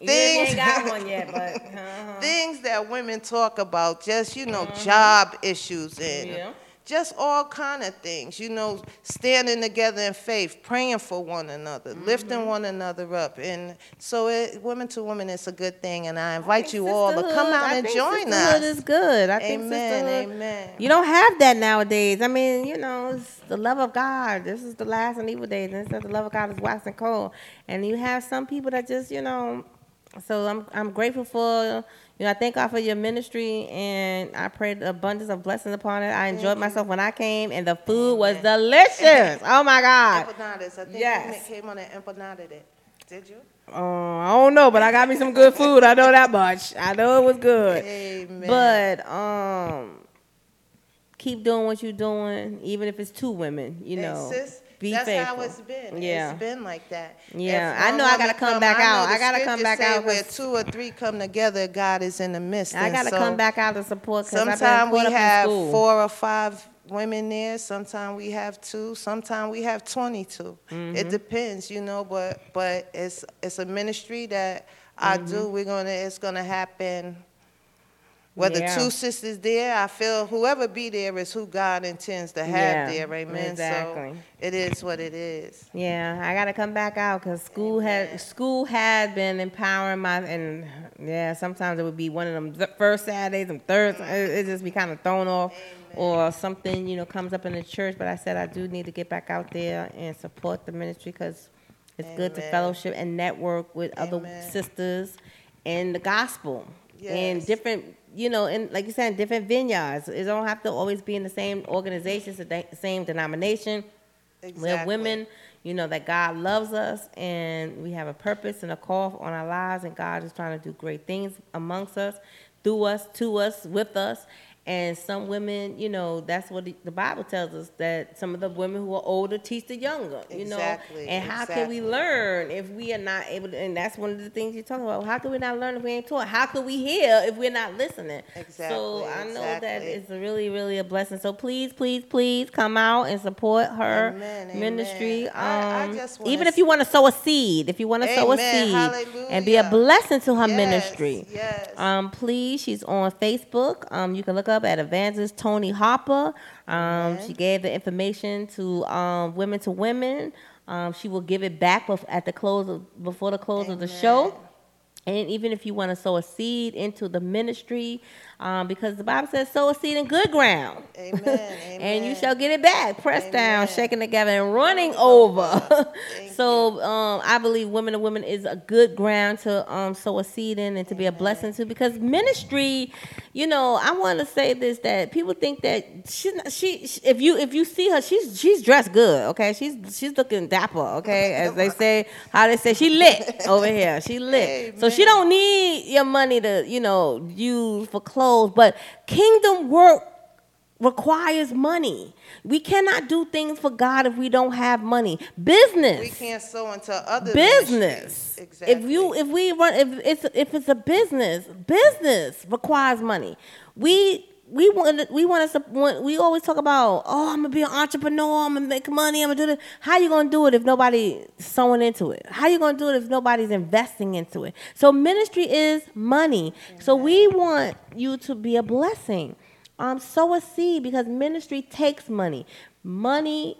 Speaker 3: Even if you
Speaker 4: Things-
Speaker 3: ain't got one yet, but uh-huh.
Speaker 4: things that women talk about, just you know, job issues and
Speaker 3: Yeah.
Speaker 4: just all kind of things. You know, standing together in faith, praying for one another, lifting one another up, and so it, women to women, it's a good thing. And I invite you all to come out
Speaker 3: I
Speaker 4: and
Speaker 3: think
Speaker 4: join
Speaker 3: sisterhood
Speaker 4: us.
Speaker 3: is good. I think
Speaker 4: Amen.
Speaker 3: sisterhood.
Speaker 4: Amen.
Speaker 3: You don't have that nowadays. I mean, you know, it's the love of God. This is the last and evil days, and it says the love of God is waxing cold. And you have some people that just, you know. So I'm I'm grateful for you know I thank God for your ministry and I pray the abundance of blessings upon it. I enjoyed myself when I came and the food was delicious. Oh my God.
Speaker 4: Empanadas. I think
Speaker 3: Yes.
Speaker 4: you came on an empanada. Day. Did you?
Speaker 3: Uh, I don't know, but I got me some good food. I know that much. I know it was good.
Speaker 4: Amen.
Speaker 3: But um, keep doing what you're doing, even if it's two women. You
Speaker 4: And
Speaker 3: know,
Speaker 4: sis,
Speaker 3: be
Speaker 4: that's
Speaker 3: faithful.
Speaker 4: how it's been.
Speaker 3: Yeah.
Speaker 4: It's been like that.
Speaker 3: Yeah, I know I gotta come back out.
Speaker 4: the
Speaker 3: I gotta come back out
Speaker 4: where two or three come together, God is in the midst.
Speaker 3: I gotta
Speaker 4: so
Speaker 3: come back out to support. Cause I've been
Speaker 4: Sometimes we
Speaker 3: caught up in
Speaker 4: have four or five women there. Sometimes we have two. Sometimes we have 22.
Speaker 3: Mm-hmm.
Speaker 4: It depends, you know. But but it's it's a ministry that I
Speaker 3: Mm-hmm.
Speaker 4: do. We're gonna it's gonna happen. Whether
Speaker 3: Yeah.
Speaker 4: two sisters there, I feel whoever be there is who God intends to have
Speaker 3: Yeah,
Speaker 4: there. Amen.
Speaker 3: exactly.
Speaker 4: So it is what it is.
Speaker 3: Yeah, I gotta come back out because school had school had been empowering my and yeah. Sometimes it would be one of them th- first Saturdays and third. It, it just be kind of thrown off, or something you know comes up in the church. But I said I do need to get back out there and support the ministry because it's good to fellowship and network with other sisters in the gospel
Speaker 4: Yes.
Speaker 3: different you know in like you said different vineyards. It don't have to always be in the same organizations, the same denomination. We're women, you know, that God loves us and we have a purpose and a call on our lives, and God is trying to do great things amongst us. through us, to us, with us. And some women, you know, that's what the- Bible tells us that some of the women who are older teach the younger, you know.
Speaker 4: Exactly,
Speaker 3: And how can we learn if we are not able to? And that's one of the things you talk about. How can we not learn if we ain't taught? How can we hear if we're not listening?
Speaker 4: Exactly.
Speaker 3: So I know that it's really, really a blessing. So please, please, please come out and support her
Speaker 4: Amen, amen.
Speaker 3: ministry.
Speaker 4: I- I
Speaker 3: Um,
Speaker 4: just
Speaker 3: even if you want to sow a seed, if you want to sow a seed and be a blessing to her
Speaker 4: Yes,
Speaker 3: ministry.
Speaker 4: yes.
Speaker 3: Um, please, she's on Facebook. Um, you can look up at Evangelist Toni Harper. Um, she gave the information to um, Women to Women. Um, she will give it back at the close of before the close of the show. And even if you want to sow a seed into the ministry, um, because the Bible says sow a seed in good ground.
Speaker 4: Amen,
Speaker 3: and you shall get it back, pressed down,
Speaker 4: Amen.
Speaker 3: shaken together, and running over. So um, I believe women to women is a good ground to um, sow a seed in and to be a blessing to. Because ministry, you know, I want to say this that people think that she's not, she, she if you if you see her, she's she's dressed good, okay? She's she's looking dapper, okay? As they say, how they say, she lit over here, she lit. So she don't need your money to you know use for clothes, but kingdom work requires money. We cannot do things for God if we don't have money. Business
Speaker 4: We can't sow into other
Speaker 3: business.
Speaker 4: ministries. Exactly.
Speaker 3: If you if we run if it's if it's a business, business requires money. We we want we want to want, we always talk about oh I'm gonna be an entrepreneur I'm gonna make money I'm gonna do this. How you gonna do it if nobody sewing into it? How you gonna do it if nobody's investing into it? So ministry is money. So we want you to be a blessing. Um, sow a seed because ministry takes money. Money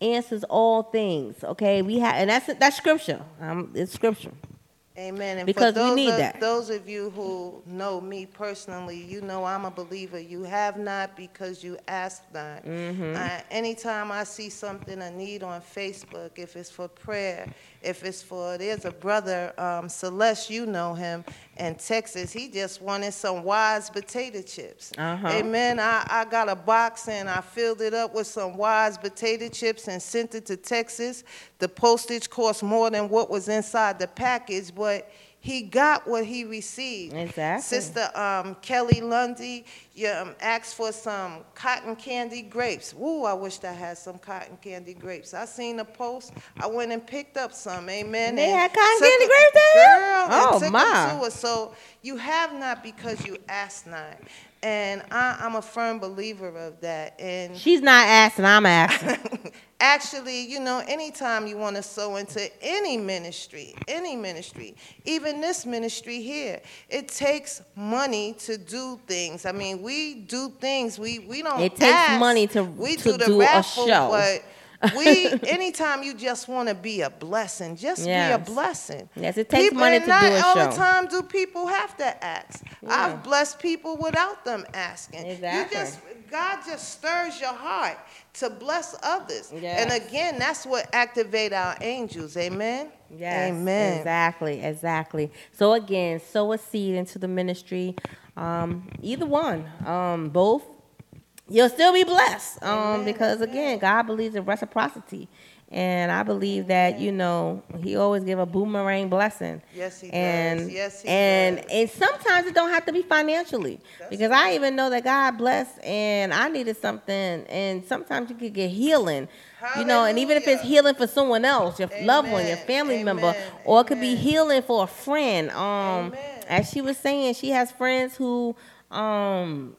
Speaker 3: answers all things. Okay, we have, and that's that's scripture. Um, it's scripture.
Speaker 4: Amen. And
Speaker 3: Because
Speaker 4: for
Speaker 3: we
Speaker 4: those
Speaker 3: need
Speaker 4: of,
Speaker 3: that.
Speaker 4: Those of you who know me personally, you know I'm a believer. You have not because you ask not.
Speaker 3: Mm-hmm.
Speaker 4: Uh, anytime I see something, a need on Facebook, if it's for prayer, if it's for, there's a brother, um, Celeste, you know him, in Texas. He just wanted some wise potato chips.
Speaker 3: Uh-huh.
Speaker 4: Amen. I, I got a box and I filled it up with some wise potato chips and sent it to Texas. The postage cost more than what was inside the package, but he got what he received.
Speaker 3: Exactly.
Speaker 4: Sister um, Kelly Lundy you, um, asked for some cotton candy grapes. Woo, I wished I had some cotton candy grapes. I seen the post. I went and picked up some. Amen.
Speaker 3: They
Speaker 4: and
Speaker 3: had cotton candy
Speaker 4: 'em-
Speaker 3: grapes there?
Speaker 4: Girl,
Speaker 3: Oh,
Speaker 4: and took 'em
Speaker 3: my.
Speaker 4: So you have not because you ask not. And I, I'm a firm believer of that. And
Speaker 3: She's not asking. I'm asking.
Speaker 4: actually, you know, anytime you want to sow into any ministry, any ministry, even this ministry here, it takes money to do things. I mean, we do things. We we don't.
Speaker 3: It takes
Speaker 4: ask.
Speaker 3: money to-
Speaker 4: we
Speaker 3: to
Speaker 4: do the
Speaker 3: do a
Speaker 4: raffle,
Speaker 3: show.
Speaker 4: but. we anytime you just want to be a blessing, just
Speaker 3: Yes.
Speaker 4: be a blessing.
Speaker 3: Yes, it takes money to
Speaker 4: not
Speaker 3: do a
Speaker 4: all the time do people have to ask.
Speaker 3: Yeah.
Speaker 4: I've blessed people without them asking.
Speaker 3: Exactly.
Speaker 4: You just God just stirs your heart to bless others.
Speaker 3: Yes.
Speaker 4: And again, that's what activate our angels. Amen.
Speaker 3: Yes,
Speaker 4: Amen.
Speaker 3: exactly, exactly. So again, sow a seed into the ministry. Um, either one, um, both, you'll still be blessed. Um, because again, God believes in reciprocity, and I believe that you know He always give a boomerang blessing.
Speaker 4: Yes, He
Speaker 3: and,
Speaker 4: does. Yes, He
Speaker 3: and
Speaker 4: does.
Speaker 3: and sometimes it don't have to be financially because I even know that God blessed and I needed something, and sometimes you could get healing. You know, and even if it's healing for someone else, your loved one, your
Speaker 4: Amen.
Speaker 3: family member, or it could be healing for a friend. Um,
Speaker 4: Amen.
Speaker 3: As she was saying, she has friends who um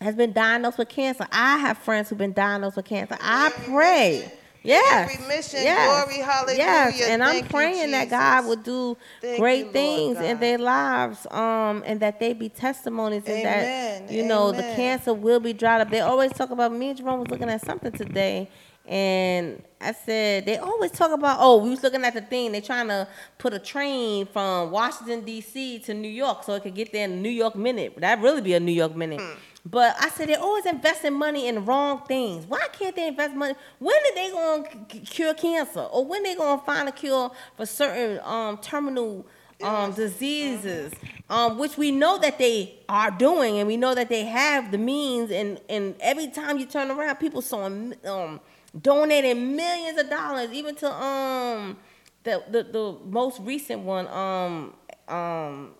Speaker 3: has been diagnosed with cancer. I have friends who've been diagnosed with cancer. I pray. Yes.
Speaker 4: remission.
Speaker 3: yes.
Speaker 4: Glory, hallelujah.
Speaker 3: Yes, and I'm
Speaker 4: Thank you,
Speaker 3: praying that God would do
Speaker 4: Thank
Speaker 3: great
Speaker 4: you,
Speaker 3: things in their lives, um, and that they be testimonies, and that
Speaker 4: Amen,
Speaker 3: you know the cancer will be dried up. They always talk about. Me and Jerome was looking at something today, and I said they always talk about. Oh, we was looking at the thing. They're trying to put a train from Washington D.C. to New York so it could get there in a New York minute. That'd really be a New York minute.
Speaker 4: Hmm.
Speaker 3: But I said they're always investing money in the wrong things. Why can't they invest money? When are they going to cure cancer, or when they going to find a cure for certain um, terminal um, diseases, um, which we know that they are doing, and we know that they have the means. And, and every time you turn around, people sewing, um, donating millions of dollars, even to um, the, the the most recent one, um, um,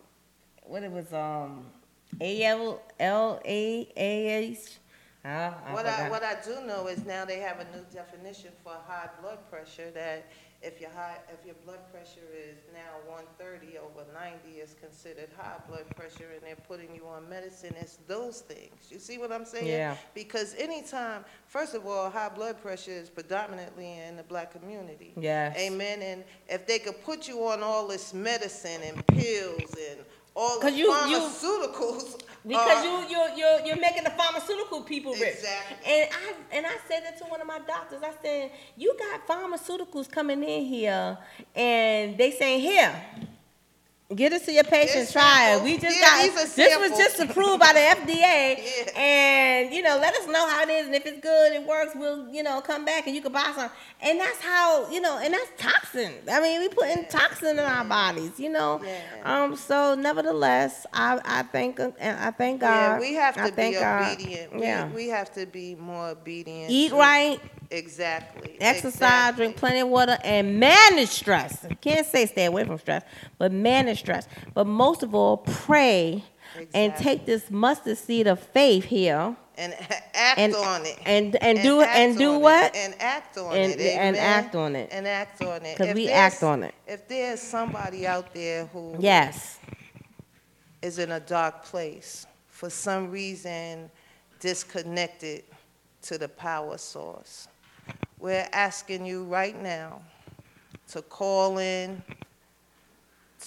Speaker 3: what it was, um, A L L A A H. I
Speaker 4: What I, what I do know is now they have a new definition for high blood pressure, that if your high, if your blood pressure is now one thirty over ninety is considered high blood pressure, and they're putting you on medicine, it's those things. You see what I'm saying?
Speaker 3: Yeah.
Speaker 4: Because anytime, first of all, high blood pressure is predominantly in the black community.
Speaker 3: Yes.
Speaker 4: Amen, and if they could put you on all this medicine and pills and all the
Speaker 3: 'Cause you- you-
Speaker 4: pharmaceuticals.
Speaker 3: Because
Speaker 4: uh,
Speaker 3: you you're, you're you're making the pharmaceutical people rich.
Speaker 4: Exactly.
Speaker 3: And I and I said that to one of my doctors. I said, you got pharmaceuticals coming in here, and they saying here. Get it to your patients. It. We just
Speaker 4: Yeah,
Speaker 3: got this was just approved by the FDA,
Speaker 4: Yeah.
Speaker 3: and you know, let us know how it is, and if it's good, it works. We'll you know come back and you can buy some. And that's how you know, and that's toxin. I mean, we putting toxin in our bodies, you know.
Speaker 4: Yeah.
Speaker 3: Um. So, nevertheless, I I thank and I thank God.
Speaker 4: Yeah, we have to
Speaker 3: thank
Speaker 4: be
Speaker 3: God.
Speaker 4: obedient.
Speaker 3: Yeah.
Speaker 4: We, we have to be more obedient.
Speaker 3: Eat right,
Speaker 4: Exactly.
Speaker 3: exercise,
Speaker 4: exactly.
Speaker 3: drink plenty of water, and manage stress. I can't say stay away from stress, but manage stress. But most of all, pray and take this mustard seed of faith here
Speaker 4: And act
Speaker 3: and
Speaker 4: on it.
Speaker 3: and and do
Speaker 4: act
Speaker 3: and do
Speaker 4: on it.
Speaker 3: what?
Speaker 4: And act on
Speaker 3: And-
Speaker 4: it.
Speaker 3: and act on it.
Speaker 4: And act on it.
Speaker 3: 'Cause
Speaker 4: If
Speaker 3: we act on it.
Speaker 4: If there's somebody out there who
Speaker 3: Yes.
Speaker 4: is in a dark place, for some reason disconnected to the power source, we're asking you right now to call in,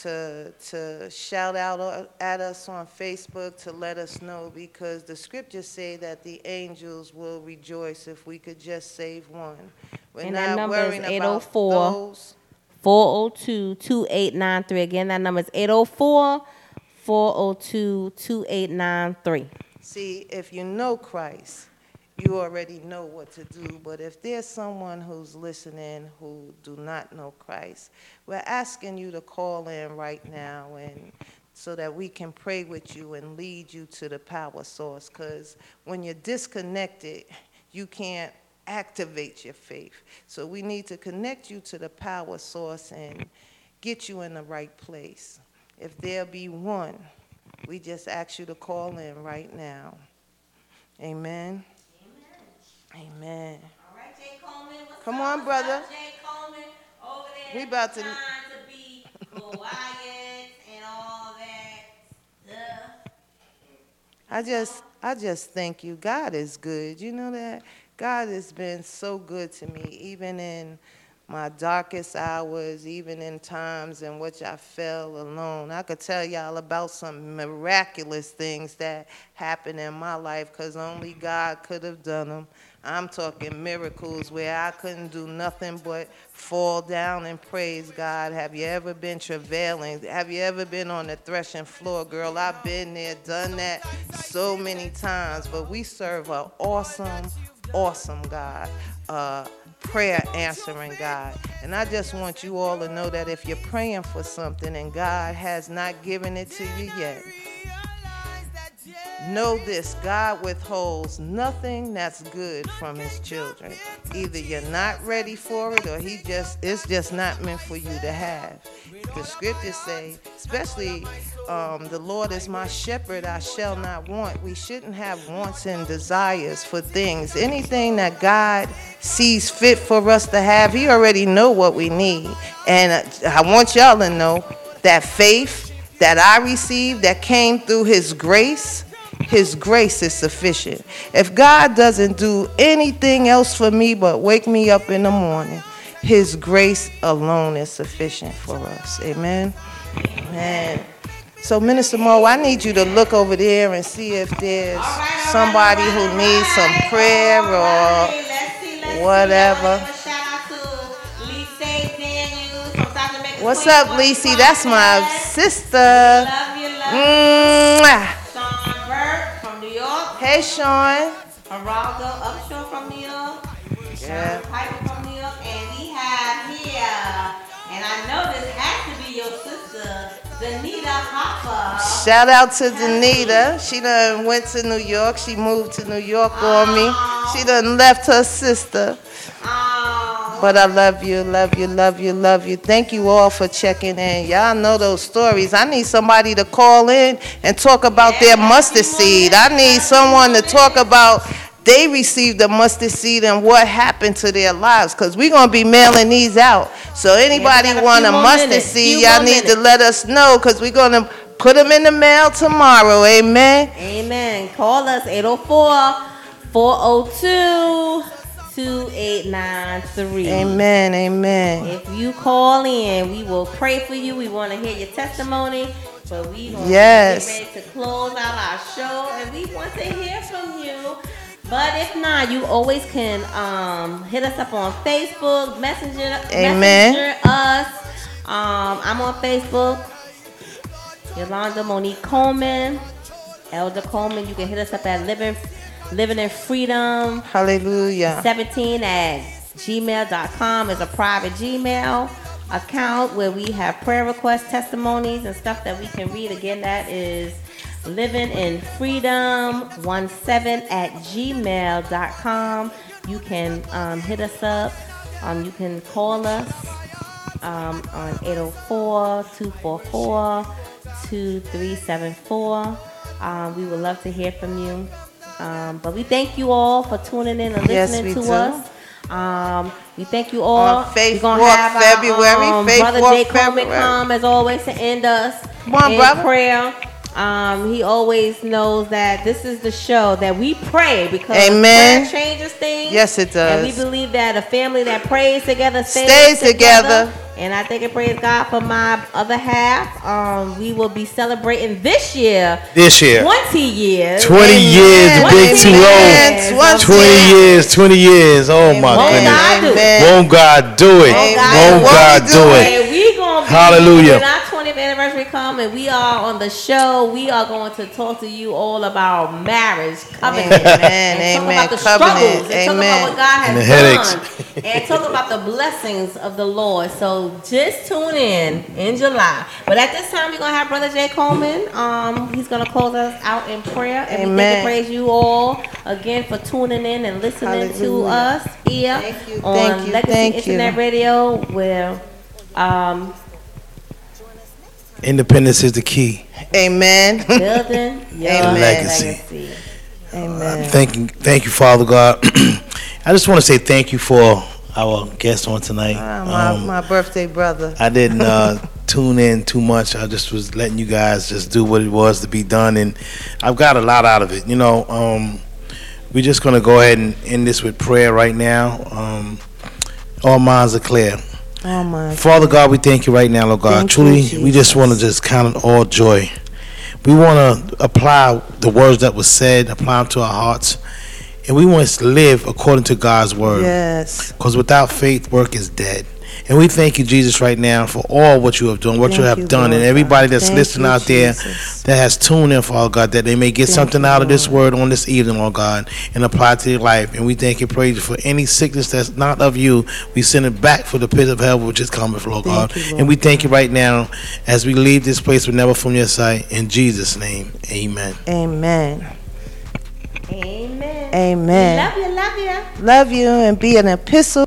Speaker 4: to, to shout out uh, at us on Facebook to let us know because the scriptures say that the angels will rejoice if we could just save one. We're
Speaker 3: And that
Speaker 4: not
Speaker 3: number is
Speaker 4: worrying about
Speaker 3: 804.
Speaker 4: those.
Speaker 3: 402 2893. Again, that number is 804 402 2893.
Speaker 4: See, if you know Christ, you already know what to do. But if there's someone who's listening who do not know Christ, we're asking you to call in right now and so that we can pray with you and lead you to the power source. Because when you're disconnected, you can't activate your faith. So we need to connect you to the power source and get you in the right place. If there be one, we just ask you to call in right now. Amen. Amen.
Speaker 3: All right, Jay Coleman. What's
Speaker 4: Come
Speaker 3: up?
Speaker 4: on, brother.
Speaker 3: up, Jay Coleman over there.
Speaker 4: We about to-
Speaker 3: to be quiet and all that stuff.
Speaker 4: I just I just thank you. God is good. You know that? God has been so good to me, even in my darkest hours, even in times in which I fell alone. I could tell y'all about some miraculous things that happened in my life because only God could have done them. I'm talking miracles where I couldn't do nothing but fall down and praise God. Have you ever been travailing? Have you ever been on the threshing floor, girl? I've been there, done that so many times. But we serve an awesome, awesome God. Uh, prayer answering God. And I just want you all to know that if you're praying for something and God has not given it to you yet, Know this God withholds nothing that's good from his children. Either you're not ready for it or he just it's just not meant for you to have. The scriptures say, especially um, the Lord is my shepherd, I shall not want. We shouldn't have wants and desires for things. Anything that God sees fit for us to have, he already know what we need. And I want y'all to know that faith that I received that came through his grace, his grace is sufficient. If God doesn't do anything else for me but wake me up in the morning, his grace alone is sufficient for us. Amen. Amen. So, Minister Mo, I need you to look over there and see if there's somebody who needs some prayer or whatever. What's up, Lisi? That's my sister.
Speaker 3: Love you, love. Sean Burke from New York.
Speaker 4: Hey, Sean.
Speaker 3: Geraldo Upshaw from New York.
Speaker 4: Yeah.
Speaker 3: Piper from New York. And we have here, and I know this has to be your sister, Danita Hopper.
Speaker 4: Shout out to Danita. She done went to New York. She moved to New York on me. She done left her sister.
Speaker 3: Oh,
Speaker 4: But I love you, love you, love you, love you. Thank you all for checking in. Y'all know those stories. I need somebody to call in and talk about their mustard seed. I need someone to talk about they received the mustard seed and what happened to their lives. Cause we're gonna be mailing these out. So anybody
Speaker 3: a
Speaker 4: want a mustard
Speaker 3: minutes,
Speaker 4: seed, y'all need to let us know. Cause we're gonna put them in the mail tomorrow. Amen.
Speaker 3: Amen. Call us 804 402 2893.
Speaker 4: Amen. Amen.
Speaker 3: If you call in, we will pray for you. We want to hear your testimony. But we
Speaker 4: Yes.
Speaker 3: get ready to close out our show, and we want to hear from you. But if not, you always can um, hit us up on Facebook, Messenger,
Speaker 4: Amen.
Speaker 3: Messenger us. Um, I'm on Facebook. Yolanda Monique Coleman, Elder Coleman. You can hit us up at Living Living in Freedom
Speaker 4: Hallelujah.
Speaker 3: 17 at gmail.com is a private Gmail account where we have prayer requests, testimonies, and stuff that we can read. Again, that is living in freedom 17 at gmail.com. You can um, hit us up. Um, you can call us um, on 804 244 2374. Um, we would love to hear from you. Um, but we thank you all for tuning in and
Speaker 4: Yes,
Speaker 3: listening
Speaker 4: we
Speaker 3: to
Speaker 4: do.
Speaker 3: us. Um, we thank you all.
Speaker 4: On Faith
Speaker 3: We're gonna
Speaker 4: Walk
Speaker 3: have
Speaker 4: February,
Speaker 3: Our, um,
Speaker 4: Faith
Speaker 3: brother
Speaker 4: Walk
Speaker 3: Jay Coleman come as always to end us
Speaker 4: Come on,
Speaker 3: in
Speaker 4: brother.
Speaker 3: prayer. Um, he always knows that this is the show that we pray because
Speaker 4: Amen.
Speaker 3: prayer changes things.
Speaker 4: Yes, it does.
Speaker 3: And we believe that a family that prays together stays,
Speaker 4: Stays together.
Speaker 3: And I thank and praise God for my other half. Um, we will be celebrating this year
Speaker 2: This year.
Speaker 3: 20 years.
Speaker 2: 20 years, the big two
Speaker 4: Amen.
Speaker 2: old. 20 years, 20 years. Oh my
Speaker 3: Won't
Speaker 2: goodness.
Speaker 3: God do.
Speaker 2: Won't God do it?
Speaker 3: Won't God do it?
Speaker 2: God
Speaker 4: Won't
Speaker 2: do
Speaker 4: do
Speaker 2: it?
Speaker 3: And we gonna be
Speaker 2: Hallelujah.
Speaker 3: when our 20th anniversary come and we are on the show. We are going to talk to you all about marriage, covenant,
Speaker 4: Amen,
Speaker 3: and talk about the
Speaker 4: covenant,
Speaker 3: struggles, and talk about what God has
Speaker 2: And the headaches.
Speaker 3: done, and talk about the blessings of the Lord. So just tune in in July. But at this time, we're gonna have Brother Jay Coleman. Um, he's gonna close us out in prayer, and we
Speaker 4: Amen.
Speaker 3: thank and praise you all again for tuning in and listening to us here
Speaker 4: Thank you,
Speaker 3: on
Speaker 4: thank you,
Speaker 3: Legacy
Speaker 4: thank
Speaker 3: Internet
Speaker 4: you.
Speaker 3: Radio, where um,
Speaker 2: Independence is the key.
Speaker 4: Amen.
Speaker 3: building your
Speaker 4: Amen.
Speaker 2: Legacy.
Speaker 3: legacy.
Speaker 4: Amen.
Speaker 2: Thank you, thank you, Father God. I just want to say thank you for our guest on tonight.
Speaker 4: Ah, my,
Speaker 2: Um,
Speaker 4: my birthday brother.
Speaker 2: I didn't uh, tune in too much. I just was letting you guys just do what it was to be done, and I've got a lot out of it. You know, um, we're just gonna go ahead and end this with prayer right now. Um, all minds are clear.
Speaker 4: Oh my.
Speaker 2: Father God, we thank you right now, Lord God.
Speaker 4: Thank
Speaker 2: Truly,
Speaker 4: you,
Speaker 2: we just want to just count it all joy. We want to apply the words that were said, apply them to our hearts, and we want to live according to God's word.
Speaker 4: Yes.
Speaker 2: Because without faith, work is dead. And we thank you, Jesus, right now for all what you have done, what you have
Speaker 4: you,
Speaker 2: done,
Speaker 4: Lord
Speaker 2: and everybody that's
Speaker 4: Thank
Speaker 2: listening
Speaker 4: you,
Speaker 2: out there
Speaker 4: Jesus.
Speaker 2: that has tuned in, Father God, that they may get
Speaker 4: Thank
Speaker 2: something
Speaker 4: you,
Speaker 2: out of this word on this evening, Lord God, and apply it to their life. And we thank you, praise you for any sickness that's not of you. We send it back for the pit of hell which is coming, Lord
Speaker 4: Thank
Speaker 2: God.
Speaker 4: Lord
Speaker 2: and we thank you right now as we leave this place, but never from your sight. In Jesus' name, amen.
Speaker 4: Amen.
Speaker 3: Amen.
Speaker 4: Amen.
Speaker 3: Love you, love you.
Speaker 4: Love you and be an epistle